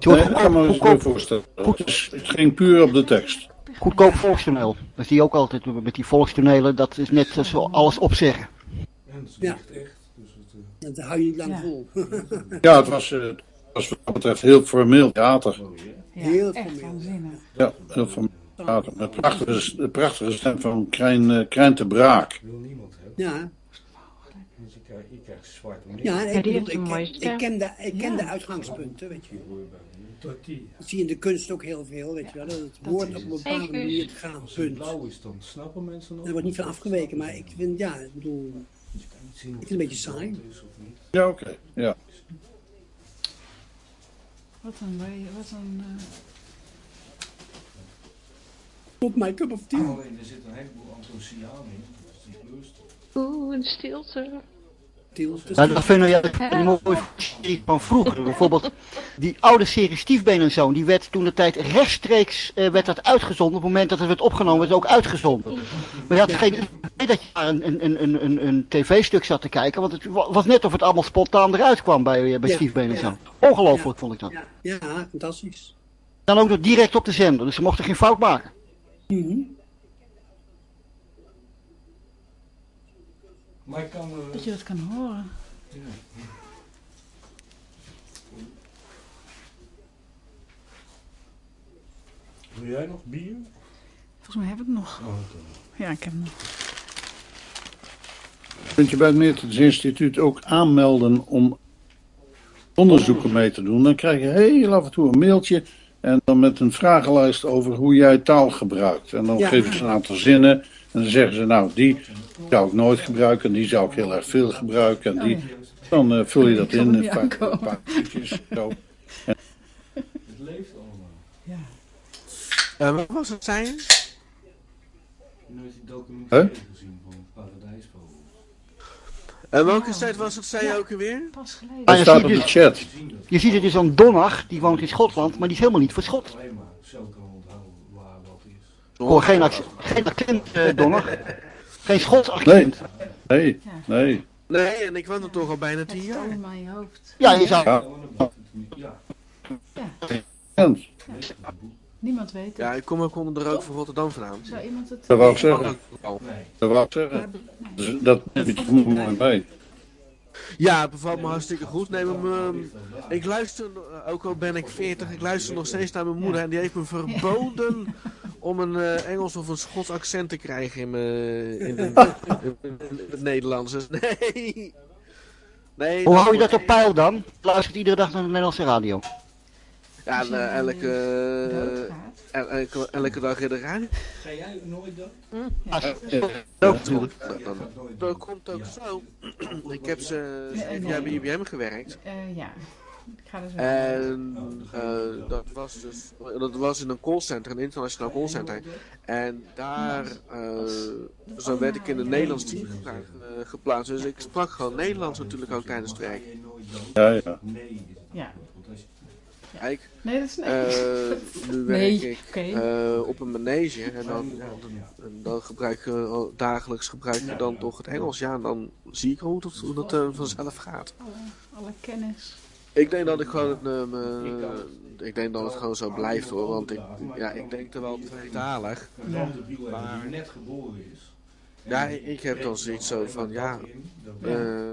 Nee, dat kan me voorstellen. Het, ging puur op de tekst. Goedkoop volkstoneel. Dat zie je ook altijd met die volkstonelen. Dat is net zo alles opzeggen. Ja. Dat hou je niet lang vol. Ja, het was, eh, was wat dat betreft heel formeel theater. Ja, Heel echt formeel. Ja, heel formeel theater. Met prachtige, de prachtige stem van Krijn, eh, Krijn te Braak. wil niemand hebben. Ja, Dus krijgt, je krijgt zwart om ja, Ja, ik, bedoel, een ik, ik, ken de, ik ken Ja. de uitgangspunten, weet je. Dat zie je in de kunst ook heel veel, weet je wel. Dat het woord op een bepaalde manier te gaan, Als het punt. blauw is, dan snappen mensen nog. Er wordt niet van afgeweken, maar ik vind, ja, ik bedoel, Je kan niet zien of ik vind het een beetje saai. is of niet. Ja, oké. Ja. Wat een... Wat een eh, Not my cup of tea. Alleen er zit een heleboel antociaan in. Dus die lust. Oeh, een stilte. Dus- Nou, dat vind ik een mooie serie van vroeger. Bijvoorbeeld die oude serie Stiefbeen en Zoon. Die werd toen de tijd rechtstreeks eh, werd dat uitgezonden. Op het moment dat het werd opgenomen, werd het ook uitgezonden. Maar je had geen idee dat je naar een, een, een, een, een tv-stuk zat te kijken. Want het wa- was net of het allemaal spontaan eruit kwam bij, eh, bij Ja, Stiefbeen en ja. Zoon. Ongelooflijk vond ik dat. Ja, ja, fantastisch. Dan ook nog direct op de zender. Dus ze mochten geen fout maken. Mhm. Maar ik kan... eh, dat je dat kan horen. Wil jij nog bier? Volgens mij heb ik nog. Oh. Ja, ik heb nog. Kunt je bij het Meertens Instituut ook aanmelden om onderzoeken mee te doen. Dan krijg je heel af en toe een mailtje en dan met een vragenlijst over hoe jij taal gebruikt. En dan Ja. geven ze een aantal zinnen en dan zeggen ze nou die zou ik nooit gebruiken, die zou ik heel erg veel gebruiken. En die, dan eh, vul je dat in, een paar, een paar zo. Het leeft allemaal. Ja. Eh, wat was het, zei je? Je hebt die documentaire gezien van Paradijsvogels. En welke tijd was het, zei je ook alweer? Pas geleden. Dat je staat ziet op de chat. je ziet het dus aan Donnach, die woont in Schotland, maar die is helemaal niet voor Schot. Hoor, geen, accent, geen accent, eh, Donnach. Geen Schots accent. Nee, nee. Nee, en ik woon er toch al bijna tien jaar. in je hoofd. Ja, je zou... Ja. Ja. Niemand weet het. Ja, ik kom ook onder de rook van Rotterdam vandaan. Zou iemand het... dat wou ik zeggen. Nee. Dat wou ik zeggen. Dus dat heb je toch mooi bij. Ja, het bevalt me hartstikke goed. Nee, maar me- ik luister, eh, ook al ben ik 40, ik luister nog steeds naar mijn moeder. En die heeft me verboden om een eh, Engels of een Schots accent te krijgen in, mijn, in, in- in- in het Nederlands. Dus nee. nee Hoe hou je dat op peil dan? Luistert iedere dag naar de Nederlandse radio. Ja, en, eh, elke, el- elke, elke dag in de radio. Ga jij nooit dat? Ook natuurlijk. Dat, komt ook zo. ik heb ze via bij IBM gewerkt. Eh, ja. Ik ga zo. En eh, dat was dus dat was in een callcenter, een internationaal callcenter. En daar eh, zo werd ik in een Nederlands team gepla- eh, geplaatst. Dus ik sprak gewoon Nederlands natuurlijk ook tijdens het werk. Ja, ja. Nee. Ja. Kijk, Nee, dat is nee. eh, nu werk Nee, ik eh, op een manege en dan, dan, en dan gebruik je dagelijks gebruik je dan toch het Engels. Ja, en dan zie ik hoe dat, hoe dat vanzelf gaat. Alle, alle kennis. Ik denk dat ik gewoon, eh, me- ik denk dat het gewoon zo blijft hoor, want ik, ja, ik denk er wel tweetalig. Wielrenner die net geboren is. Ja, ik heb dan zoiets zo van, ja, eh,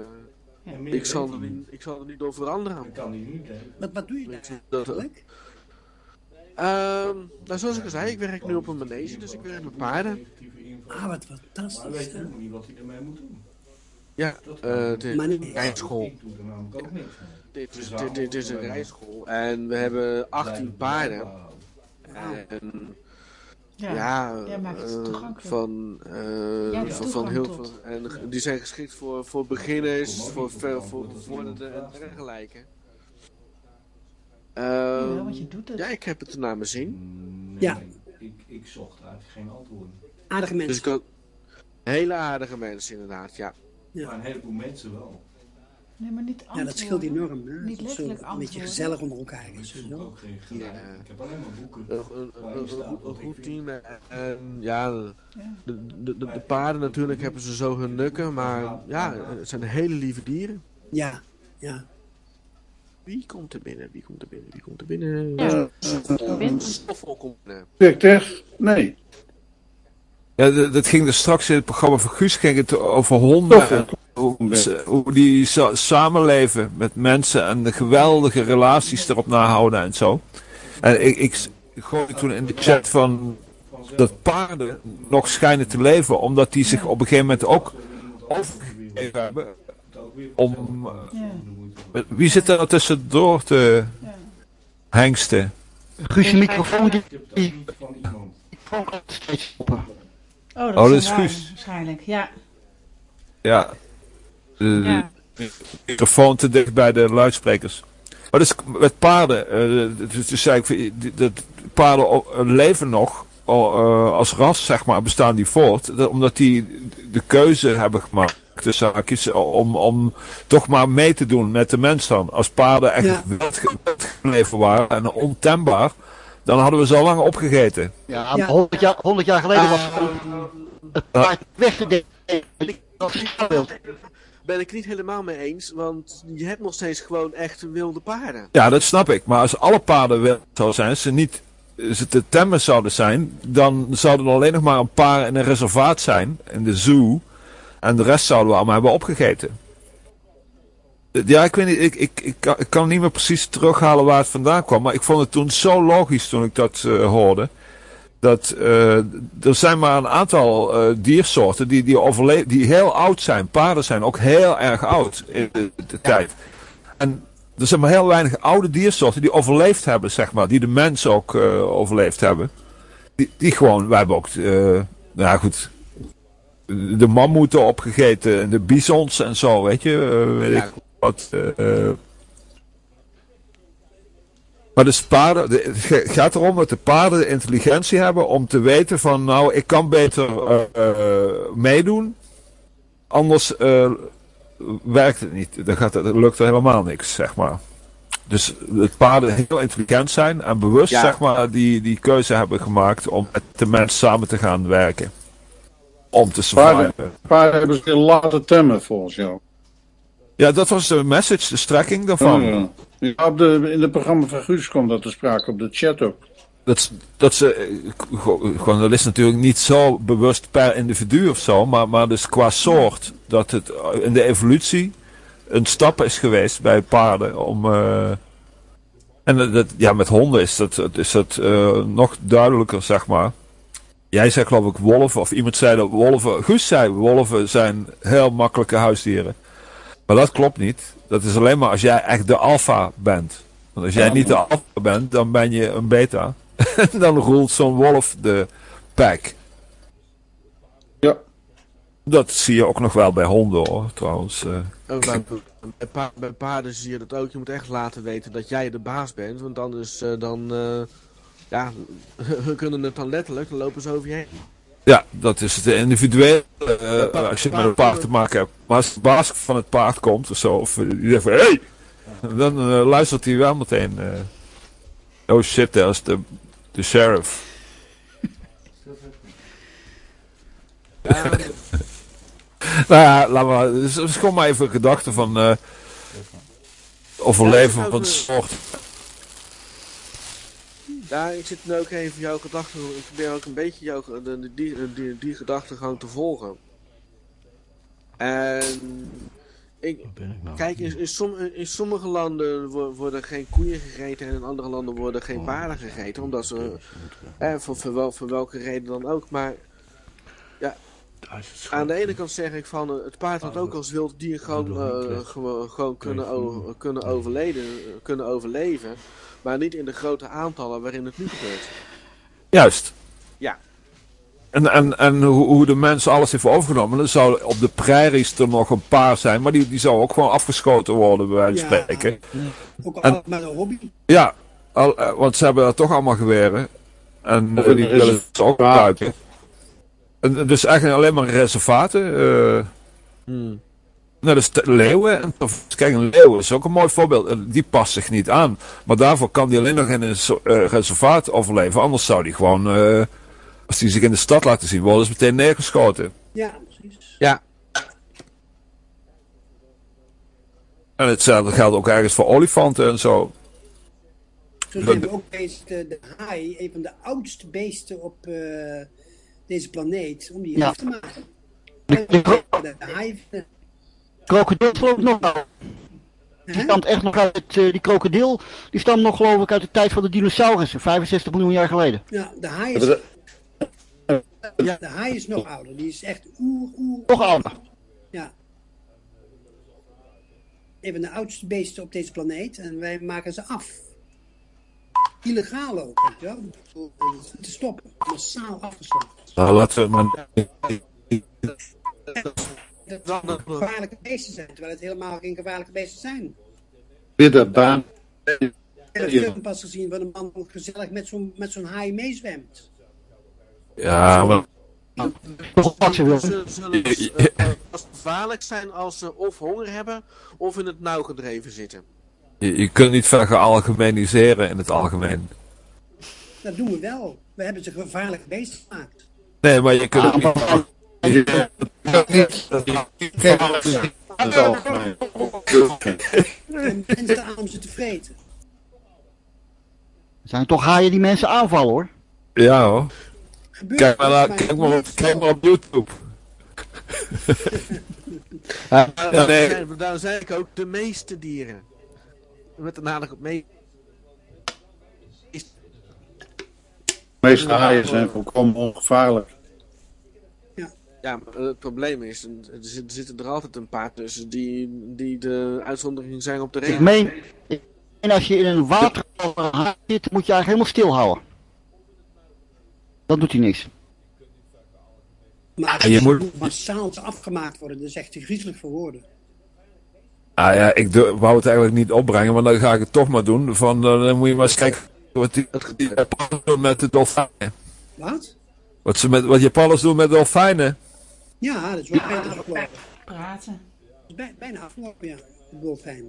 ik, zal er niet, ik zal er niet door veranderen. Dat kan niet, hè. Wat, wat doe je daar Dat, eigenlijk? Ehm, nou, zoals ik al zei, ik werk nu op een manege, dus ik werk met paarden. Ah, wat Maar fantastisch. weet hè? helemaal niet wat hij ermee moet doen. Ja, eh, de Maar rijschool. Dit is, dit, dit is een rijschool en we hebben 18 paarden. En Ja. ja, maakt het toegankelijk. van, eh, van, van heel veel. En die zijn geschikt voor, voor beginners, voor, ver, voor bevorderden en dergelijke. Ja, Ehm, want je doet het. ja, ik heb het naar mijn zin. Nee, Ja. Ik, ik zocht eigenlijk geen antwoorden. Aardige Dus mensen. ik had hele aardige mensen inderdaad, ja. Ja. Maar een heleboel mensen wel. Nee, maar niet Ja, antwoorden. dat scheelt enorm. Hè? Niet zo een beetje gezellig onder elkaar Ik zoek ook geen gelijk. Ik heb alleen maar boeken. Een, goed- team. En ja, Ja. de, de, de, de paarden natuurlijk hebben ze zo hun nukken, maar ja, het zijn hele lieve dieren. Ja, ja. Wie komt er binnen? Wie komt er binnen? Wie komt er binnen? Ja. Eh. Stoffel komt binnen. Zeg, nee. Ja, dat ging er straks in het programma van Guus ging het over honden. En hoe, die sa- samenleven met mensen en de geweldige relaties erop nahouden en zo. En ik, ik, ik gooide toen in de chat van dat paarden nog schijnen te leven, omdat die zich op een gegeven moment ook overgegeven hebben. Om, eh, wie zit er nou tussendoor te hengsten? Guus, je microfoon die... gaat steeds open. Oh, dat, Oh, dat is is Guus. waarschijnlijk. Ja. Ja. De, Ja. de microfoon te dicht bij de luidsprekers. Maar dus met paarden, eh, dus, dus zei ik, dat paarden leven nog eh, als ras, zeg maar, bestaan die voort. Dat- omdat die de keuze hebben gemaakt, de zaakjes, om, om toch maar mee te doen met de mens dan. Als paarden echt Ja. wild gebleven waren en ontembaar, dan hadden we ze al lang opgegeten. Ja, Ja. 100 jaar, 100 jaar geleden was het paard weg te denken. Dat is een beeld. Ben ik niet helemaal mee eens, want je hebt nog steeds gewoon echt wilde paarden. Ja, dat snap ik. Maar als alle paarden wild zouden zijn, ze niet ze te temmen zouden zijn, dan zouden er alleen nog maar een paar in een reservaat zijn, in de zoo. En de rest zouden we allemaal hebben opgegeten. Ja, ik weet niet, ik, ik, ik, kan, ik kan niet meer precies terughalen waar het vandaan kwam. Maar ik vond het toen zo logisch toen ik dat eh, hoorde. Dat eh, er zijn maar een aantal eh, diersoorten die, die, overle- die heel oud zijn. Paarden zijn ook heel erg oud in de, de tijd. En er zijn maar heel weinig oude diersoorten die overleefd hebben, zeg maar. Die de mens ook eh, overleefd hebben. Die, die gewoon, wij hebben ook, eh, nou ja goed, de mammoeten opgegeten en de bisons en zo, weet je. eh, weet Ja. ik wat. eh, eh. maar dus paarden, de- het ga- gaat erom dat de paarden de intelligentie hebben om te weten van, nou, ik kan beter eh, meedoen. Anders eh, werkt het niet. Dan gaat het, dan lukt er helemaal niks, zeg maar. Dus het paarden heel intelligent zijn en bewust, Ja. zeg maar, die, die keuze hebben gemaakt om met de mens samen te gaan werken. Om te Paarden, surviven. paarden hebben zich laten temmen, volgens jou. Ja, dat was de message, de strekking daarvan. Oh, ja. Ja, op de, in het programma van Guus kwam dat te sprake, op de chat ook. Dat, dat ze, eh, dat is natuurlijk niet zo bewust per individu of zo, maar, maar dus qua soort, dat het eh, in de evolutie een stap is geweest bij paarden om, eh, en dat- ja, met honden is dat, is dat eh, nog duidelijker, zeg maar. Jij zei geloof ik wolven, of iemand zei dat wolven, Guus zei wolven zijn heel makkelijke huisdieren. Maar dat klopt niet. Dat is alleen maar als jij echt de alfa bent. Want als jij niet de alfa bent, dan ben je een beta. Dan roelt zo'n wolf de pack. Ja. Dat zie je ook nog wel bij honden hoor, trouwens. eh. Oh, bij, bij, pa- bij paarden zie je dat ook. Je moet echt laten weten dat jij de baas bent. Want anders uh, dan... Uh, ja, hun kunnen het dan letterlijk. Dan lopen ze over je heen. Ja, dat is het individuele uh, als je met een paard te maken hebt. Maar als de baas van het paard komt of zo, of die zegt van hé, hey! dan uh, luistert hij wel meteen. Uh, oh shit, dat is de, de sheriff. Ja, nou ja, laat maar. Het is, gewoon maar even een gedachte van overleven van het soort. Ja, ik zit nu ook even jouw gedachten. Ik probeer ook een beetje jouw, die, die, die, die gedachtegang te volgen. En ik, nou? kijk, in, in, som, in, sommige landen worden geen koeien gegeten en in andere landen worden geen paarden gegeten. Omdat ze, eh, voor, voor, wel, voor welke reden dan ook. Maar aan de ene kant zeg ik van het paard had ook als wild dier gewoon, uh, gewoon, gewoon kunnen, kunnen, overleden, kunnen overleven. Maar niet in de grote aantallen waarin het nu gebeurt. Juist. Ja. En, en, en hoe, hoe de mens alles heeft overgenomen. Er zou op de prairies er nog een paar zijn. Maar die, die zou ook gewoon afgeschoten worden, bij wijze van Ja, spreken. Ook al En- maar een hobby. Ja, al, eh, want ze hebben daar toch allemaal geweren. En eh, die willen ze ook gebruiken. Dus eigenlijk alleen maar reservaten. eh Hmm. Nou, dus leeuwen. kijk, een leeuw is ook een mooi voorbeeld. Eh, Die past zich niet aan. Maar daarvoor kan die alleen nog in een eh, reservaat overleven. Anders zou die gewoon, eh, als die zich in de stad laten zien, worden ze meteen neergeschoten. Ja, precies. Ja. En hetzelfde geldt ook ergens voor olifanten en zo. Zo zijn we ook bezig, de, de haai, een van de oudste beesten op uh, deze planeet om die Ja. af te maken. De, En de, de krokodil geloof ik nog wel. Die stamt echt nog uit het, eh, die krokodil, die stamt nog geloof ik uit de tijd van de dinosaurussen, 65 miljoen jaar geleden. Ja, de haai is, de- ja, de haai is nog ouder. Die is echt oer, oer. Nog ouder. Ja. Een van de oudste beesten op deze planeet en wij maken ze af. Illegaal ook, weet je wel. Om Te stoppen. Massaal afgesloten. Nou, laten we maar... Dat het gevaarlijke beesten zijn, terwijl het helemaal geen gevaarlijke beesten zijn. Biddebaan. Ik heb een film pas gezien waar een man gezellig met zo'n met zo'n haai meezwemt. Ja, maar... Ze zullen pas gevaarlijk zijn als ze of honger hebben of in het nauw gedreven zitten. Je, je kunt niet veralgemeniseren in het algemeen. Dat doen we wel. We hebben ze gevaarlijke beesten gemaakt. Nee, maar je kunt het niet... En mensen aan om ze te vreten. Zijn toch haaien die mensen aanvallen hoor. Ja hoor. Gebeurt Kijk maar, dat, naar- kijk maar, op, niet kijk maar op YouTube. Ja, Ja, nee. zijn, daarom zei ik ook de meeste dieren. Met de nadruk op mee. Meeste haaien zijn volkomen ongevaarlijk. Ja, maar het probleem is, er zit- er zitten er altijd een paar tussen die, die de uitzondering zijn op de ik regel. meen, en als je in een water haai zit, moet je eigenlijk helemaal stilhouden. Dan doet hij niks. Maar je het moet- massaal afgemaakt worden. Dat is echt te griezelig voor woorden. Ah ja, ik wou het eigenlijk niet opbrengen, maar dan ga ik het toch maar doen. Van, eh, dan moet je maar eens kijken wat die, die Japanners doen met de dolfijnen. Wat? Wat, ze met, wat Japanners doen met dolfijnen. Ja, dat is wel bijna afgelopen. Praten. Dat is bij- bijna afgelopen, ja. De dolfijn.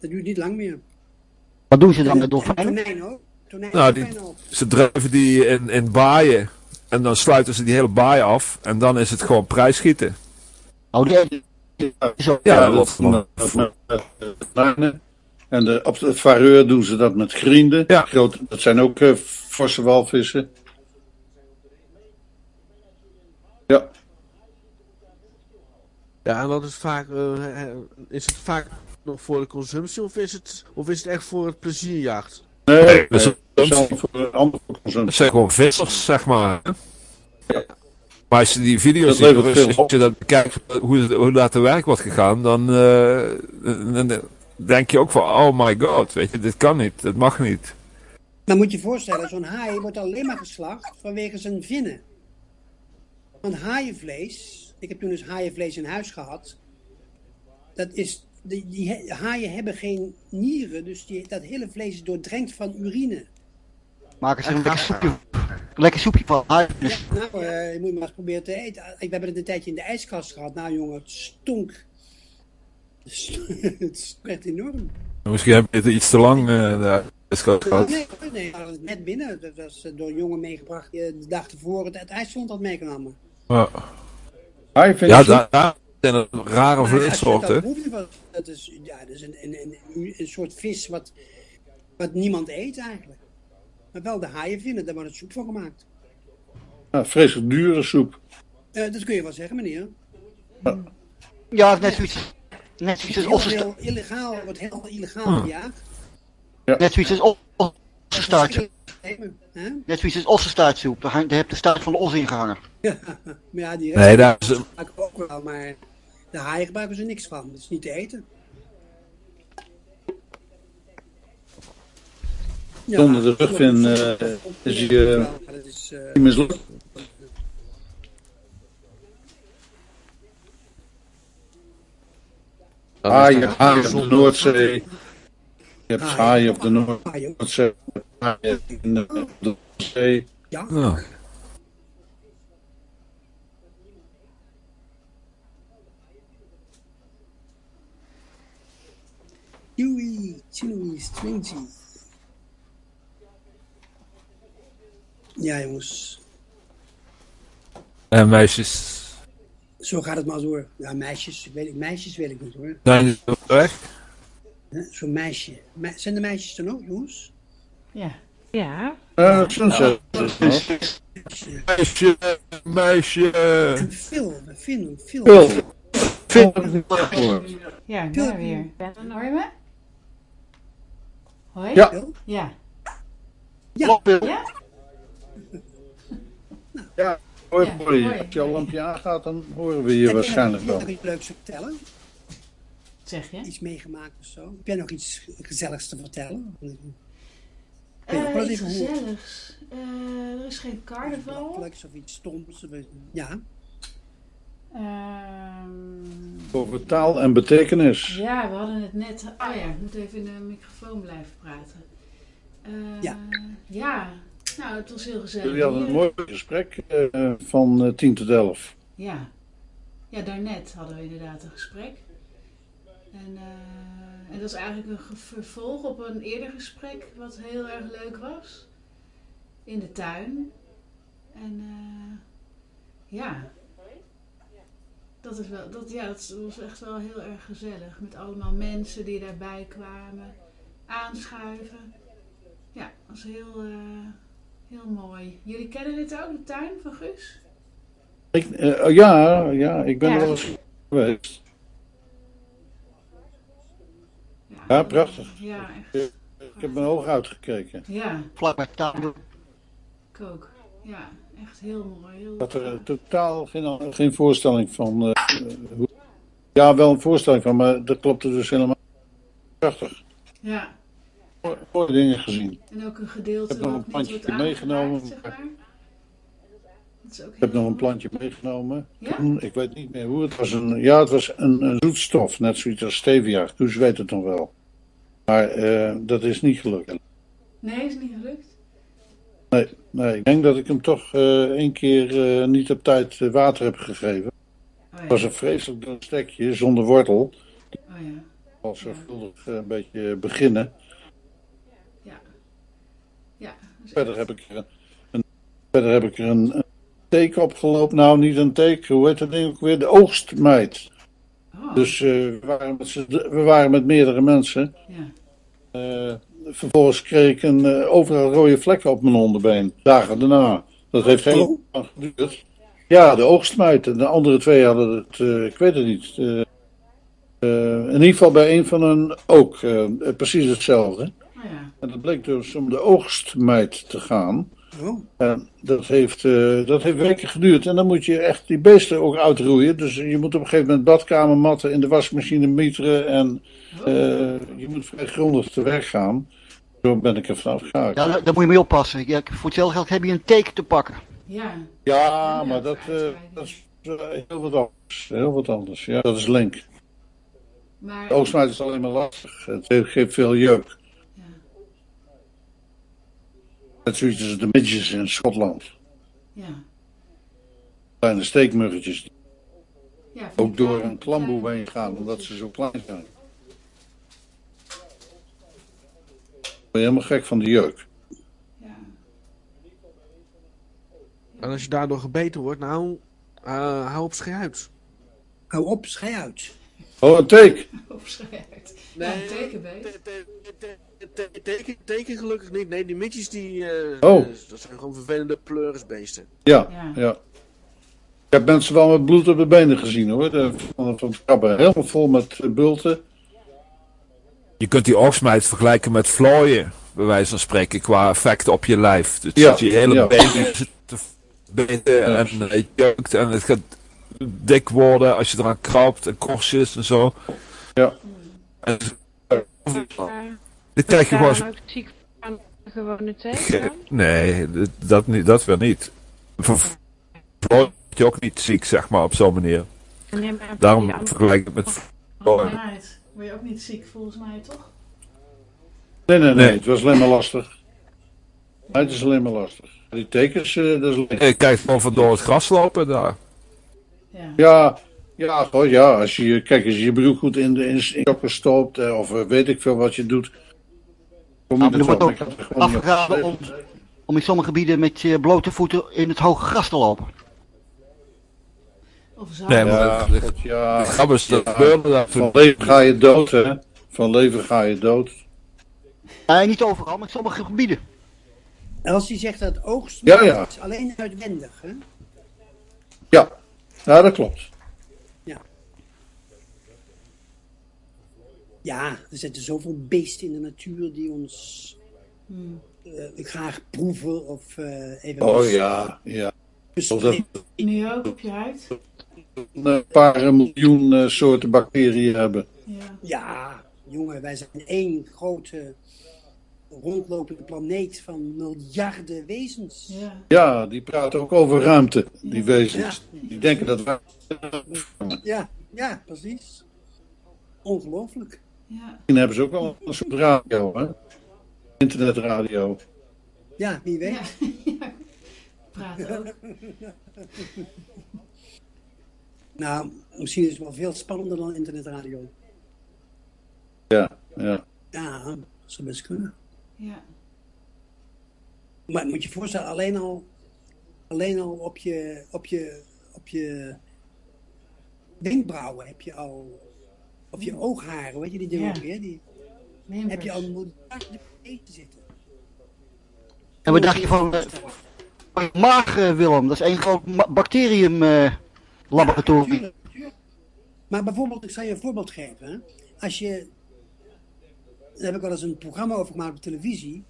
Dat duurt niet lang meer. Wat doen ze dan met dolfijnen? Tonijn ook. Tonijn Nou, die-. Ze drijven die in, in baaien. En dan sluiten ze die hele baai af. En dan is het gewoon prijsschieten. Oh, die, zo. Ja, Ja, dat dat klopt. En de, op de vareur doen ze dat met grienden. Ja. Dat zijn ook eh, forse walvissen. Ja, Ja, en dat is vaak, eh, eh, is het vaak nog voor de consumptie of is het, of is het echt voor het plezierjacht? nee, Nee, nee, dat is- voor een andere Dat consumptie. zijn gewoon vissers, zeg maar. hè. Maar als je die video's ziet, dus als je dat bekijkt, hoe, het- hoe dat te werk wordt gegaan, dan, eh, dan denk je ook van, oh my god, weet je, dit kan niet, dit mag niet. Maar moet je je voorstellen, zo'n haai wordt alleen maar geslacht vanwege zijn vinnen. Want haaienvlees, ik heb toen dus haaienvlees in huis gehad. Dat is, die, die haaien hebben geen nieren, dus die, dat hele vlees is doordrenkt van urine. Maken ze er een lekker soepje, lekker soepje van. Haai. Ja, nou, eh, je moet maar eens proberen te eten. Ik, we hebben het een tijdje in de ijskast gehad. Nou jongen, het stonk. Het echt enorm. Misschien heb je het iets te lang eh daar is gehad. Nee, nee, we het net binnen. Dat was eh, door een jongen meegebracht eh, de dag tevoren het, het ijsland had meegenomen. Ja, vind ja daar zijn er rare dat vleessoorten. dat is, ja, dat is een, een, een, een soort vis wat, wat niemand eet eigenlijk. Maar wel de haaien vinden, daar wordt het soep van gemaakt. ja, vreselijk dure soep. Eh, dat kun je wel zeggen, meneer. Ja, net zoiets. Net zoiets als veel illegaal, wordt heel illegaal gejaagd. Net zoiets als o- ossenstaartsoep. Hè? Net zoiets als ossenstaartsoep. Daar heb de staart van de os in gehangen. Ja, maar ja, die Nee, daar is gebruiken we ook wel, maar de haaien gebruiken ze niks van. Dat is niet te eten. Ja, Zonder de rugvin eh, is je eh, Ja, dat is, eh, niet mislukt. Haaien, haaien op de Noordzee. Je hebt haaien op de. Noordzee. Haaien in de, op de Noordzee. Ja, ja. Chewy, chewy, stringy. Ja, jongens. En meisjes, Zo gaat het maar door. Ja, meisjes, weet ik, meisjes weet ik niet hoor. op weg? Hè, Zo'n meisje. Me- zijn de meisjes er nog, jongens? Ja. Ja. Eh, Sunset. Meisje, meisje. Een film. Phil. Phil ik niet gehoord. Ja, daar weer. Hoor je me? Hoi? Ja. Ja. Ja. Ja? Ja, hoor Ja, hoi. Als jouw lampje aangaat, dan horen we je Heb jij waarschijnlijk nog, wel. nog iets leuks te vertellen? Zeg je? Iets meegemaakt of zo? Heb jij nog iets gezelligs te vertellen? Eh, ik wil iets gezelligs. Eh, er is geen carnaval. Leuks of iets stoms? of- Ja. Ehm, Over taal en betekenis. ja, we hadden het net... Oh ja, ik moet even in de microfoon blijven praten. Eh, Ja. Ja, nou, het was heel gezellig. Jullie hadden een mooi gesprek eh, van eh, 10 tot 11. Ja. Ja, daarnet hadden we inderdaad een gesprek. En, eh, en dat is eigenlijk een vervolg op een eerder gesprek wat heel erg leuk was. In de tuin. En eh, ja. Dat, is wel, dat, ja, dat was echt wel heel erg gezellig. Met allemaal mensen die daarbij kwamen. Aanschuiven. Ja, dat was heel, eh, heel mooi. Jullie kennen dit ook, de tuin van Guus? Ik, eh, oh, ja, ja, ik ben Ja. er wel eens geweest. Ja, prachtig. Ja, echt. Ik heb mijn oog uitgekeken. Ja, Vlak bij Taal. ik ook. Ja, echt heel mooi. Heel Ik had er eh, totaal geen, geen voorstelling van. eh, hoe- ja, wel een voorstelling van, maar dat klopte dus helemaal. Prachtig. Ja, Mooie dingen gezien. en ook een gedeelte Ik heb nog een plantje meegenomen. aangeraakt, zeg maar. Dat is ook Ik heb nog een plantje meegenomen. Ja? Toen, ik weet niet meer hoe het was. Een, ja, het was een, een zoetstof, net zoiets als stevia. Dus weet het nog wel. Maar eh, dat is niet gelukt. Nee, is niet gelukt. Nee, nee, ik denk dat ik hem toch eh één keer eh, niet op tijd water heb gegeven. Oh Het was een vreselijk stekje, zonder wortel. Oh ja. Al zorgvuldig een beetje beginnen. Ja. Dus Verder heb ik er een, een- verder heb ik er een, een teken opgelopen. Nou, niet een teken, hoe heet dat ding ook weer? De oogstmeid. Oh, Dus eh, we, waren met we waren met meerdere mensen. ja. Eh, vervolgens kreeg ik een, eh, overal rode vlekken op mijn onderbeen. Dagen daarna. Dat heeft heel lang geduurd. Ja, de oogstmeid. En de andere twee hadden het, eh, ik weet het niet. In ieder geval bij een van hen ook eh, precies hetzelfde. Oh ja. En dat bleek dus om de oogstmeid te gaan. Oh. En dat heeft, eh, dat heeft weken geduurd. En dan moet je echt die beesten ook uitroeien. Dus je moet op een gegeven moment badkamermatten in de wasmachine mieteren. En eh, je moet vrij grondig te werk gaan. Zo ben ik er vanaf gegaan. Ja, daar, moet je mee oppassen. Ja, voor hetzelfde geld heb je een teken te pakken. Ja. Ja, maar dat, eh, dat is heel wat anders. Heel wat anders. Ja, dat is link. Maar, De oogstmeid is alleen maar lastig. Het geeft veel jeuk. Ja. Net zoiets als de midges in Schotland. ja. Kleine steekmuggetjes. Ja, Ook door een klamboe heen gaan, omdat ze zo klein zijn. Ik ben helemaal gek van de jeuk. Ja. En als je daardoor gebeten wordt, nou, eh, hou op schei uit. Hou op, schei uit. Oh, een teek. Opschrijft. Ja, een tekenbeest. Te- te- te- te- Teken, teken gelukkig niet. Nee, die mitjes die, eh, Oh. eh, dat zijn gewoon vervelende pleurisbeesten. Ja, Ja. Ik heb mensen wel met bloed op de benen gezien hoor. De, van, van het krabben. Helemaal vol met eh, bulten. Je kunt die oogstmeid vergelijken met vlooien, bij wijze van spreken, qua effect op je lijf. Dus Ja, je hele ja. benen zit te beten en het jeukt en het gaat dik worden als je eraan krabt en korstjes en zo. Ja. Maar dit krijg je gewoon ziek van gewone teken dan? Nee, dat, dat, niet, dat weer niet. Word je ook niet ziek, zeg maar, op zo'n manier. Nee, maar Daarom vergelijk ik het met. Word je ook niet ziek volgens mij, toch? Nee, nee, nee. Het was alleen maar lastig. Het is alleen maar lastig. Die tekens, eh, dat is link. Je kijkt gewoon van door het gras lopen daar. Ja. Ja, ja, gewoon, ja. Als je, kijk, als je je broek goed in de in, in sokken stopt, eh, of eh, weet ik veel wat je doet. Kom Nou, je er wordt ook er afgeraden om, in sommige gebieden met je blote voeten in het hoge gras te lopen. Of zo. Nee, maar Ja, ja. Van leven ga je dood, hè. Van leven ga je dood. Nee, niet overal, maar in sommige gebieden. Als je zegt dat oogst Ja, ja. is alleen uitwendig, hè? Ja, ja dat klopt. Ja, er zitten zoveel beesten in de natuur die ons eh, graag proeven of eh, even... Oh ja, ja. Zoals dat Nu ook op je huid? een paar miljoen eh, soorten bacteriën hebben. Ja. Ja, jongen, wij zijn één grote rondlopende planeet van miljarden wezens. Ja. Ja, die praten ook over ruimte, die wezens. Die denken dat wij... Ja, ja, precies. Ongelooflijk. Ja. Misschien hebben ze ook wel een soort radio, hè? Internetradio. Ja, wie weet. ja. Praat ook. Nou, misschien is het wel veel spannender dan internetradio. Ja, ja. Ja, dat zou best kunnen. Ja. Maar moet je je voorstellen, alleen al, alleen al op je, op je, op je wenkbrauwen heb je al, of je oogharen, weet je die dingen Ja. ook weer, die, heb je al miljarden eten zitten. En wat dacht je van, eh, van maag, eh, Willem? Dat is één groot ma- bacterium eh, tuurlijk. Maar bijvoorbeeld, ik zal je een voorbeeld geven. Hè. Als je, daar heb ik wel eens een programma over gemaakt op televisie.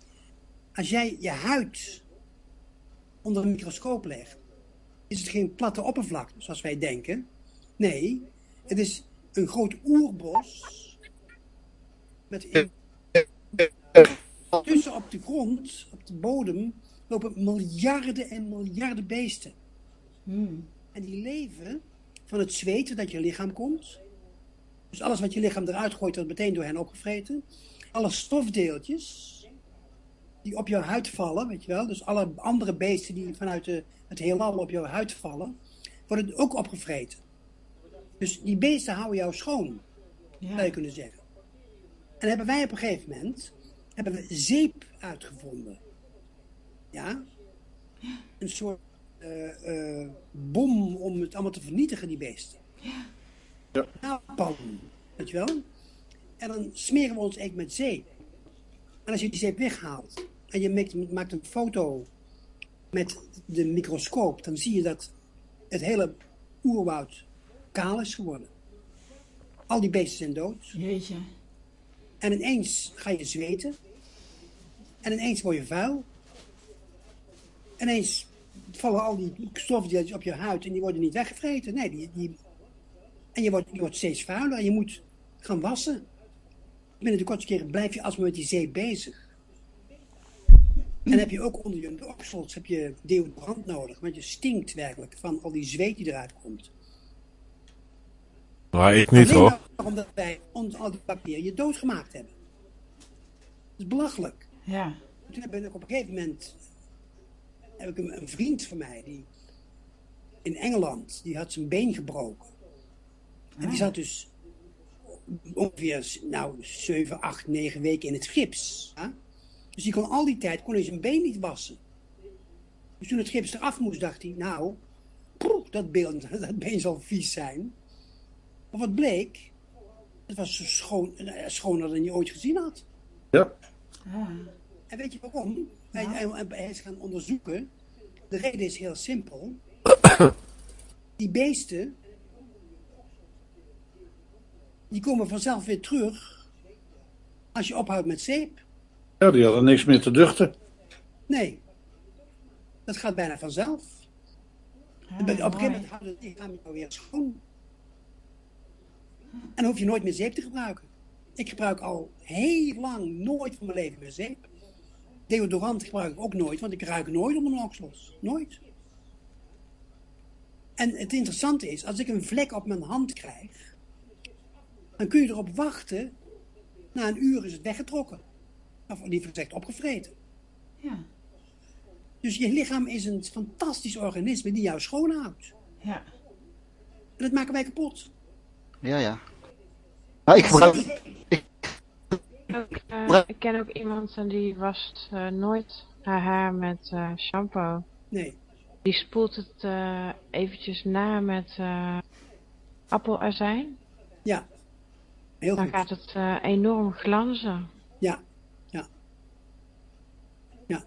Als jij je huid onder een microscoop legt, is het geen platte oppervlakte zoals wij denken. Nee, het is een groot oerbos met in, tussen op de grond, op de bodem, lopen miljarden en miljarden beesten. En die leven van het zweet dat je lichaam komt. Dus alles wat je lichaam eruit gooit, wordt meteen door hen opgevreten. Alle stofdeeltjes die op jouw huid vallen, weet je wel. Dus alle andere beesten die vanuit de, het heelal op jouw huid vallen, worden ook opgevreten. Dus die beesten houden jou schoon, zou je kunnen zeggen. En hebben wij op een gegeven moment hebben we zeep uitgevonden. Ja? Een soort eh, eh, bom om het allemaal te vernietigen, die beesten. Ja. Napalm, weet je wel? En dan smeren we ons eigenlijk met zeep. En als je die zeep weghaalt en je maakt, maakt een foto met de microscoop, dan zie je dat het hele oerwoud kaal is geworden. Al die beesten zijn dood. Jeetje. En ineens ga je zweten. En ineens word je vuil. Ineens vallen al die stofdeeltjes op je huid en die worden niet weggevreten. Nee, die, die... En je wordt, je wordt steeds vuiler en je moet gaan wassen. Binnen de kortste keren blijf je alsmaar met die zeep bezig. En heb je ook onder je oksels heb je deodorant nodig. Want je stinkt werkelijk van al die zweet die eruit komt. Maar ik niet Alleen hoor. maar omdat wij ons al die bacteriën doodgemaakt hebben. Dat is belachelijk. Ja. Toen ben ik op een gegeven moment heb ik een, een vriend van mij die in Engeland, die had zijn been gebroken. En die zat dus ongeveer nou, 7, 8, 9 weken in het gips. Dus die kon al die tijd kon hij zijn been niet wassen. Dus toen het gips eraf moest, dacht hij, nou, poeh, dat, dat been zal vies zijn. Maar wat bleek, het was zo schoon, eh, schoner dan je ooit gezien had. Ja. Ah. En weet je waarom? Hij, hij, hij is gaan onderzoeken. De reden is heel simpel. Die beesten, die komen vanzelf weer terug als je ophoudt met zeep. Ja, die hadden niks meer te duchten. Nee, dat gaat bijna vanzelf. En bij- op een gegeven moment houdt het lichaam jou weer schoon. En dan hoef je nooit meer zeep te gebruiken. Ik gebruik al heel lang nooit van mijn leven meer zeep. Deodorant gebruik ik ook nooit, want ik ruik nooit onder mijn oksels. Nooit. En het interessante is, als ik een vlek op mijn hand krijg, dan kun je erop wachten. Na een uur is het weggetrokken. Of liever gezegd opgevreten. Ja. Dus je lichaam is een fantastisch organisme die jou schoonhoudt. Ja. En dat maken wij kapot. Ja, ja. Nou, ik gebruik... Ook, eh, ik ken ook iemand en die wast eh, nooit haar haar met eh, shampoo. Nee. Die spoelt het eh, eventjes na met eh, appelazijn. Ja. Heel Dan goed. gaat het eh, enorm glanzen. Ja. Ja. Ja.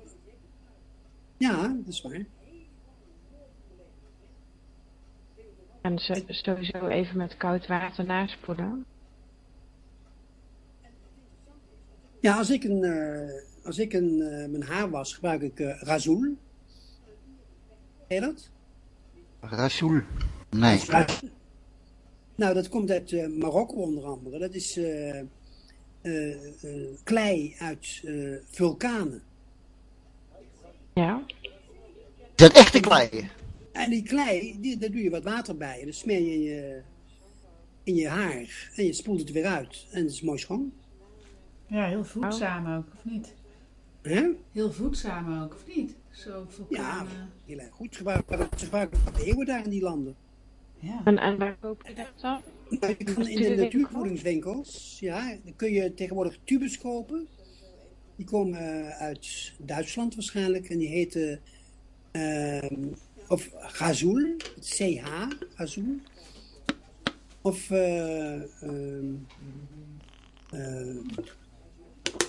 Ja, dat is waar. En zo- sowieso even met koud water naspoelen. Ja, als ik, een, eh, als ik een, eh, mijn haar was, gebruik ik eh Razoul. Ken je dat? Rasoul. Nee. Nou, dat komt uit eh, Marokko onder andere. Dat is eh, eh, eh, klei uit eh, vulkanen. Ja. Is dat echte klei? En die klei, die, daar doe je wat water bij. En dat smeer je in je, in je haar. En je spoelt het weer uit. En het is mooi schoon. Ja, heel voedzaam ook, of niet? Hè? Heel voedzaam ook, of niet? Zo Ja, vulkanen. heel erg goed. Ze gebruiken ze gebruiken eeuwen daar in die landen. Ja. En, en waar koop je dat dan? Nou, je kan in de natuurvoedingswinkels, ja, dan kun je tegenwoordig tubes kopen. Die komen eh, uit Duitsland waarschijnlijk en die heten ehm, of Gazoul, CH, Gazoul. Of eh ehm eh,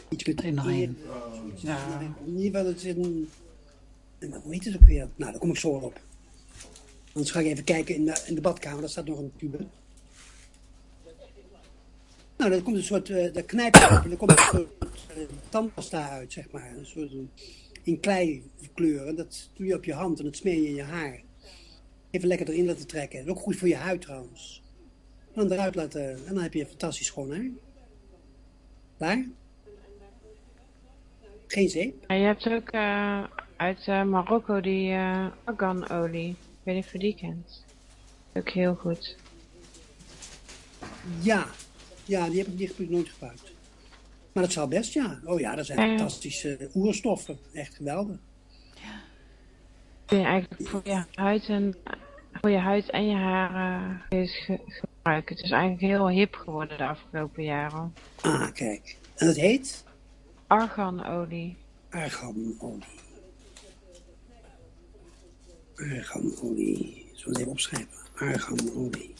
iets met Enaien. Ja. In ieder geval, het is een, en hoe heet het ook weer? Nou, daar kom ik zo op. Anders ga ik even kijken in de, in de badkamer, daar staat nog een tube. Nou, er komt een soort, eh de knijp open, er komt een soort eh, tandpasta uit, zeg maar. Een soort in klei kleuren. Dat doe je op je hand en dat smeer je in je haar. Even lekker erin laten trekken. Dat is ook goed voor je huid trouwens. En dan eruit laten, en dan heb je fantastisch schoon haar. Klaar? Geen zeep? En je hebt ook eh, uit eh, Marokko die eh arganolie. Ik weet niet of je die kent. Ook heel goed. Ja, ja die heb ik, die heb ik nooit gebruikt. Maar dat zal best, ja. Oh ja, dat zijn Ja, ja. fantastische eh, oerstoffen. Echt geweldig. Kun je eigenlijk voor je huid en, voor je, huid en je haren het ge- gebruiken. Het is eigenlijk heel hip geworden de afgelopen jaren. Ah, kijk. En dat heet? Arganolie. Arganolie. Arganolie. Zullen we het even opschrijven? Arganolie.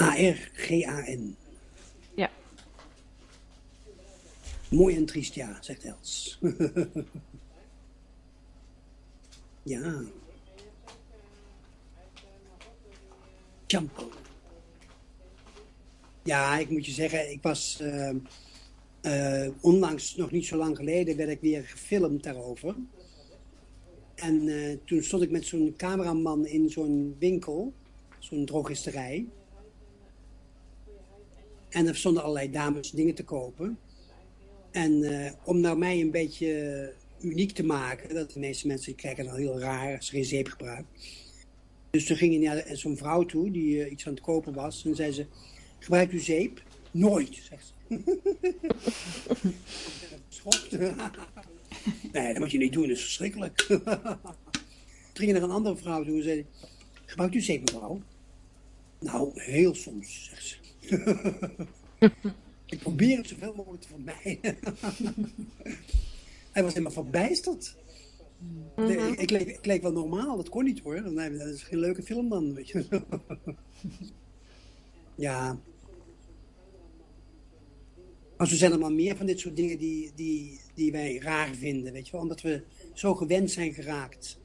A-R-G-A-N. Ja. Mooi en triest, ja, zegt Els. ja. Shampoo. Ja, ik moet je zeggen, ik was eh, eh, onlangs, nog niet zo lang geleden, werd ik weer gefilmd daarover. En eh, toen stond ik met zo'n cameraman in zo'n winkel, zo'n drogisterij. En er stonden allerlei dames dingen te kopen. En eh, om nou mij een beetje uniek te maken, dat de meeste mensen kijken dan heel raar als ze geen zeep gebruiken. Dus toen ging je naar zo'n vrouw toe die eh, iets aan het kopen was. En zei ze, gebruikt u zeep? Nooit, zegt ze. Nee, dat moet je niet doen, dat is verschrikkelijk. toen ging naar een andere vrouw toe en zei, gebruikt u zeep mevrouw? Nou, heel soms, zegt ze. ik probeer het zoveel mogelijk te vermijden. Hij was helemaal verbijsterd. Nee, ik, ik, leek, ik leek wel normaal, dat kon niet hoor. Nee, dat is geen leuke film dan, weet je. ja. Maar zo zijn er maar meer van dit soort dingen die, die, die wij raar vinden, weet je wel. Omdat we zo gewend zijn geraakt.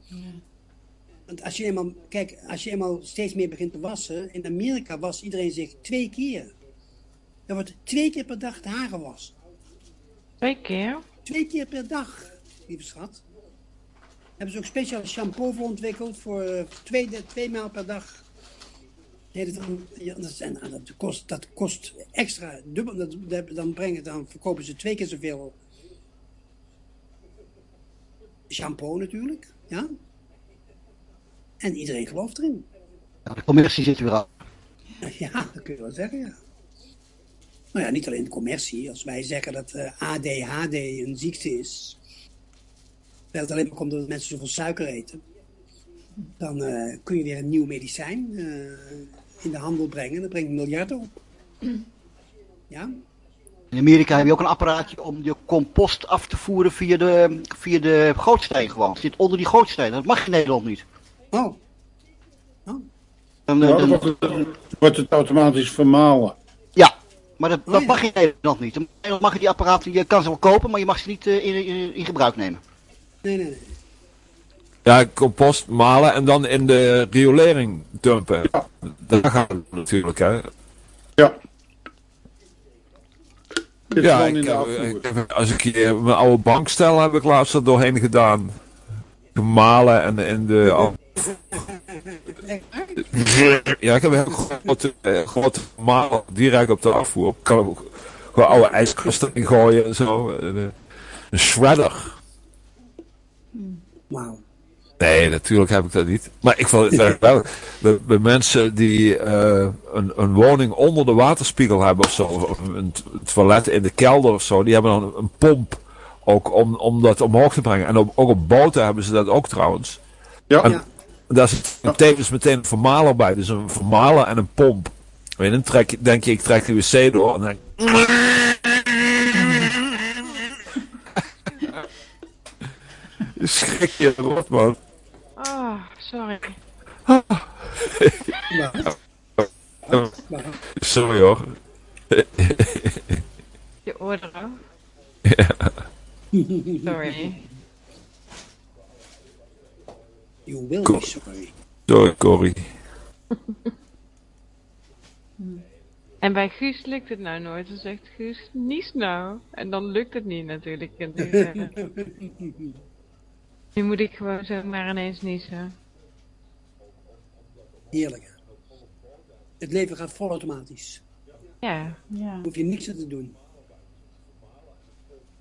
Want als je eenmaal, kijk, als je eenmaal steeds meer begint te wassen, in Amerika was iedereen zich twee keer. Er wordt twee keer per dag de haar gewassen. Twee keer? Twee keer per dag, lieve schat. Hebben ze ook speciale shampoo voor ontwikkeld voor eh, twee, twee maal per dag. Nee, dat, ja, en kost, dat kost extra dubbel. Dat, dan, brengen, dan verkopen ze twee keer zoveel shampoo natuurlijk. Ja? En iedereen gelooft erin. Nou, de commercie zit er weer aan. Ja, dat kun je wel zeggen, ja. Nou ja, niet alleen de commercie. Als wij zeggen dat eh, ADHD een ziekte is, terwijl het alleen maar komt omdat mensen zoveel suiker eten, dan eh, kun je weer een nieuw medicijn eh, in de handel brengen. Dat brengt miljarden op. Ja? In Amerika heb je ook een apparaatje om je compost af te voeren via de, via de gootsteen gewoon. Het zit onder die gootsteen. Dat mag in Nederland niet. Oh. Dan, Nou, dan dan- wordt het, wordt het automatisch vermalen. Maar dat, dat mag je in Nederland niet. In Nederland mag je die apparaten, je kan ze wel kopen, maar je mag ze niet eh, in, in, in gebruik nemen. Nee, nee, nee. Ja, compost malen en dan in de riolering dumpen. Daar gaat het natuurlijk, hè. Ja. Dit Ja, ik afvoer. ik heb- als ik hier mijn oude bankstel heb ik laatst er doorheen gedaan. Gemalen en in de... Ja, ik heb een grote, eh, grote malen direct op de afvoer. Ik kan ook gewoon oude in gooien en zo. Eh, Een shredder. Wauw. Nee, natuurlijk heb ik dat niet. Maar ik vond het wel. Bij, bij mensen die eh, een, een woning onder de waterspiegel hebben of zo, of een toilet in de kelder of zo, die hebben dan een pomp ook om, om dat omhoog te brengen. En op, ook op boten hebben ze dat ook trouwens. Ja. En Ja. Daar zit tevens meteen een vermaler bij. Dus een vermaler en een pomp. Je, dan trek, denk je, ik trek de wc door en dan schrik je rot, man. Oh, sorry. Sorry hoor. Je oordeel. Sorry. You will Cool. be sorry. Sorry, Corrie. En bij Guus lukt het nou nooit. Dan zegt Guus, nies nou. En dan lukt het niet natuurlijk. Nu, nu moet ik gewoon zomaar ineens niezen. Heerlijk. hè? Het leven gaat vol automatisch. Ja. Ja. Hoef je niks aan te doen.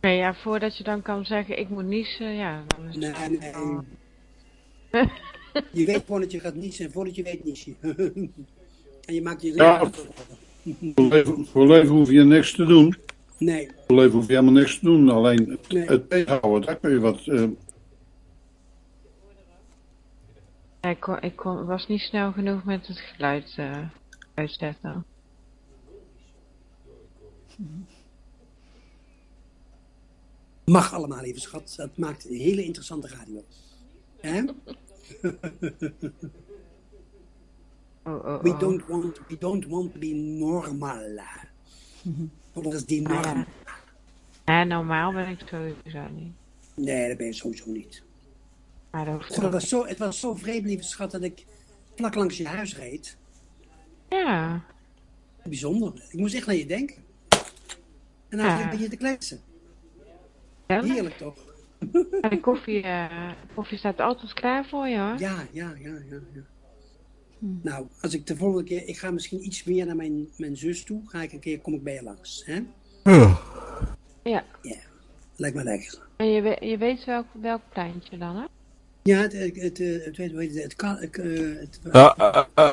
Nee, ja, voordat je dan kan zeggen, ik moet niezen, ja. Dan is het Nee, eigenlijk al- nee. Je weet gewoon dat je gaat niezen en voordat je weet nies je. en je maakt je Ja. leven... Voor leven, voor leven hoef je niks te doen. Nee, Voor leven hoef je helemaal niks te doen. Alleen het, Nee. het tegenhouden, daar kun je wat... eh, Ja, ik, kon, ik kon, was niet snel genoeg met het geluid eh uitzetten. mag allemaal, lieve schat. Dat maakt een hele interessante radio. Hè? Oh, oh, We oh. don't want, we don't want to be normal. Want dat is die Ah, ja. norm. Ja, normaal ben ik sowieso niet. Nee, dat ben je sowieso niet. Maar dat God, het, was zo, het was zo vreemd, lieve schat, dat ik vlak langs je huis reed. Ja, Bijzonder. Ik moest echt naar je denken. En dan Ja. een beetje te kletsen. Heerlijk toch? En de koffie, eh, koffie staat altijd klaar voor je hoor. Ja, ja, ja, ja. ja. Nou, als ik de volgende keer, ik ga misschien iets meer naar mijn, mijn zus toe. Ga ik een keer, kom ik bij je langs. Hè? Ja. Ja, lijkt me lekker. En je, weet- je weet welk, welk pleintje dan hè? Ja, het, het, het, eh, het, het, het, kan, het, eh, het- Ah, ah, ah.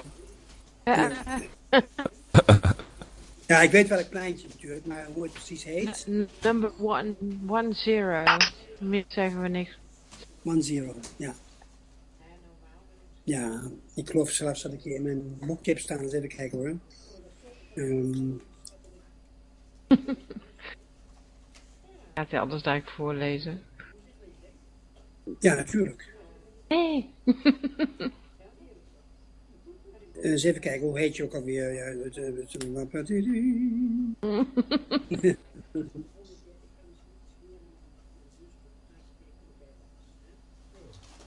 Ja. ik weet welk pleintje natuurlijk, maar hoe het precies heet, N- Number one, zero. Meer zeggen we niks. One Zero, ja. Ja, ik geloof zelfs dat ik hier in mijn boekje heb staan. Eens even kijken hoor. Ehm, Gaat hij anders daar voorlezen? ja, natuurlijk. Nee. Eh, Eens even kijken, hoe heet je ook alweer? Ja, het, eh, het,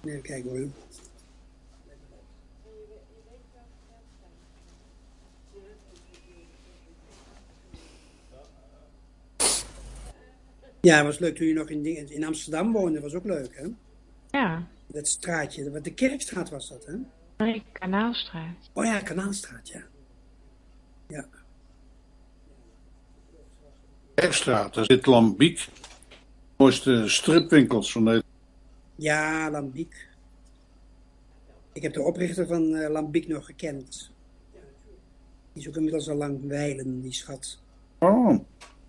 Even kijken hoor. Ja, het was leuk toen je nog in, in Amsterdam woonde. was ook leuk, hè? Ja. Dat straatje, wat de Kerkstraat was dat, hè? Nee, Kanaalstraat. Oh ja, Kanaalstraat, ja. Ja. Extra, daar zit Lambiek. Mooiste stripwinkels van Nederland. Ja, Lambiek. Ik heb de oprichter van eh, Lambiek nog gekend. Die is ook inmiddels al lang wijlen, die schat. Oh,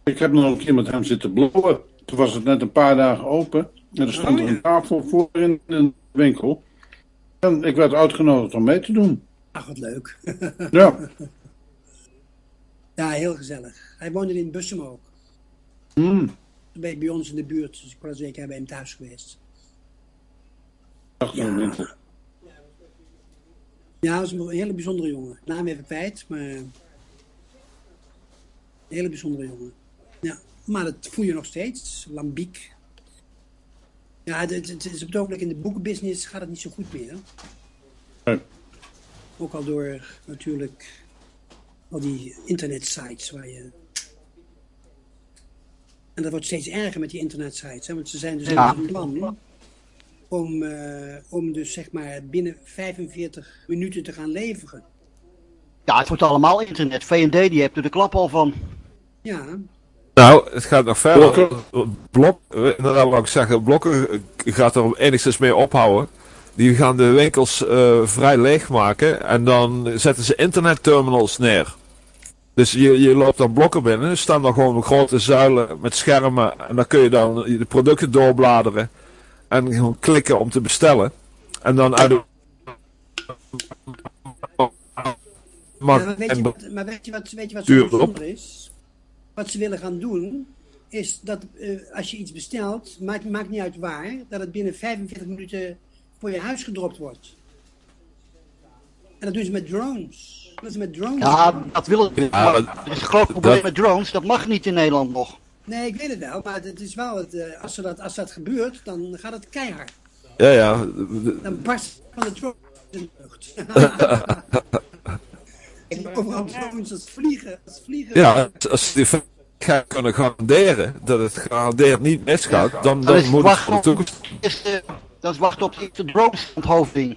ik heb nog een keer met hem zitten blowen. Toen was het net een paar dagen open. En er stond Oh, er een tafel voor in een winkel. En ik werd uitgenodigd om mee te doen. Ach, wat leuk. Ja. ja, heel gezellig. Hij woonde in Bussum ook. Hmm. Bij, bij ons in de buurt, dus ik was zeker bij hem thuis geweest. Ja, hij was een hele bijzondere jongen. Naam even kwijt, maar... Een hele bijzondere jongen. Ja, maar dat voel je nog steeds. Lambiek. Ja, het, het, het is op het ogenblik in de boekenbusiness gaat het niet zo goed meer. Nee. Ook al door natuurlijk al die internetsites waar je... En dat wordt steeds erger met die internetsites. Hè? Want ze zijn dus Ja. van plan om, eh, om dus zeg maar binnen 45 minuten te gaan leveren. Ja, het wordt allemaal internet. V&D die heeft er de klap al van. Ja, Nou, het gaat nog verder. Blok, eh, inderdaad wou ik zeggen, Blokken eh, gaat er enigszins mee ophouden. Die gaan de winkels eh, vrij leeg maken en dan zetten ze internetterminals neer. Dus je, je loopt dan blokken binnen, er staan dan gewoon grote zuilen met schermen en dan kun je dan de producten doorbladeren en gewoon klikken om te bestellen. En dan uit de... Ja, maar, weet je, wat- maar weet je wat, weet je wat zo bijzonder is? Wat ze willen gaan doen, is dat eh, als je iets bestelt, maakt, maakt niet uit waar, dat het binnen 45 minuten voor je huis gedropt wordt. En dat doen ze met drones. Dat is met drones. Ja, dat willen ze. Maar dat- er is een groot probleem dat- met drones. Dat mag niet in Nederland nog. Nee, ik weet het wel, maar het is wel, het, eh, als, dat, als dat gebeurt, dan gaat het keihard. Ja, ja. Dan barst van de drone in de lucht. Overal drones als vliegen, als vliegen. Ja, als die gaan kunnen garanderen dat het gegarandeerd niet misgaat, dan, Dan het moet het op, natuurlijk... de eerste, dat is wachten op de eerste dronesonthoofding.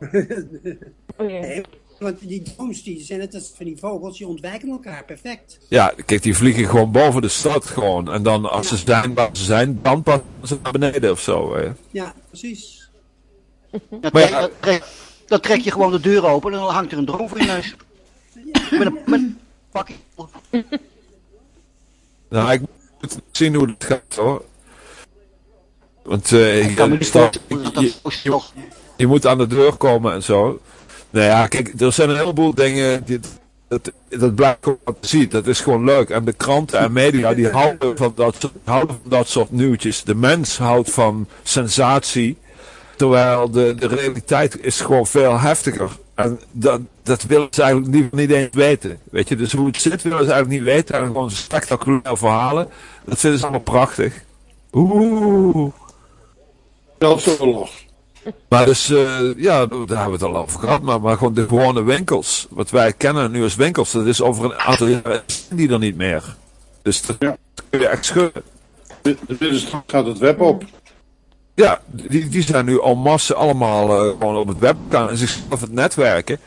Oh, ja. Nee, want die drones die zijn net als van die vogels, die ontwijken elkaar perfect. Ja, kijk, die vliegen gewoon boven de stad gewoon. En dan als ze zijn waar ze zijn, dan passen ze naar beneden of zo. Hè. Ja, precies. Maar ja- dan trek- je gewoon de deur open en dan hangt er een drone voor je neus. Met een, met een pakje. Nou, ik moet zien hoe het gaat hoor. Want eh, Ik kan me je, niet je, moet aan de deur komen en zo. Nou ja, kijk, er zijn een heleboel dingen. Die, dat, dat blijkt gewoon wat je ziet. Dat is gewoon leuk. En de kranten en media die houden van dat, houden van dat soort nieuwtjes. De mens houdt van sensatie. Terwijl de, de realiteit is gewoon veel heftiger. En dat, dat willen ze eigenlijk liever niet eens weten. Weet je, dus hoe het zit willen ze eigenlijk niet weten. En gewoon spectaculaire verhalen. Dat vinden ze allemaal prachtig. Oeh. Wereldoorlog. Maar dus, eh, ja, daar hebben we het al over gehad. Maar, maar gewoon de gewone winkels. Wat wij kennen nu als winkels. Dat is over een aantal jaren die er niet meer. Dus dat Ja. kun je echt schudden. De middenstand gaat het web op. Ja, die, die zijn nu en masse allemaal eh, gewoon op het web gaan en zichzelf het netwerken.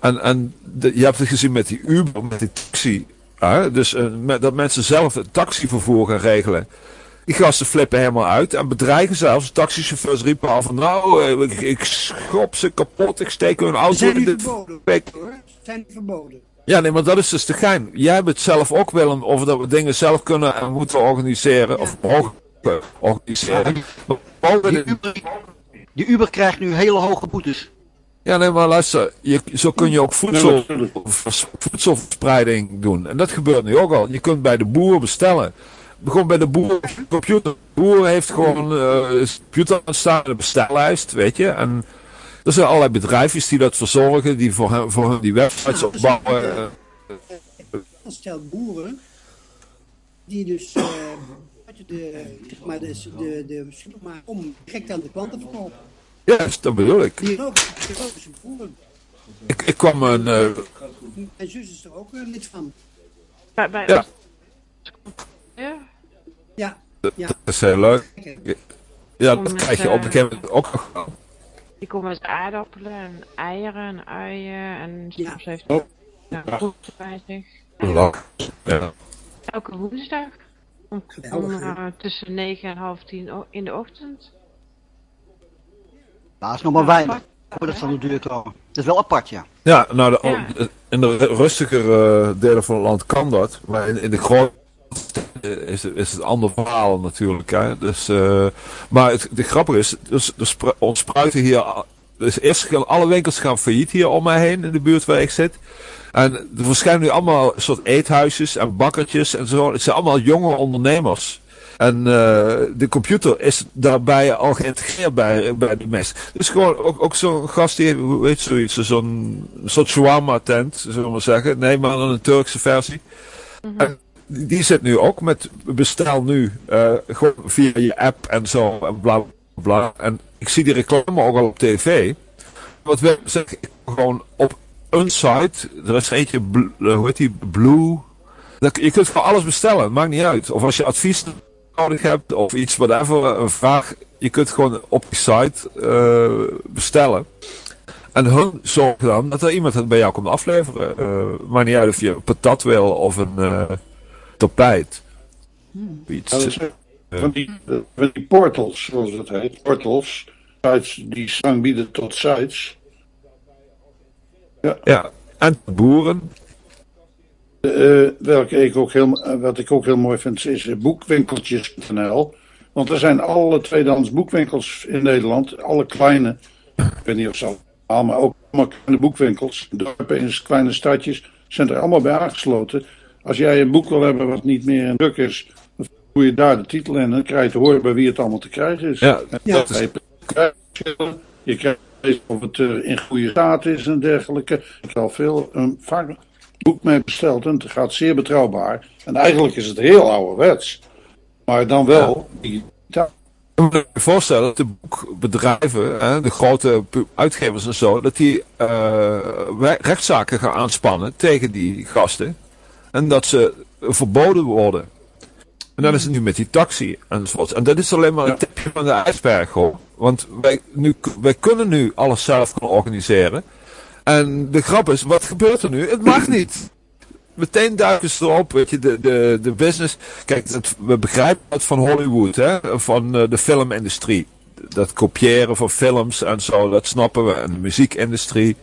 En, en de- je hebt het gezien met die Uber, met die taxi. hè, dus eh, met, dat mensen zelf het taxivervoer gaan regelen. Die gasten flippen helemaal uit en bedreigen zelfs. Taxichauffeurs riepen al van nou, eh, ik, ik schop ze kapot, ik steek hun auto zijn in de verboden hoor. Zijn verboden. Ja, nee, maar dat is dus de gein. Jij hebt het zelf ook willen, of dat we dingen zelf kunnen en moeten organiseren, of mogen organiseren. De- Uber, die Uber krijgt nu hele hoge boetes. Ja, nee, maar luister, je, zo kun je ook voedsel, voedselverspreiding doen. En dat gebeurt nu ook al. Je kunt bij de boer bestellen. Gewoon bij de boer, computer. De boer heeft gewoon eh, een computer aan staan, een bestellijst, weet je. En er zijn allerlei bedrijfjes die dat verzorgen, die voor hem, voor hem die websites Nou, opbouwen. eh. Een stel boeren die dus eh, de, zeg maar de, de, de supermarkt om direct aan de klanten verkopen. Ja, dat bedoel ik. Biologische boeren. Ik, ik kwam een, eh, Mijn zus is er ook eh, lid van. Bij, bij, Ja. Ja? Ja, ja. dat is heel leuk. Ja, dat krijg je op een eh, gegeven moment ook nog. Die komen met aardappelen en eieren en uien en Ja. soms heeft Oh. ja, groente bij zich. Ja. Elke woensdag om, Geweldig, om hè? eh, tussen 9 en half 10 o- in de ochtend. Nou, is nog maar weinig voordat ze aan de deur komen. Dat is wel apart, ja. Ja, nou, de, Ja. in de rustiger eh, delen van het land kan dat. Maar in, in de grote is, het- is het een ander verhaal natuurlijk. Hè? Dus, eh, maar het, de grappige is, dus, er spru- ontspruiten hier... Dus eerst gaan alle winkels gaan failliet hier om mij heen in de buurt waar ik zit. En er verschijnen nu allemaal soort eethuisjes en bakkertjes en zo. Het zijn allemaal jonge ondernemers. En eh, de computer is daarbij al geïntegreerd bij, bij de mes. Dus gewoon ook, ook zo'n gast die, hoe heet zoiets, zo'n soort shawarma tent, zullen we maar zeggen. Nee, maar dan een Turkse versie. En die die zit nu ook met bestel nu eh, gewoon via je app en zo en bla bla. En ik zie die reclame ook al op tv. Wat wil zeggen, gewoon op een site, er is eentje, eh, hoe heet die, Blue. Dat- Je kunt gewoon alles bestellen, maakt niet uit. Of als je advies nodig hebt of iets, whatever, een vraag. Je kunt gewoon op die site eh, bestellen. En hun zorgen dan dat er iemand het bij jou komt afleveren. Eh maakt niet uit of je een patat wil of een eh, tapijt. Iets. Dat zijn van, die, van die portals, zoals het heet. Portals. Sites die bieden tot sites. Ja, en boeren. Eh, welke ik ook heel, wat ik ook heel mooi vind is boekwinkeltjes.nl. Want er zijn alle tweedehands boekwinkels in Nederland. Alle kleine. Ik weet niet of ze allemaal, maar ook allemaal kleine boekwinkels. Dorpen in kleine stadjes zijn er allemaal bij aangesloten. Als jij een boek wil hebben wat niet meer in druk is, dan voer je daar de titel in en dan krijg je te horen bij wie het allemaal te krijgen is. Ja, En dat is- je- Je of het eh, in goede staat is en dergelijke. Ik heb al veel, een vaak een boek mee besteld en het gaat zeer betrouwbaar. En eigenlijk is het heel ouderwets. Maar dan wel. Je moet je voorstellen dat de boekbedrijven, hè, de grote uitgevers en zo, dat die eh, rechtszaken gaan aanspannen tegen die gasten. En dat ze verboden worden. En dan is het nu met die taxi enzovoort. En dat is alleen maar een tipje van de ijsberg hoor. Want wij, nu, wij kunnen nu alles zelf gaan organiseren. En de grap is, wat gebeurt er nu? Het mag niet. Meteen duiken ze erop, weet je, de, de, de business. Kijk, het, we begrijpen het van Hollywood, hè, van eh, de filmindustrie. Dat kopiëren van films en zo, dat snappen we. En de muziekindustrie.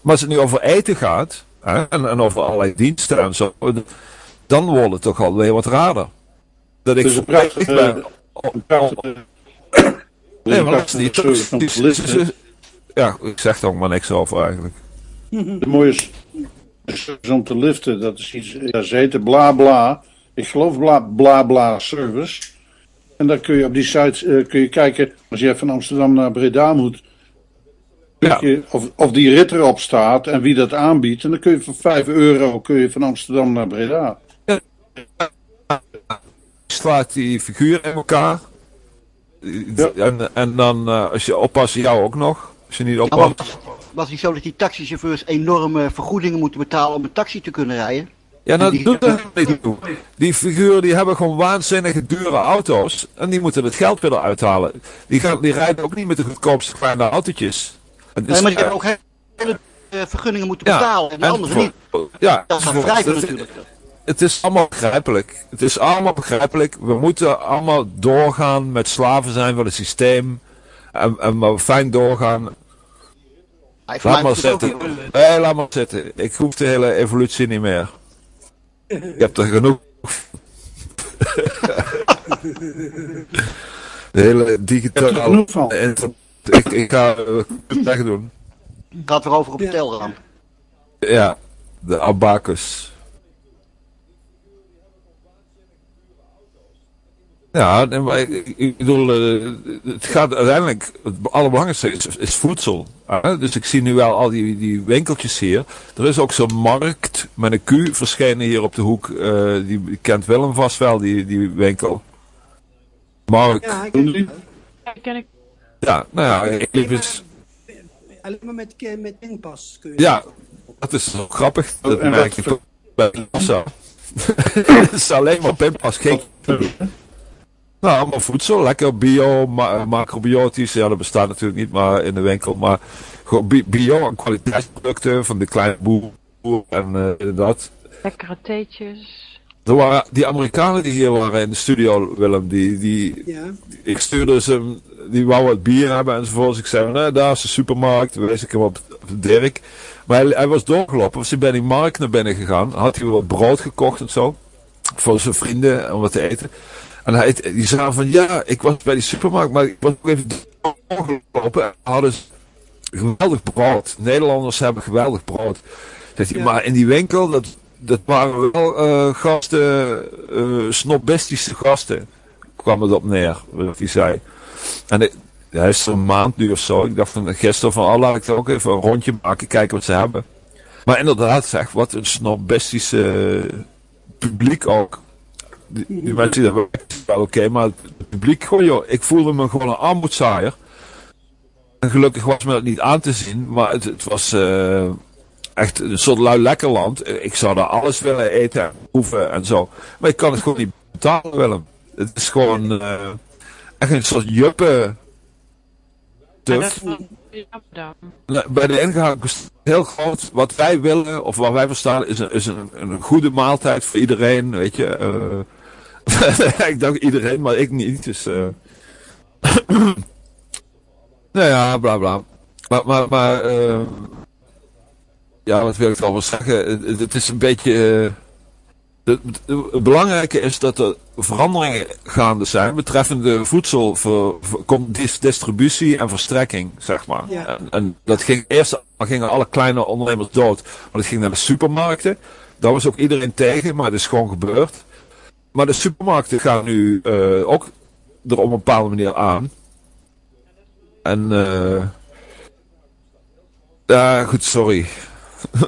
Maar als het nu over eten gaat, hè, en, en over allerlei diensten en zo, dan wordt het toch alweer wat raarder. Dat ik een verplicht prachtige- ben. een prachtige- Nee, maar dat is niet. Ja, ik zeg er ook maar niks over eigenlijk. De mooie service om te liften, dat is iets, ja, ze heten bla bla. Ik geloof bla bla bla service. En dan kun je op die site eh, kun je kijken, als je van Amsterdam naar Breda moet, of, of die rit erop staat en wie dat aanbiedt. En dan kun je voor 5 euro kun je van Amsterdam naar Breda. Slaat die figuur in elkaar. En, en dan, eh, als je oppast, jou ook nog. Als je niet oppast. was, was niet zo dat die taxichauffeurs enorme vergoedingen moeten betalen om een taxi te kunnen rijden? Ja, dat die- doet er niet toe. Die figuren die hebben gewoon waanzinnige dure auto's. En die moeten het geld weer eruit halen. Die, gaan, die rijden ook niet met de goedkoopste kleine autootjes. Het is, Nee, maar die hebben ook hele eh, vergunningen moeten ja, betalen en de en anderen voor- niet. Ja, Dat wrijven het- natuurlijk. Het is allemaal begrijpelijk. Het is allemaal begrijpelijk. We moeten allemaal doorgaan met slaven zijn van het systeem. En, en maar fijn doorgaan. Hij voor Laat maar ook zitten. Nee, laat maar zitten. Ik hoef de hele evolutie niet meer. Ik heb er genoeg. De hele digitale... Er inter- Ik, ik ga het wegdoen. Gaat weer over op telraam. Ja, de abacus. Ja, ik, bedoel, eh, het gaat uiteindelijk, het allerbelangrijkste is, is voedsel. hè. dus ik zie nu wel al die, die winkeltjes hier. Er is ook zo'n markt met een Q verschenen hier op de hoek. eh, die kent Willem vast wel, die, die winkel. Mark. Ja, Ja, ik ken Ja, ken ik. nou ja, ik liep eens. alleen maar met, met pinpas kun je Ja, dat is zo grappig. Dat Oh, en merk ik ook bij Picasso. Het is alleen maar pinpas, geen Nou, allemaal voedsel, lekker bio, ma- macrobiotisch. Ja, dat bestaat natuurlijk niet maar in de winkel. Maar gewoon bi- bio en kwaliteitsproducten van de kleine boer en eh, dat. Lekkere theetjes. Er waren die Amerikanen die hier waren in de studio, Willem, die, die, Ja. ik stuurde ze, die wou wat bier hebben enzovoort. Ik zei, nou, daar is de supermarkt. Wees ik hem op, op Dirk. Maar hij, hij was doorgelopen, was hij bij die markt naar binnen gegaan. Had hij wat brood gekocht en zo. Voor zijn vrienden om wat te eten. En hij, die zei van, ja, ik was bij die supermarkt, maar ik was ook even doorgelopen. En hadden ze geweldig brood. Nederlanders hebben geweldig brood. Zegt hij, Ja. maar in die winkel, dat, dat waren wel eh, gasten, eh snobistische gasten. Kwam het op neer, wat hij zei. En ik- hij is er een maand nu of zo. Ik dacht van gisteren van, oh, laat ik er ook even een rondje maken, kijken wat ze hebben. Maar inderdaad, zeg, wat een snobistische publiek ook. Die, mensen die wel oké, maar het publiek gewoon, joh, ik voelde me gewoon een armoedzaaier. En gelukkig was me dat niet aan te zien, maar het, het was eh, echt een soort lui lekker land. Ik zou daar alles willen eten en proeven en zo. Maar ik kan het gewoon niet betalen, Willem. Het is gewoon eh, echt een soort juppe Maar dat tuf. Nou, Bij de ingang is het heel groot. Wat wij willen, of wat wij verstaan, is een, is een, een goede maaltijd voor iedereen. Weet je. eh. ik dacht iedereen, maar ik niet. Dus, eh. nou ja, bla bla. Maar, maar, maar eh, ja, wat wil ik erover zeggen? Het, is een beetje. eh, het, belangrijke is dat er veranderingen gaande zijn betreffende voedsel, voor, distributie en verstrekking, zeg maar. Ja. En, en dat ging eerst gingen alle kleine ondernemers dood, maar dat ging naar de supermarkten. Daar was ook iedereen tegen, maar het is gewoon gebeurd. Maar de supermarkten gaan nu eh, ook er op een bepaalde manier aan. En eh ja, goed, sorry.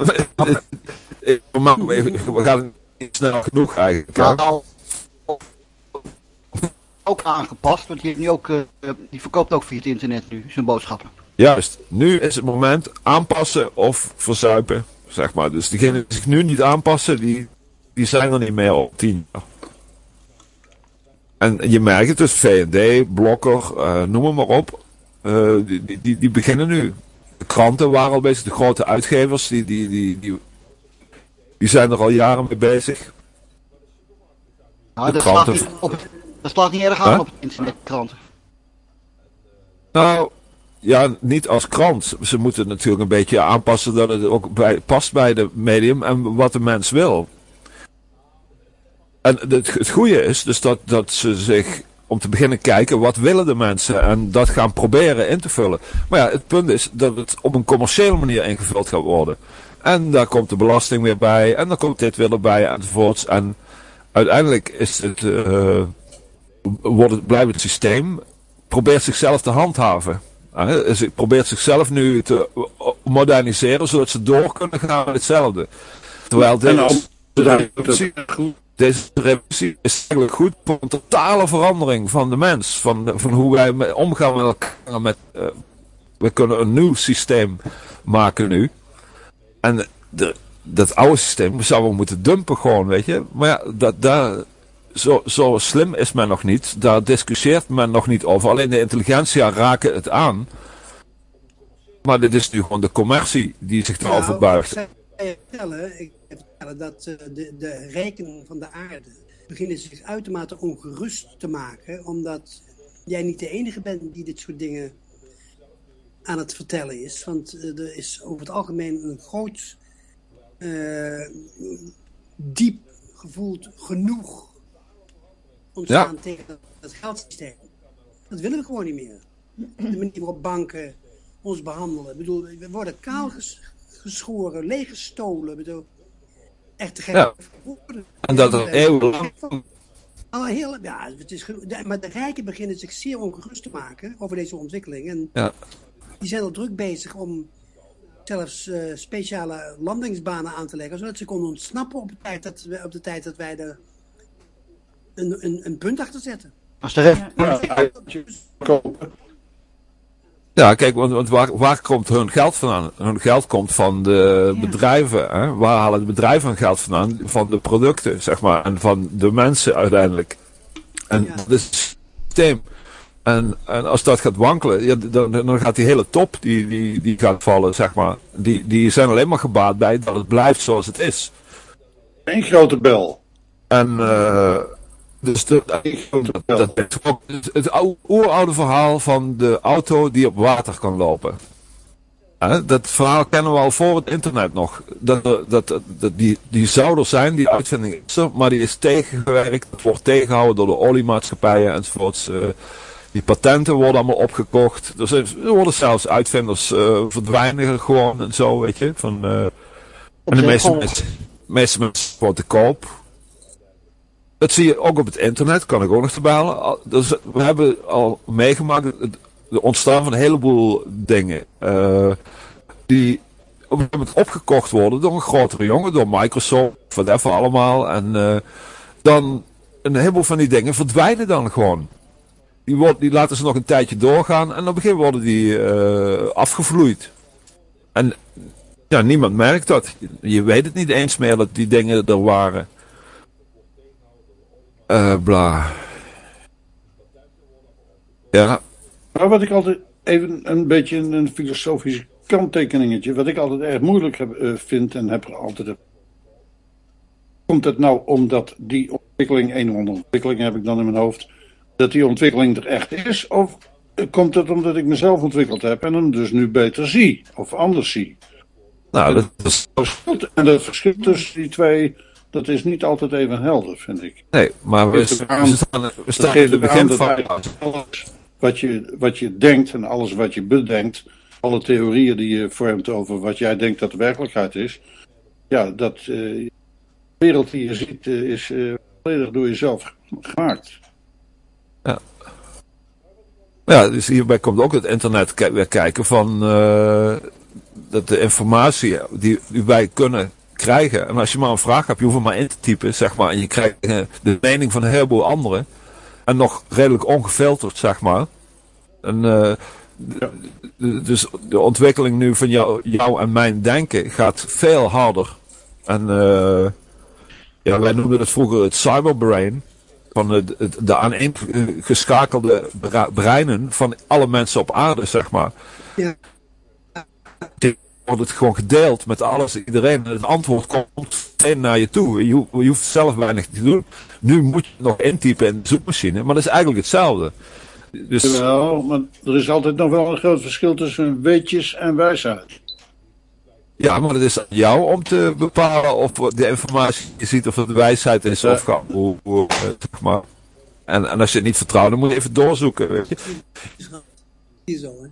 We gaan niet snel genoeg eigenlijk. Ja, al, ook aangepast, want die, heeft nu ook, eh, die verkoopt ook via het internet nu zijn boodschappen. Juist, nu is het moment aanpassen of verzuipen, zeg maar. Dus diegenen die zich nu niet aanpassen, die, die zijn er niet meer op tien. En je merkt het dus, V&D, Blokker, eh, noem maar op, eh, die, die- die, beginnen nu. De kranten waren al bezig, de grote uitgevers, die, die, die, die, die zijn er al jaren mee bezig. Nou, De dat, slaat kranten- niet op, dat slaat niet erg aan Huh? op internetkranten. Nou, ja, niet als krant. Ze moeten natuurlijk een beetje aanpassen dat het ook bij, past bij de medium en wat de mens wil. En het, het goede is dus dat, dat ze zich om te beginnen kijken wat willen de mensen en dat gaan proberen in te vullen. Maar ja, het punt is dat het op een commerciële manier ingevuld gaat worden. En daar komt de belasting weer bij en dan komt dit weer erbij enzovoorts. En uiteindelijk is het, eh, wordt het, blijft het systeem probeert zichzelf te handhaven. Het probeert zichzelf nu te moderniseren, zodat ze door kunnen gaan met hetzelfde. Terwijl En dan- revolutie, deze revolutie is eigenlijk goed voor een totale verandering van de mens. Van, van hoe wij omgaan met elkaar. Met, eh, we kunnen een nieuw systeem maken nu. En de, dat oude systeem zouden we moeten dumpen gewoon, weet je. Maar ja, dat, daar, zo, zo slim is men nog niet. Daar discussieert men nog niet over. Alleen de intelligentia raken het aan. Maar dit is nu gewoon de commercie die zich daarover Nou, buigt. Ik dat eh, de, de rijken van de aarde beginnen zich uitermate ongerust te maken, omdat jij niet de enige bent die dit soort dingen aan het vertellen is. Want eh, er is over het algemeen een groot, eh, diep gevoeld genoeg ontstaan tegen het geldsysteem. Dat willen we gewoon niet meer. De manier waarop banken ons behandelen. Ik bedoel, we worden kaal ges- geschoren, leeggestolen. Ik bedoel, echt te gek. Ja. En dat er eeuwenlang Al heel, ja, het is, maar de rijken beginnen zich zeer ongerust te maken over deze ontwikkeling. En Ja. die zijn al druk bezig om zelfs eh, speciale landingsbanen aan te leggen, zodat ze konden ontsnappen op de tijd dat, we- op de tijd dat wij er een, een, een punt achter zetten. Als de rest... Ja, kijk, want, want waar, waar komt hun geld vandaan? Hun geld komt van de bedrijven. Hè? Waar halen de bedrijven hun geld vandaan? Van de producten, zeg maar. En van de mensen uiteindelijk. En dat is het systeem. En, en als dat gaat wankelen, ja, dan, dan gaat die hele top die, die, die gaat vallen, zeg maar. Die, die zijn alleen maar gebaat bij dat het blijft zoals het is. Eén grote bel. En eh, dus de, dat, dat, het, het oude, oeroude verhaal van de auto die op water kan lopen. Dat verhaal kennen we al voor het internet nog. Dat, dat, die, die zou er zijn, die uitvinding is er, maar die is tegengewerkt. Het wordt tegengehouden door de oliemaatschappijen enzovoorts. eh die patenten worden allemaal opgekocht. Er, zijn, er worden zelfs uitvinders eh, verdwijnen gewoon en zo, weet je. Van, eh, en de meeste mensen, meeste mensen gewoon te koop. Dat zie je ook op het internet, kan ik ook nog. Al- Dus we hebben al meegemaakt het, ontstaan van een heleboel dingen. eh, die op een moment opgekocht worden door een grotere jongen, door Microsoft whatever allemaal. En eh, dan een heleboel van die dingen verdwijnen dan gewoon. Die, laten ze nog een tijdje doorgaan en op een gegeven worden die eh, afgevloeid. En ja, niemand merkt dat. Je weet het niet eens meer dat die dingen er waren. Eh, bla. Ja, Maar wat ik altijd even een beetje een, filosofisch kanttekeningetje, wat ik altijd erg moeilijk heb, eh, vind en heb altijd. Heb. Komt het nou omdat die ontwikkeling, een of andere ontwikkeling heb ik dan in mijn hoofd, dat die ontwikkeling er echt is? Of komt het omdat ik mezelf ontwikkeld heb en hem dus nu beter zie of anders zie? nou, dat is En het verschil tussen die twee, dat is niet altijd even helder, vind ik. Nee, maar we, we aan- staan, we staan in alles wat je, wat je denkt en alles wat je bedenkt, alle theorieën die je vormt over wat jij denkt dat de werkelijkheid is, ja, dat eh, de wereld die je ziet eh, is eh, volledig door jezelf gemaakt. Ja, dus hierbij komt ook het internet weer kijken van dat de informatie die, die wij kunnen krijgen. En als je maar een vraag hebt, je hoeft hem maar in te typen, zeg maar. En je krijgt eh, de mening van een heleboel anderen. En nog redelijk ongefilterd, zeg maar. En, eh, dus de ontwikkeling nu van jou, jou en mijn denken gaat veel harder. En eh, ja, wij noemden het vroeger het cyberbrain van de, de, de aaneengeschakelde breinen van alle mensen op aarde, zeg maar. Ja. Wordt het gewoon gedeeld met alles, iedereen. En het antwoord komt meteen naar je toe. Je, je hoeft zelf weinig te doen. Nu moet je het nog intypen in de zoekmachine, maar dat is eigenlijk hetzelfde. Dus Jawel, maar er is altijd nog wel een groot verschil tussen weetjes en wijsheid. ja, maar het is aan jou om te bepalen of de informatie die je ziet of het wijsheid is of ga- hoe, hoe, eh, zeg maar. En, en als je het niet vertrouwt, dan moet je even doorzoeken. Weet je. Zo, hè.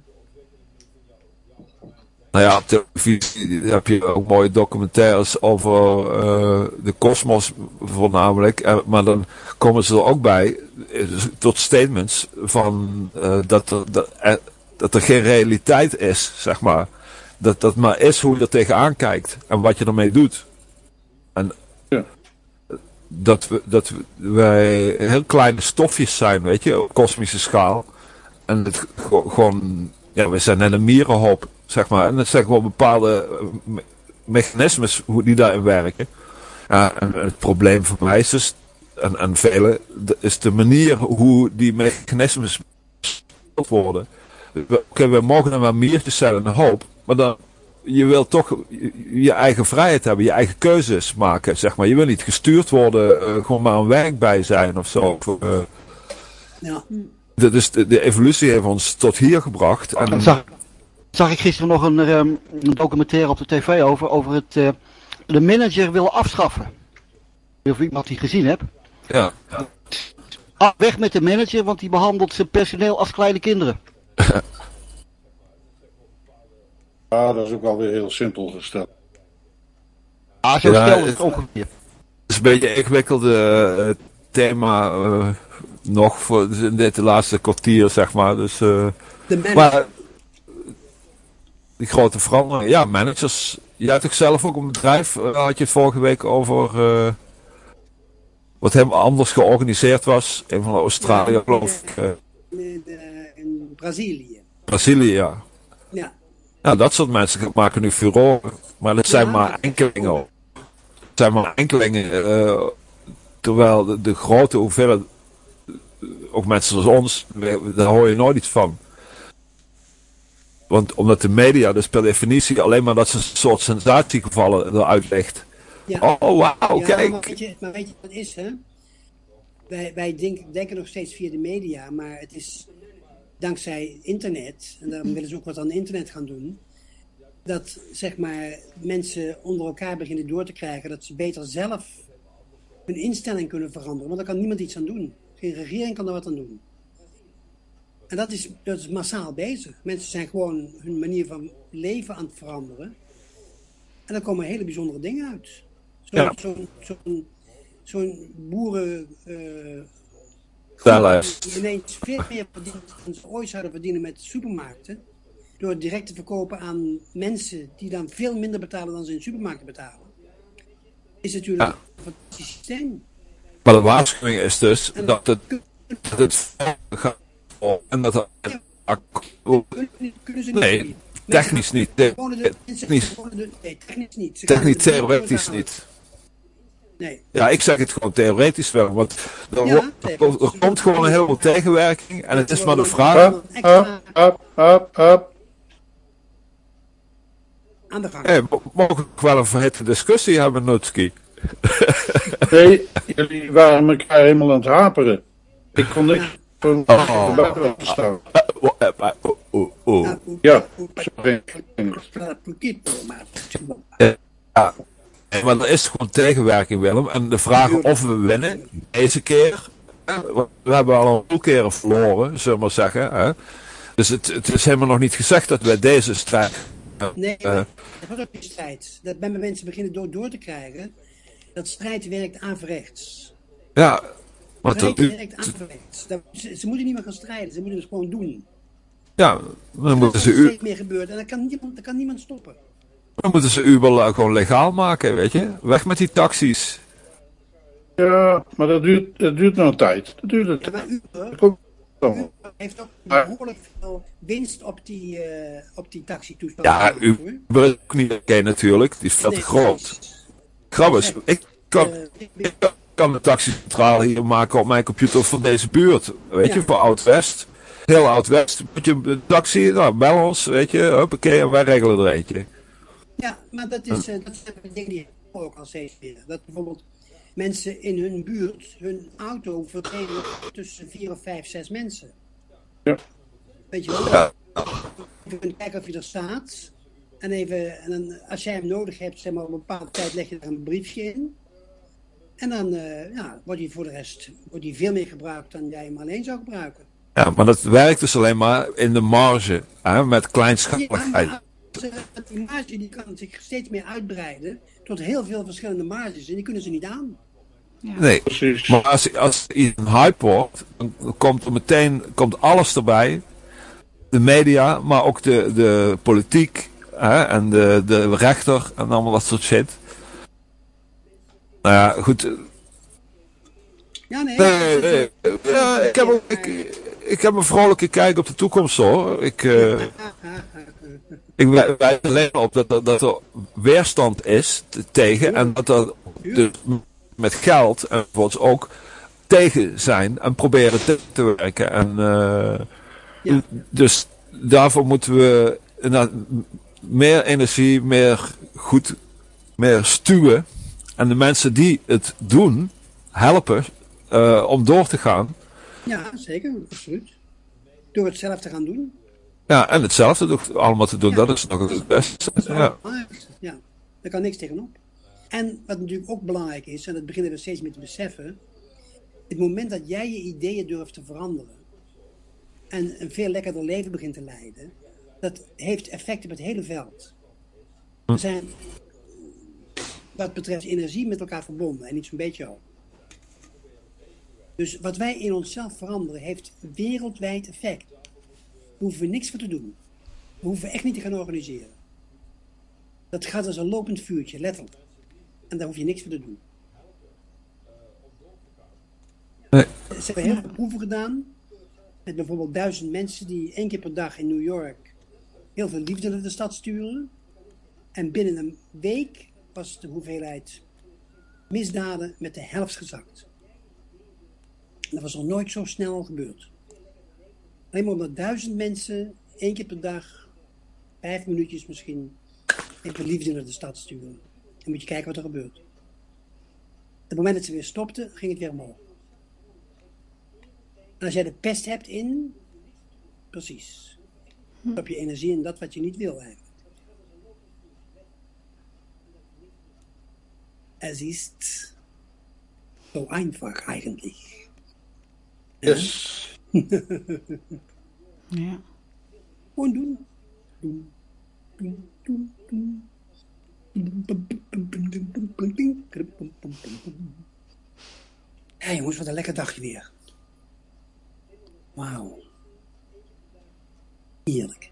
Nou ja, op televisie heb je ook mooie documentaires over eh, de kosmos voornamelijk. Eh, maar dan komen ze er ook bij eh, tot statements van dat, er, dat, er, dat er geen realiteit is, zeg maar. Dat dat maar is hoe je er tegenaan kijkt en wat je ermee doet. En Ja. dat, we, dat wij heel kleine stofjes zijn, weet je, op kosmische schaal. En het gewoon, ja, we zijn net een mierenhoop, zeg maar. En dat zijn gewoon bepaalde eh, me- mechanismes hoe die daarin werken. Ja, en het probleem voor mij is dus, en, en velen, is de manier hoe die mechanismes gespeeld worden. We- mogen er wel miertjes zijn en een hoop, maar dan, je wil toch je, eigen vrijheid hebben, je eigen keuzes maken, zeg maar. Je wil niet gestuurd worden, eh, gewoon maar een werk bij zijn of zo. Of, eh, Ja. de, dus de, de evolutie heeft ons tot hier gebracht. En, zag, ik gisteren nog een, ehm, een documentaire op de tv over, over het eh, de manager willen afschaffen. Ik weet niet Of iemand die gezien hebt. ja, Ah, weg met de manager, want die behandelt zijn personeel als kleine kinderen. Ja, dat is ook alweer heel simpel gesteld. Ah, zo Ja, stelde het- ongeveer. Het is een beetje een ingewikkelde eh, thema eh, nog voor in dit laatste kwartier, zeg maar. Dus, eh, De manager. maar die grote verandering, ja, managers. Jij had toch zelf ook een bedrijf, eh, had je het vorige week over, eh, wat helemaal anders georganiseerd was. Een van Australië, geloof ik. eh, in, in Brazilië. Brazilië, ja. Ja. Ja, dat soort mensen maken nu furoren. Maar dat zijn Ja. maar enkelingen. Het zijn maar enkelingen. terwijl de, de grote hoeveelheid, ook mensen zoals ons, daar hoor je nooit iets van. Want omdat de media dus per definitie alleen maar dat ze een soort sensatiegevallen eruit legt. Ja. Oh, wauw, ja, kijk. Maar weet, je, maar weet je wat is, hè? Wij, wij denken, denken nog steeds via de media, maar het is dankzij internet, en daarom willen ze ook wat aan internet gaan doen, dat zeg maar mensen onder elkaar beginnen door te krijgen dat ze beter zelf hun instelling kunnen veranderen. Want daar kan niemand iets aan doen. Geen regering kan er wat aan doen. En dat is, dat is massaal bezig. Mensen zijn gewoon hun manier van leven aan het veranderen. En daar komen hele bijzondere dingen uit. Zo'n Ja. zo'n zo'n zo'n boeren eh, Stellijst. die ineens veel meer verdient dan ze ooit zouden verdienen met supermarkten. Door het direct te verkopen aan mensen die dan veel minder betalen dan ze in supermarkten betalen. is natuurlijk een fantastisch systeem. Maar de waarschuwing is dus dat het, dat het gaat en dat het Kunnen ze niet Nee, technisch niet. Technisch, technisch theoretisch niet. Nee. Ja, ik zeg het gewoon theoretisch wel, want er, Ja, wordt- er komt- gewoon een heleboel tegenwerking en het is maar de vraag... Up, up, up, up, up. Aan de gang. Hey, mogen we wel een verhitte discussie hebben, Nutski? Nee, jullie waren elkaar helemaal aan het haperen. Ik kon niks van Oh. buiten staan. Oh, Ja, sorry. Ja, maar er is gewoon tegenwerking, Willem. En de vraag of we winnen, deze keer. We hebben al een paar keren verloren, zullen we maar zeggen. Hè? Dus het, het is helemaal nog niet gezegd dat wij deze strijd. Nee, eh, maar dat was ook die strijd. Dat bij mijn mensen beginnen door, door te krijgen. Dat strijd werkt averechts. ja, maar werkt averechts. Dat- Ze, ze moeten niet meer gaan strijden, ze moeten het gewoon doen. ja, dan moeten ze er steeds meer gebeurt en dan kan niemand, dan kan niemand stoppen. dan moeten ze Uber eh, gewoon legaal maken, weet je? Weg met die taxis. Ja, maar dat duurt, dat duurt nog een tijd. Dat duurt een Ja, maar. Uber, Dat. Uber heeft ook behoorlijk veel winst op die, eh op die. Ja. Uber is ook niet oké natuurlijk, die is veel te groot. Grabbes, ik kan, ik kan een taxicentrale hier maken op mijn computer van deze buurt. Weet je, voor Oud-West. Heel Oud-West. Moet je een taxi, nou, bel ons, weet je, huppakee, en wij regelen er eentje. Ja, maar dat, is, eh, dat zijn de dingen die ook al steeds meer. Dat bijvoorbeeld mensen in hun buurt hun auto verdelen tussen vier of vijf, zes mensen. Ja. Weet je wel? Ja. Even kijken of je er staat. En even, en dan, als jij hem nodig hebt, zeg maar op een bepaalde tijd leg je er een briefje in. En dan eh, ja, wordt hij voor de rest wordt hij veel meer gebruikt dan jij hem alleen zou gebruiken. Ja, maar dat werkt dus alleen maar in de marge, hè, met Ja, kleinschaligheid. eh, die marge die kan zich steeds meer uitbreiden tot heel veel verschillende marges. En die kunnen ze niet aan. Nee, maar als, als iets een hype wordt, dan komt er meteen komt alles erbij. De media, maar ook de, de politiek hè, en de, de rechter en allemaal dat soort shit. Nou ja, goed. Ja, nee. Nee, nee. Ja, ik, heb, ook- ik, ik heb een vrolijke kijk op de toekomst hoor. Ik, eh, ik wij- wijs alleen op dat, er- dat er weerstand is te- tegen en dat er dus met geld en bijvoorbeeld ook tegen zijn en proberen te, te werken. En, eh, Dus daarvoor moeten we meer energie, meer goed, meer stuwen. En de mensen die het doen, helpen eh, om door te gaan. Ja, zeker, absoluut. Door het zelf te gaan doen. Ja, en hetzelfde allemaal te doen, dat is nog het beste. Ja. Ja, daar kan niks tegenop. En wat natuurlijk ook belangrijk is, en dat beginnen we steeds meer te beseffen. Het moment dat jij je ideeën durft te veranderen. En een veel lekkerder leven begint te leiden. Dat heeft effect op het hele veld. We zijn wat betreft energie met elkaar verbonden. En niet zo'n beetje al. Dus wat wij in onszelf veranderen heeft wereldwijd effect. Daar hoeven we niks voor te doen. We hoeven echt niet te gaan organiseren. Dat gaat als een lopend vuurtje, letterlijk. En daar hoef je niks voor te doen. Nee. Ze hebben heel veel proeven gedaan. Met bijvoorbeeld duizend mensen die één keer per dag in New York heel veel liefde naar de stad sturen. En binnen een week was de hoeveelheid misdaden met de helft gezakt. Dat was nog nooit zo snel gebeurd. Alleen maar omdat duizend mensen één keer per dag, vijf minuutjes misschien, even liefde naar de stad sturen. Dan moet je kijken wat er gebeurt. Op het moment dat ze weer stopten, ging het weer omhoog. En als jij de pest hebt in, precies. Heb je energie in dat wat je niet wil eigenlijk. Es ist so einfach eigentlich. Yes. Ja. Gewoon doen. Doen. Doen. Doen. Doen. Hé jongens, wat een lekker dagje weer. Wauw. Heerlijk.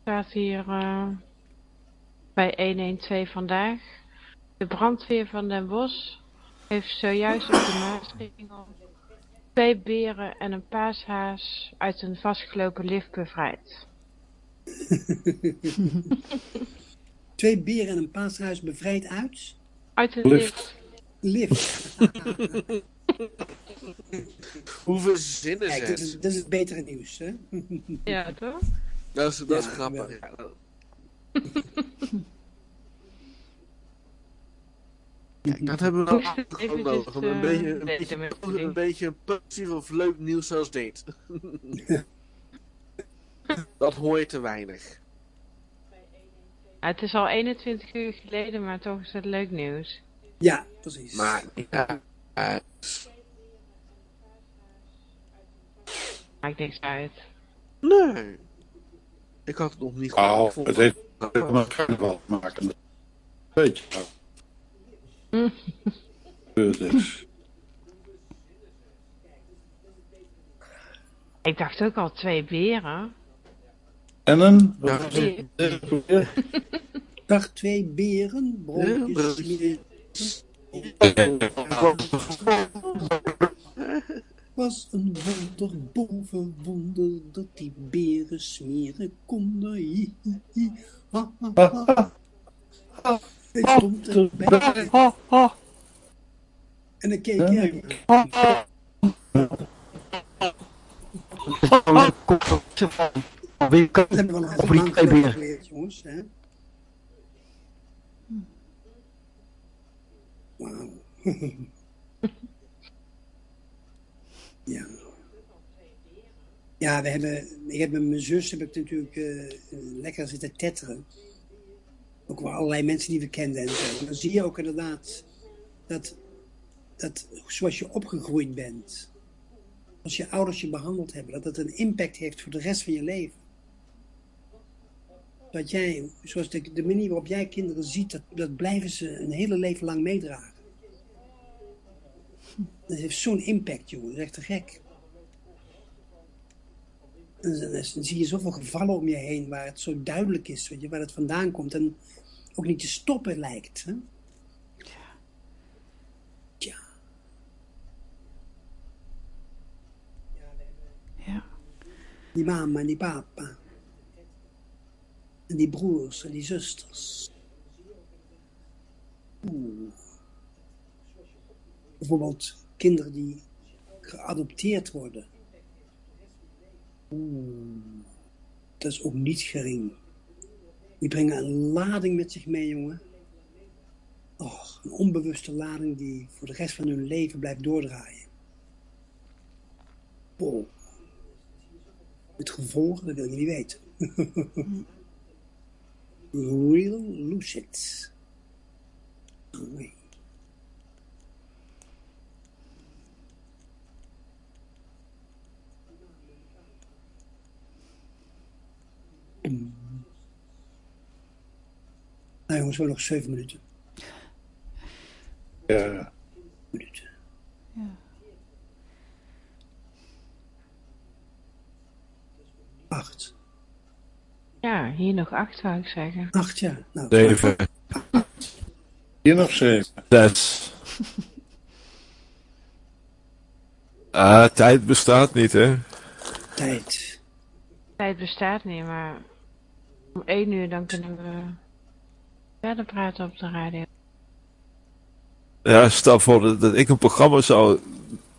staat hier eh, bij 112 vandaag. De brandweer van Den Bosch heeft zojuist op de Maasringel twee beren en een paashaas uit een vastgelopen lift bevrijd. Twee beren en een paashuis bevrijd uit? Uit een lift. Lift. Hoe verzinnen ze Kijk, dit is, het? dit is het betere nieuws, hè? Ja, toch? Dat is, dat is Ja, grappig. wel. Ja, dat- Kijk, dat hebben we gewoon dit, nodig. Een, eh, beetje, een, beetje, een beetje positief of leuk nieuws zoals dit. dat hoor je te weinig. Ja, het is al 21 uur geleden, maar toch is het leuk nieuws. Ja, precies. Maar ja, eh, Maakt niks uit. nee. Ik had het nog niet gehoord. Nou, vond het heeft ook met carnaval te maken. Weet je wel. Ik dacht ook al twee beren. En een? Ja, was het? Dag twee beren, broodjes. was een wonder boven wonder dat die beren smeren konden. Hi, hi, hi. Ha, ha, ha. Hij stond erbij. En dan keek hij. Wie kan Dat hebben we die jongens. Hè? Wauw. ja. Ja, we hebben, ik heb met mijn zus heb ik natuurlijk eh, lekker zitten tetteren. Ook wel allerlei mensen die we kenden en zo. Dan zie je ook inderdaad dat, dat zoals je opgegroeid bent, als je ouders je behandeld hebben, dat het een impact heeft voor de rest van je leven. Dat jij, zoals de, manier waarop jij kinderen ziet, dat, dat blijven ze een hele leven lang meedragen. Dat heeft zo'n impact, jongen. Dat is echt te gek. Dan zie je zoveel gevallen om je heen waar het zo duidelijk is, weet je, waar het vandaan komt. En ook niet te stoppen lijkt. Hè? Tja. Ja. Die mama en die papa. En die broers en die zusters. Oeh. Bijvoorbeeld kinderen die geadopteerd worden. Oeh. Dat is ook niet gering. Die brengen een lading met zich mee, jongen. Oh, een onbewuste lading die voor de rest van hun leven blijft doordraaien. Oh. Het gevolg, dat wil je niet weten. Real lucid. Mm. Nou jongens, we hebben nog zeven minuten. Ja. minuten. Ja. Acht. Ja, hier nog acht zou ik zeggen. Acht, ja. Nou, Zeven, Hier nog zeven. zes. Ah, tijd bestaat niet, hè? tijd. Tijd bestaat niet, maar om één uur dan kunnen we verder praten op de radio. Ja, stel voor dat, dat ik een programma zou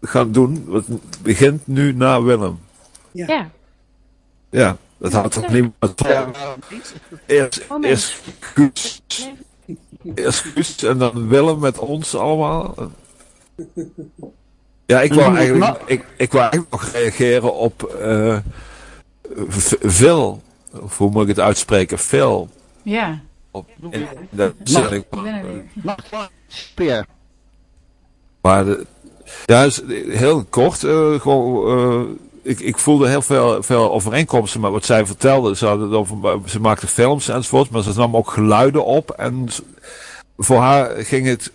gaan doen, wat begint nu na Willem. Ja. Ja, Ja, dat had toch niemand. Eerst, Oh, eerst Guus, eerst Guus en dan Willem met ons allemaal. Ja, ik wou eigenlijk, ik, ik wou eigenlijk nog reageren op eh V- Phil, of hoe moet ik het uitspreken, Phil. Ja, Op, in, dat zit ik-. Maar de, ja, is heel kort. eh, gewoon, eh, ik, ik voelde heel veel, veel overeenkomsten met wat zij vertelde. Ze, hadden over, ze maakte films enzovoort, maar ze nam ook geluiden op. En voor haar ging het.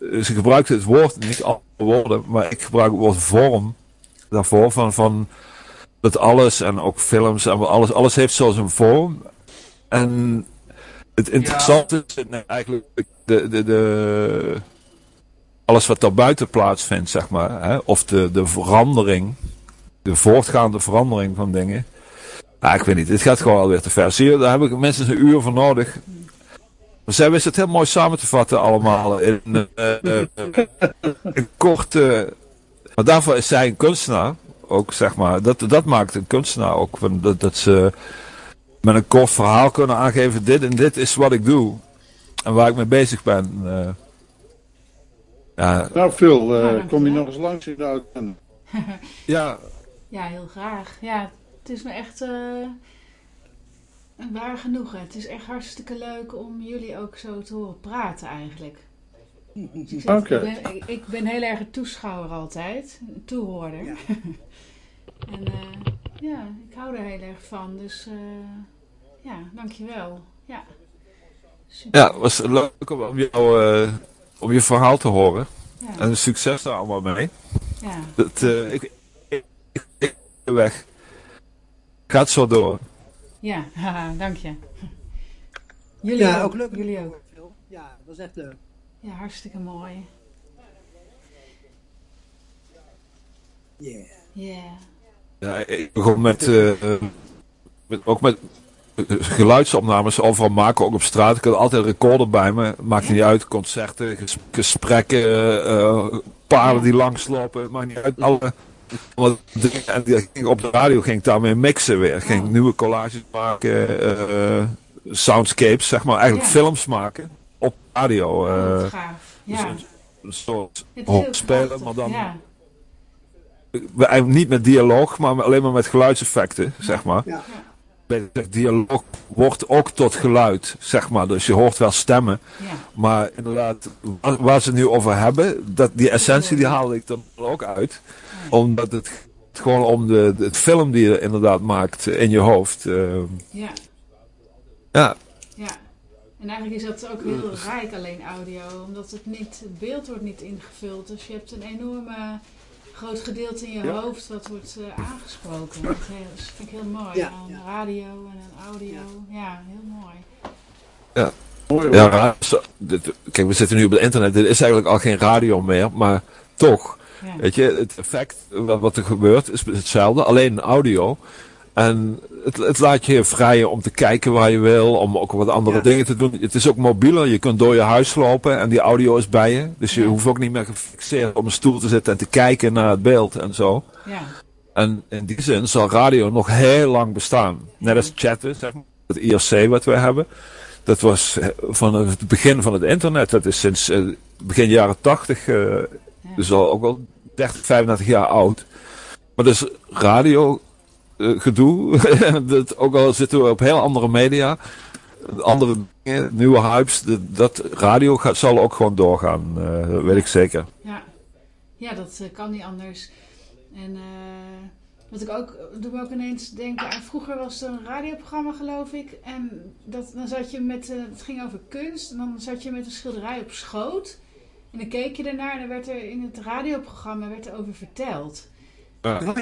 eh, Ze gebruikte het woord, niet alle woorden, maar ik gebruik het woord vorm daarvoor. Van, van dat alles en ook films en alles, alles heeft zo zijn vorm. En het interessante is eigenlijk de, de, de, alles wat daar buiten plaatsvindt, zeg maar. Hè? Of de, de verandering, de voortgaande verandering van dingen. Ah, ik weet niet, dit gaat gewoon alweer te ver. Zie je, daar heb ik mensen een uur voor nodig. Maar zij wist het heel mooi samen te vatten allemaal in eh, eh, een korte... maar daarvoor is zij een kunstenaar, ook zeg maar. Dat, dat maakt een kunstenaar ook. Dat, dat ze met een kort verhaal kunnen aangeven, dit en dit is wat ik doe. En waar ik mee bezig ben. eh. ja, Nou Phil, eh, kom je nog eens langs in de ja, Ja, heel graag. Ja, het is me echt eh, een waar genoegen. Het is echt hartstikke leuk om jullie ook zo te horen praten eigenlijk. Dus ik, zeg, Oké. ik, ben, ik, ik ben heel erg een toeschouwer altijd, een toehoorder. Ja. en eh, ja, ik hou er heel erg van. Dus eh, ja, dankjewel. Ja, super. ja, het was leuk om, om, jou, eh, om je verhaal te horen. Ja, En succes daar allemaal mee. ja. Dat, eh, ik, ik, ik, weg. Gaat zo door. ja haha, dank je. Jullie Ja, ook. ook leuk. Jullie ook. Ja, dat was echt leuk. Ja, hartstikke mooi. Yeah. Ja. Ja, ik begon met, eh, eh, met ook met geluidsopnames overal maken, ook op straat. Ik had altijd een recorder bij me. Maakt niet uit, concerten, ges- gesprekken, eh, eh, paarden die langslopen. Maakt niet uit. Alle, en op de radio ging ik daarmee mixen weer. Ging Oh. nieuwe collages maken, eh, soundscapes, zeg maar. Eigenlijk Ja. films maken op radio. Dus Ja, een, soort spelen, maar dan Ja, niet met dialoog, maar alleen maar met geluidseffecten, zeg maar. Ja. Bij de dialoog wordt ook tot geluid, zeg maar. Dus je hoort wel stemmen. ja, Maar inderdaad, waar, waar ze nu over hebben, dat, die essentie die haalde ik er ook uit. Omdat het gewoon om de, film die je inderdaad maakt in je hoofd. eh, ja, ja, ja. En eigenlijk is dat ook heel rijk, alleen audio. Omdat het niet, het beeld wordt niet ingevuld. Dus je hebt een enorme groot gedeelte in je Ja. hoofd wat wordt eh, aangesproken. Dat vind ik heel mooi Ja, aan ja. radio en aan audio. Ja, heel mooi. Ja zo- dit- kijk, we zitten nu op het internet. Dit is eigenlijk al geen radio meer, maar toch. Ja, Weet je, het effect wat, wat er gebeurt is hetzelfde, alleen audio. En het, het laat je vrij om te kijken waar je wil, om ook wat andere Ja. dingen te doen. Het is ook mobieler, je kunt door je huis lopen en die audio is bij je. Dus je Ja. hoeft ook niet meer gefixeerd op een stoel te zitten en te kijken naar het beeld en zo. ja, En in die zin zal radio nog heel lang bestaan. Net als chatten, zeg maar. Het IRC wat wij hebben. Dat was eh, van het begin van het internet. Dat is sinds eh, begin jaren 80. eh, dus al ook al 30, 35 jaar oud. Maar dus radio eh, gedoe. dat, ook al zitten we op heel andere media. Andere nieuwe hypes. Dat, radio zal ook gewoon doorgaan. eh, dat weet ik zeker. ja. Ja, dat eh, kan niet anders. En wat ik ook, doe me ook ineens denken aan, vroeger was er een radioprogramma geloof ik. En dat, dan zat je met, het ging over kunst. En dan zat je met een schilderij op schoot. En dan keek je ernaar en dan werd er in het radioprogramma werd er over verteld. Ja. Dat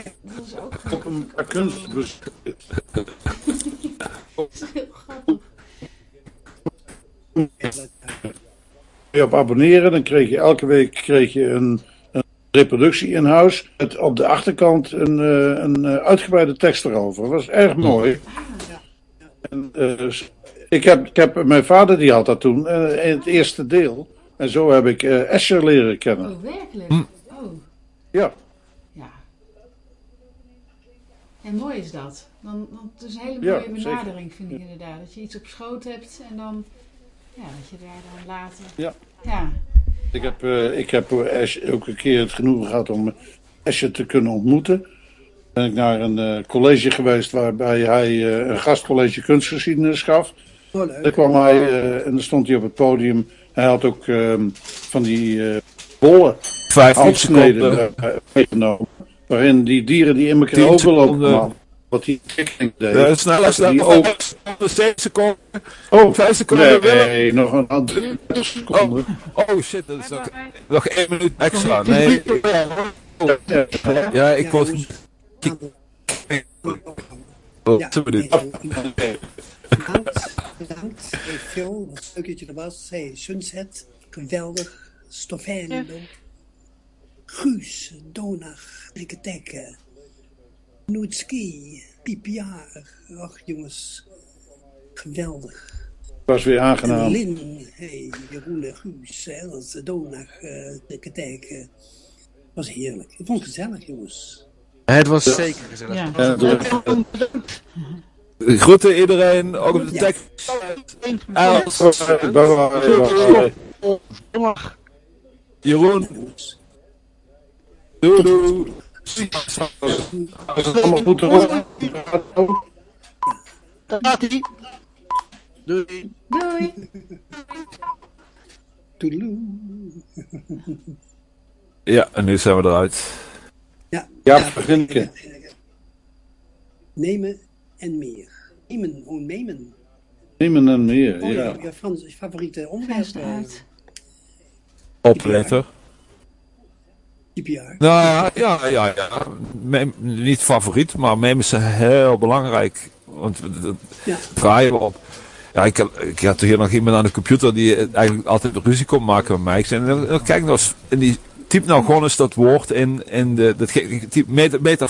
is ook Op een paar kunst. dat is heel grappig. je op abonneren, dan kreeg je elke week kreeg je een, een reproductie in huis. Met op de achterkant een, eh, een eh, uitgebreide tekst erover. Dat was erg mooi. En, eh, ik, heb, ik heb, mijn vader die had dat toen in het eerste deel. En zo heb ik eh Escher leren kennen. Oh, werkelijk? Hm. Oh, ja. En mooi is dat. Dan, dan, het is een hele Ja, mooie zeker. benadering, vind ik inderdaad. Dat je iets op schoot hebt en dan, ja, dat je daar dan later... Ja. Ja, ik heb, eh, ik heb eh, ook een keer het genoegen gehad om Escher te kunnen ontmoeten. Ben ik naar een eh, college geweest waarbij hij eh, een gastcollege kunstgeschiedenis gaf. Oh, Daar kwam hij eh, en dan stond hij op het podium. Hij had ook ehm, van die eh bollen, 15 handsneden seconden. eh, meegenomen. Waarin die dieren die in elkaar 10 overlopen, seconden. man, wat die tekening deed. Ja, sneller, die sneller. ook, 7 seconden. oh, 5 seconden. Willem. nee, nog een andere seconde. Oh shit, dat is nog, nog één minuut extra. Nee, ja, ik Ja, word... jongens. Oh, Ja, twee minuten. nee, nee, nee. Bedankt. bedankt. Hey Phil, wat leuk dat je er was. Hey Sunset, geweldig. Stofendo. Guus, Donag, Rikketekke. Noetski, PPR. Och jongens, geweldig. was weer En aangenaam. Lin, hey, Jeroen en Guus, hè, dat is Donag, uh, Rikketekke. was heerlijk. Ik vond het gezellig, jongens. Het was zeker gezellig. Ja. Ja, Groeten iedereen, ook op de Ja. tekst. Jeroen, jongens. doei doei. Allemaal goed hij. Doei. Doei. Toedeloe. Ja, en nu zijn we eruit. Ja, Ja, Grinke. Nemen en meer. Nemen, gewoon nemen. Nemen en meer, Oh, ja. ja. je Frans, je favoriete onderwerp. Gijs Nou ja, ja, ja. Mem- niet favoriet, maar memes zijn heel belangrijk. Want Ja. draaien we op. Ja, ik, ik had hier nog iemand aan de computer die eigenlijk altijd ruzie kon maken met mij. Ik zei, nou, kijk nou eens, en die typ nou gewoon eens dat woord in, in de, dat, typ meta, meta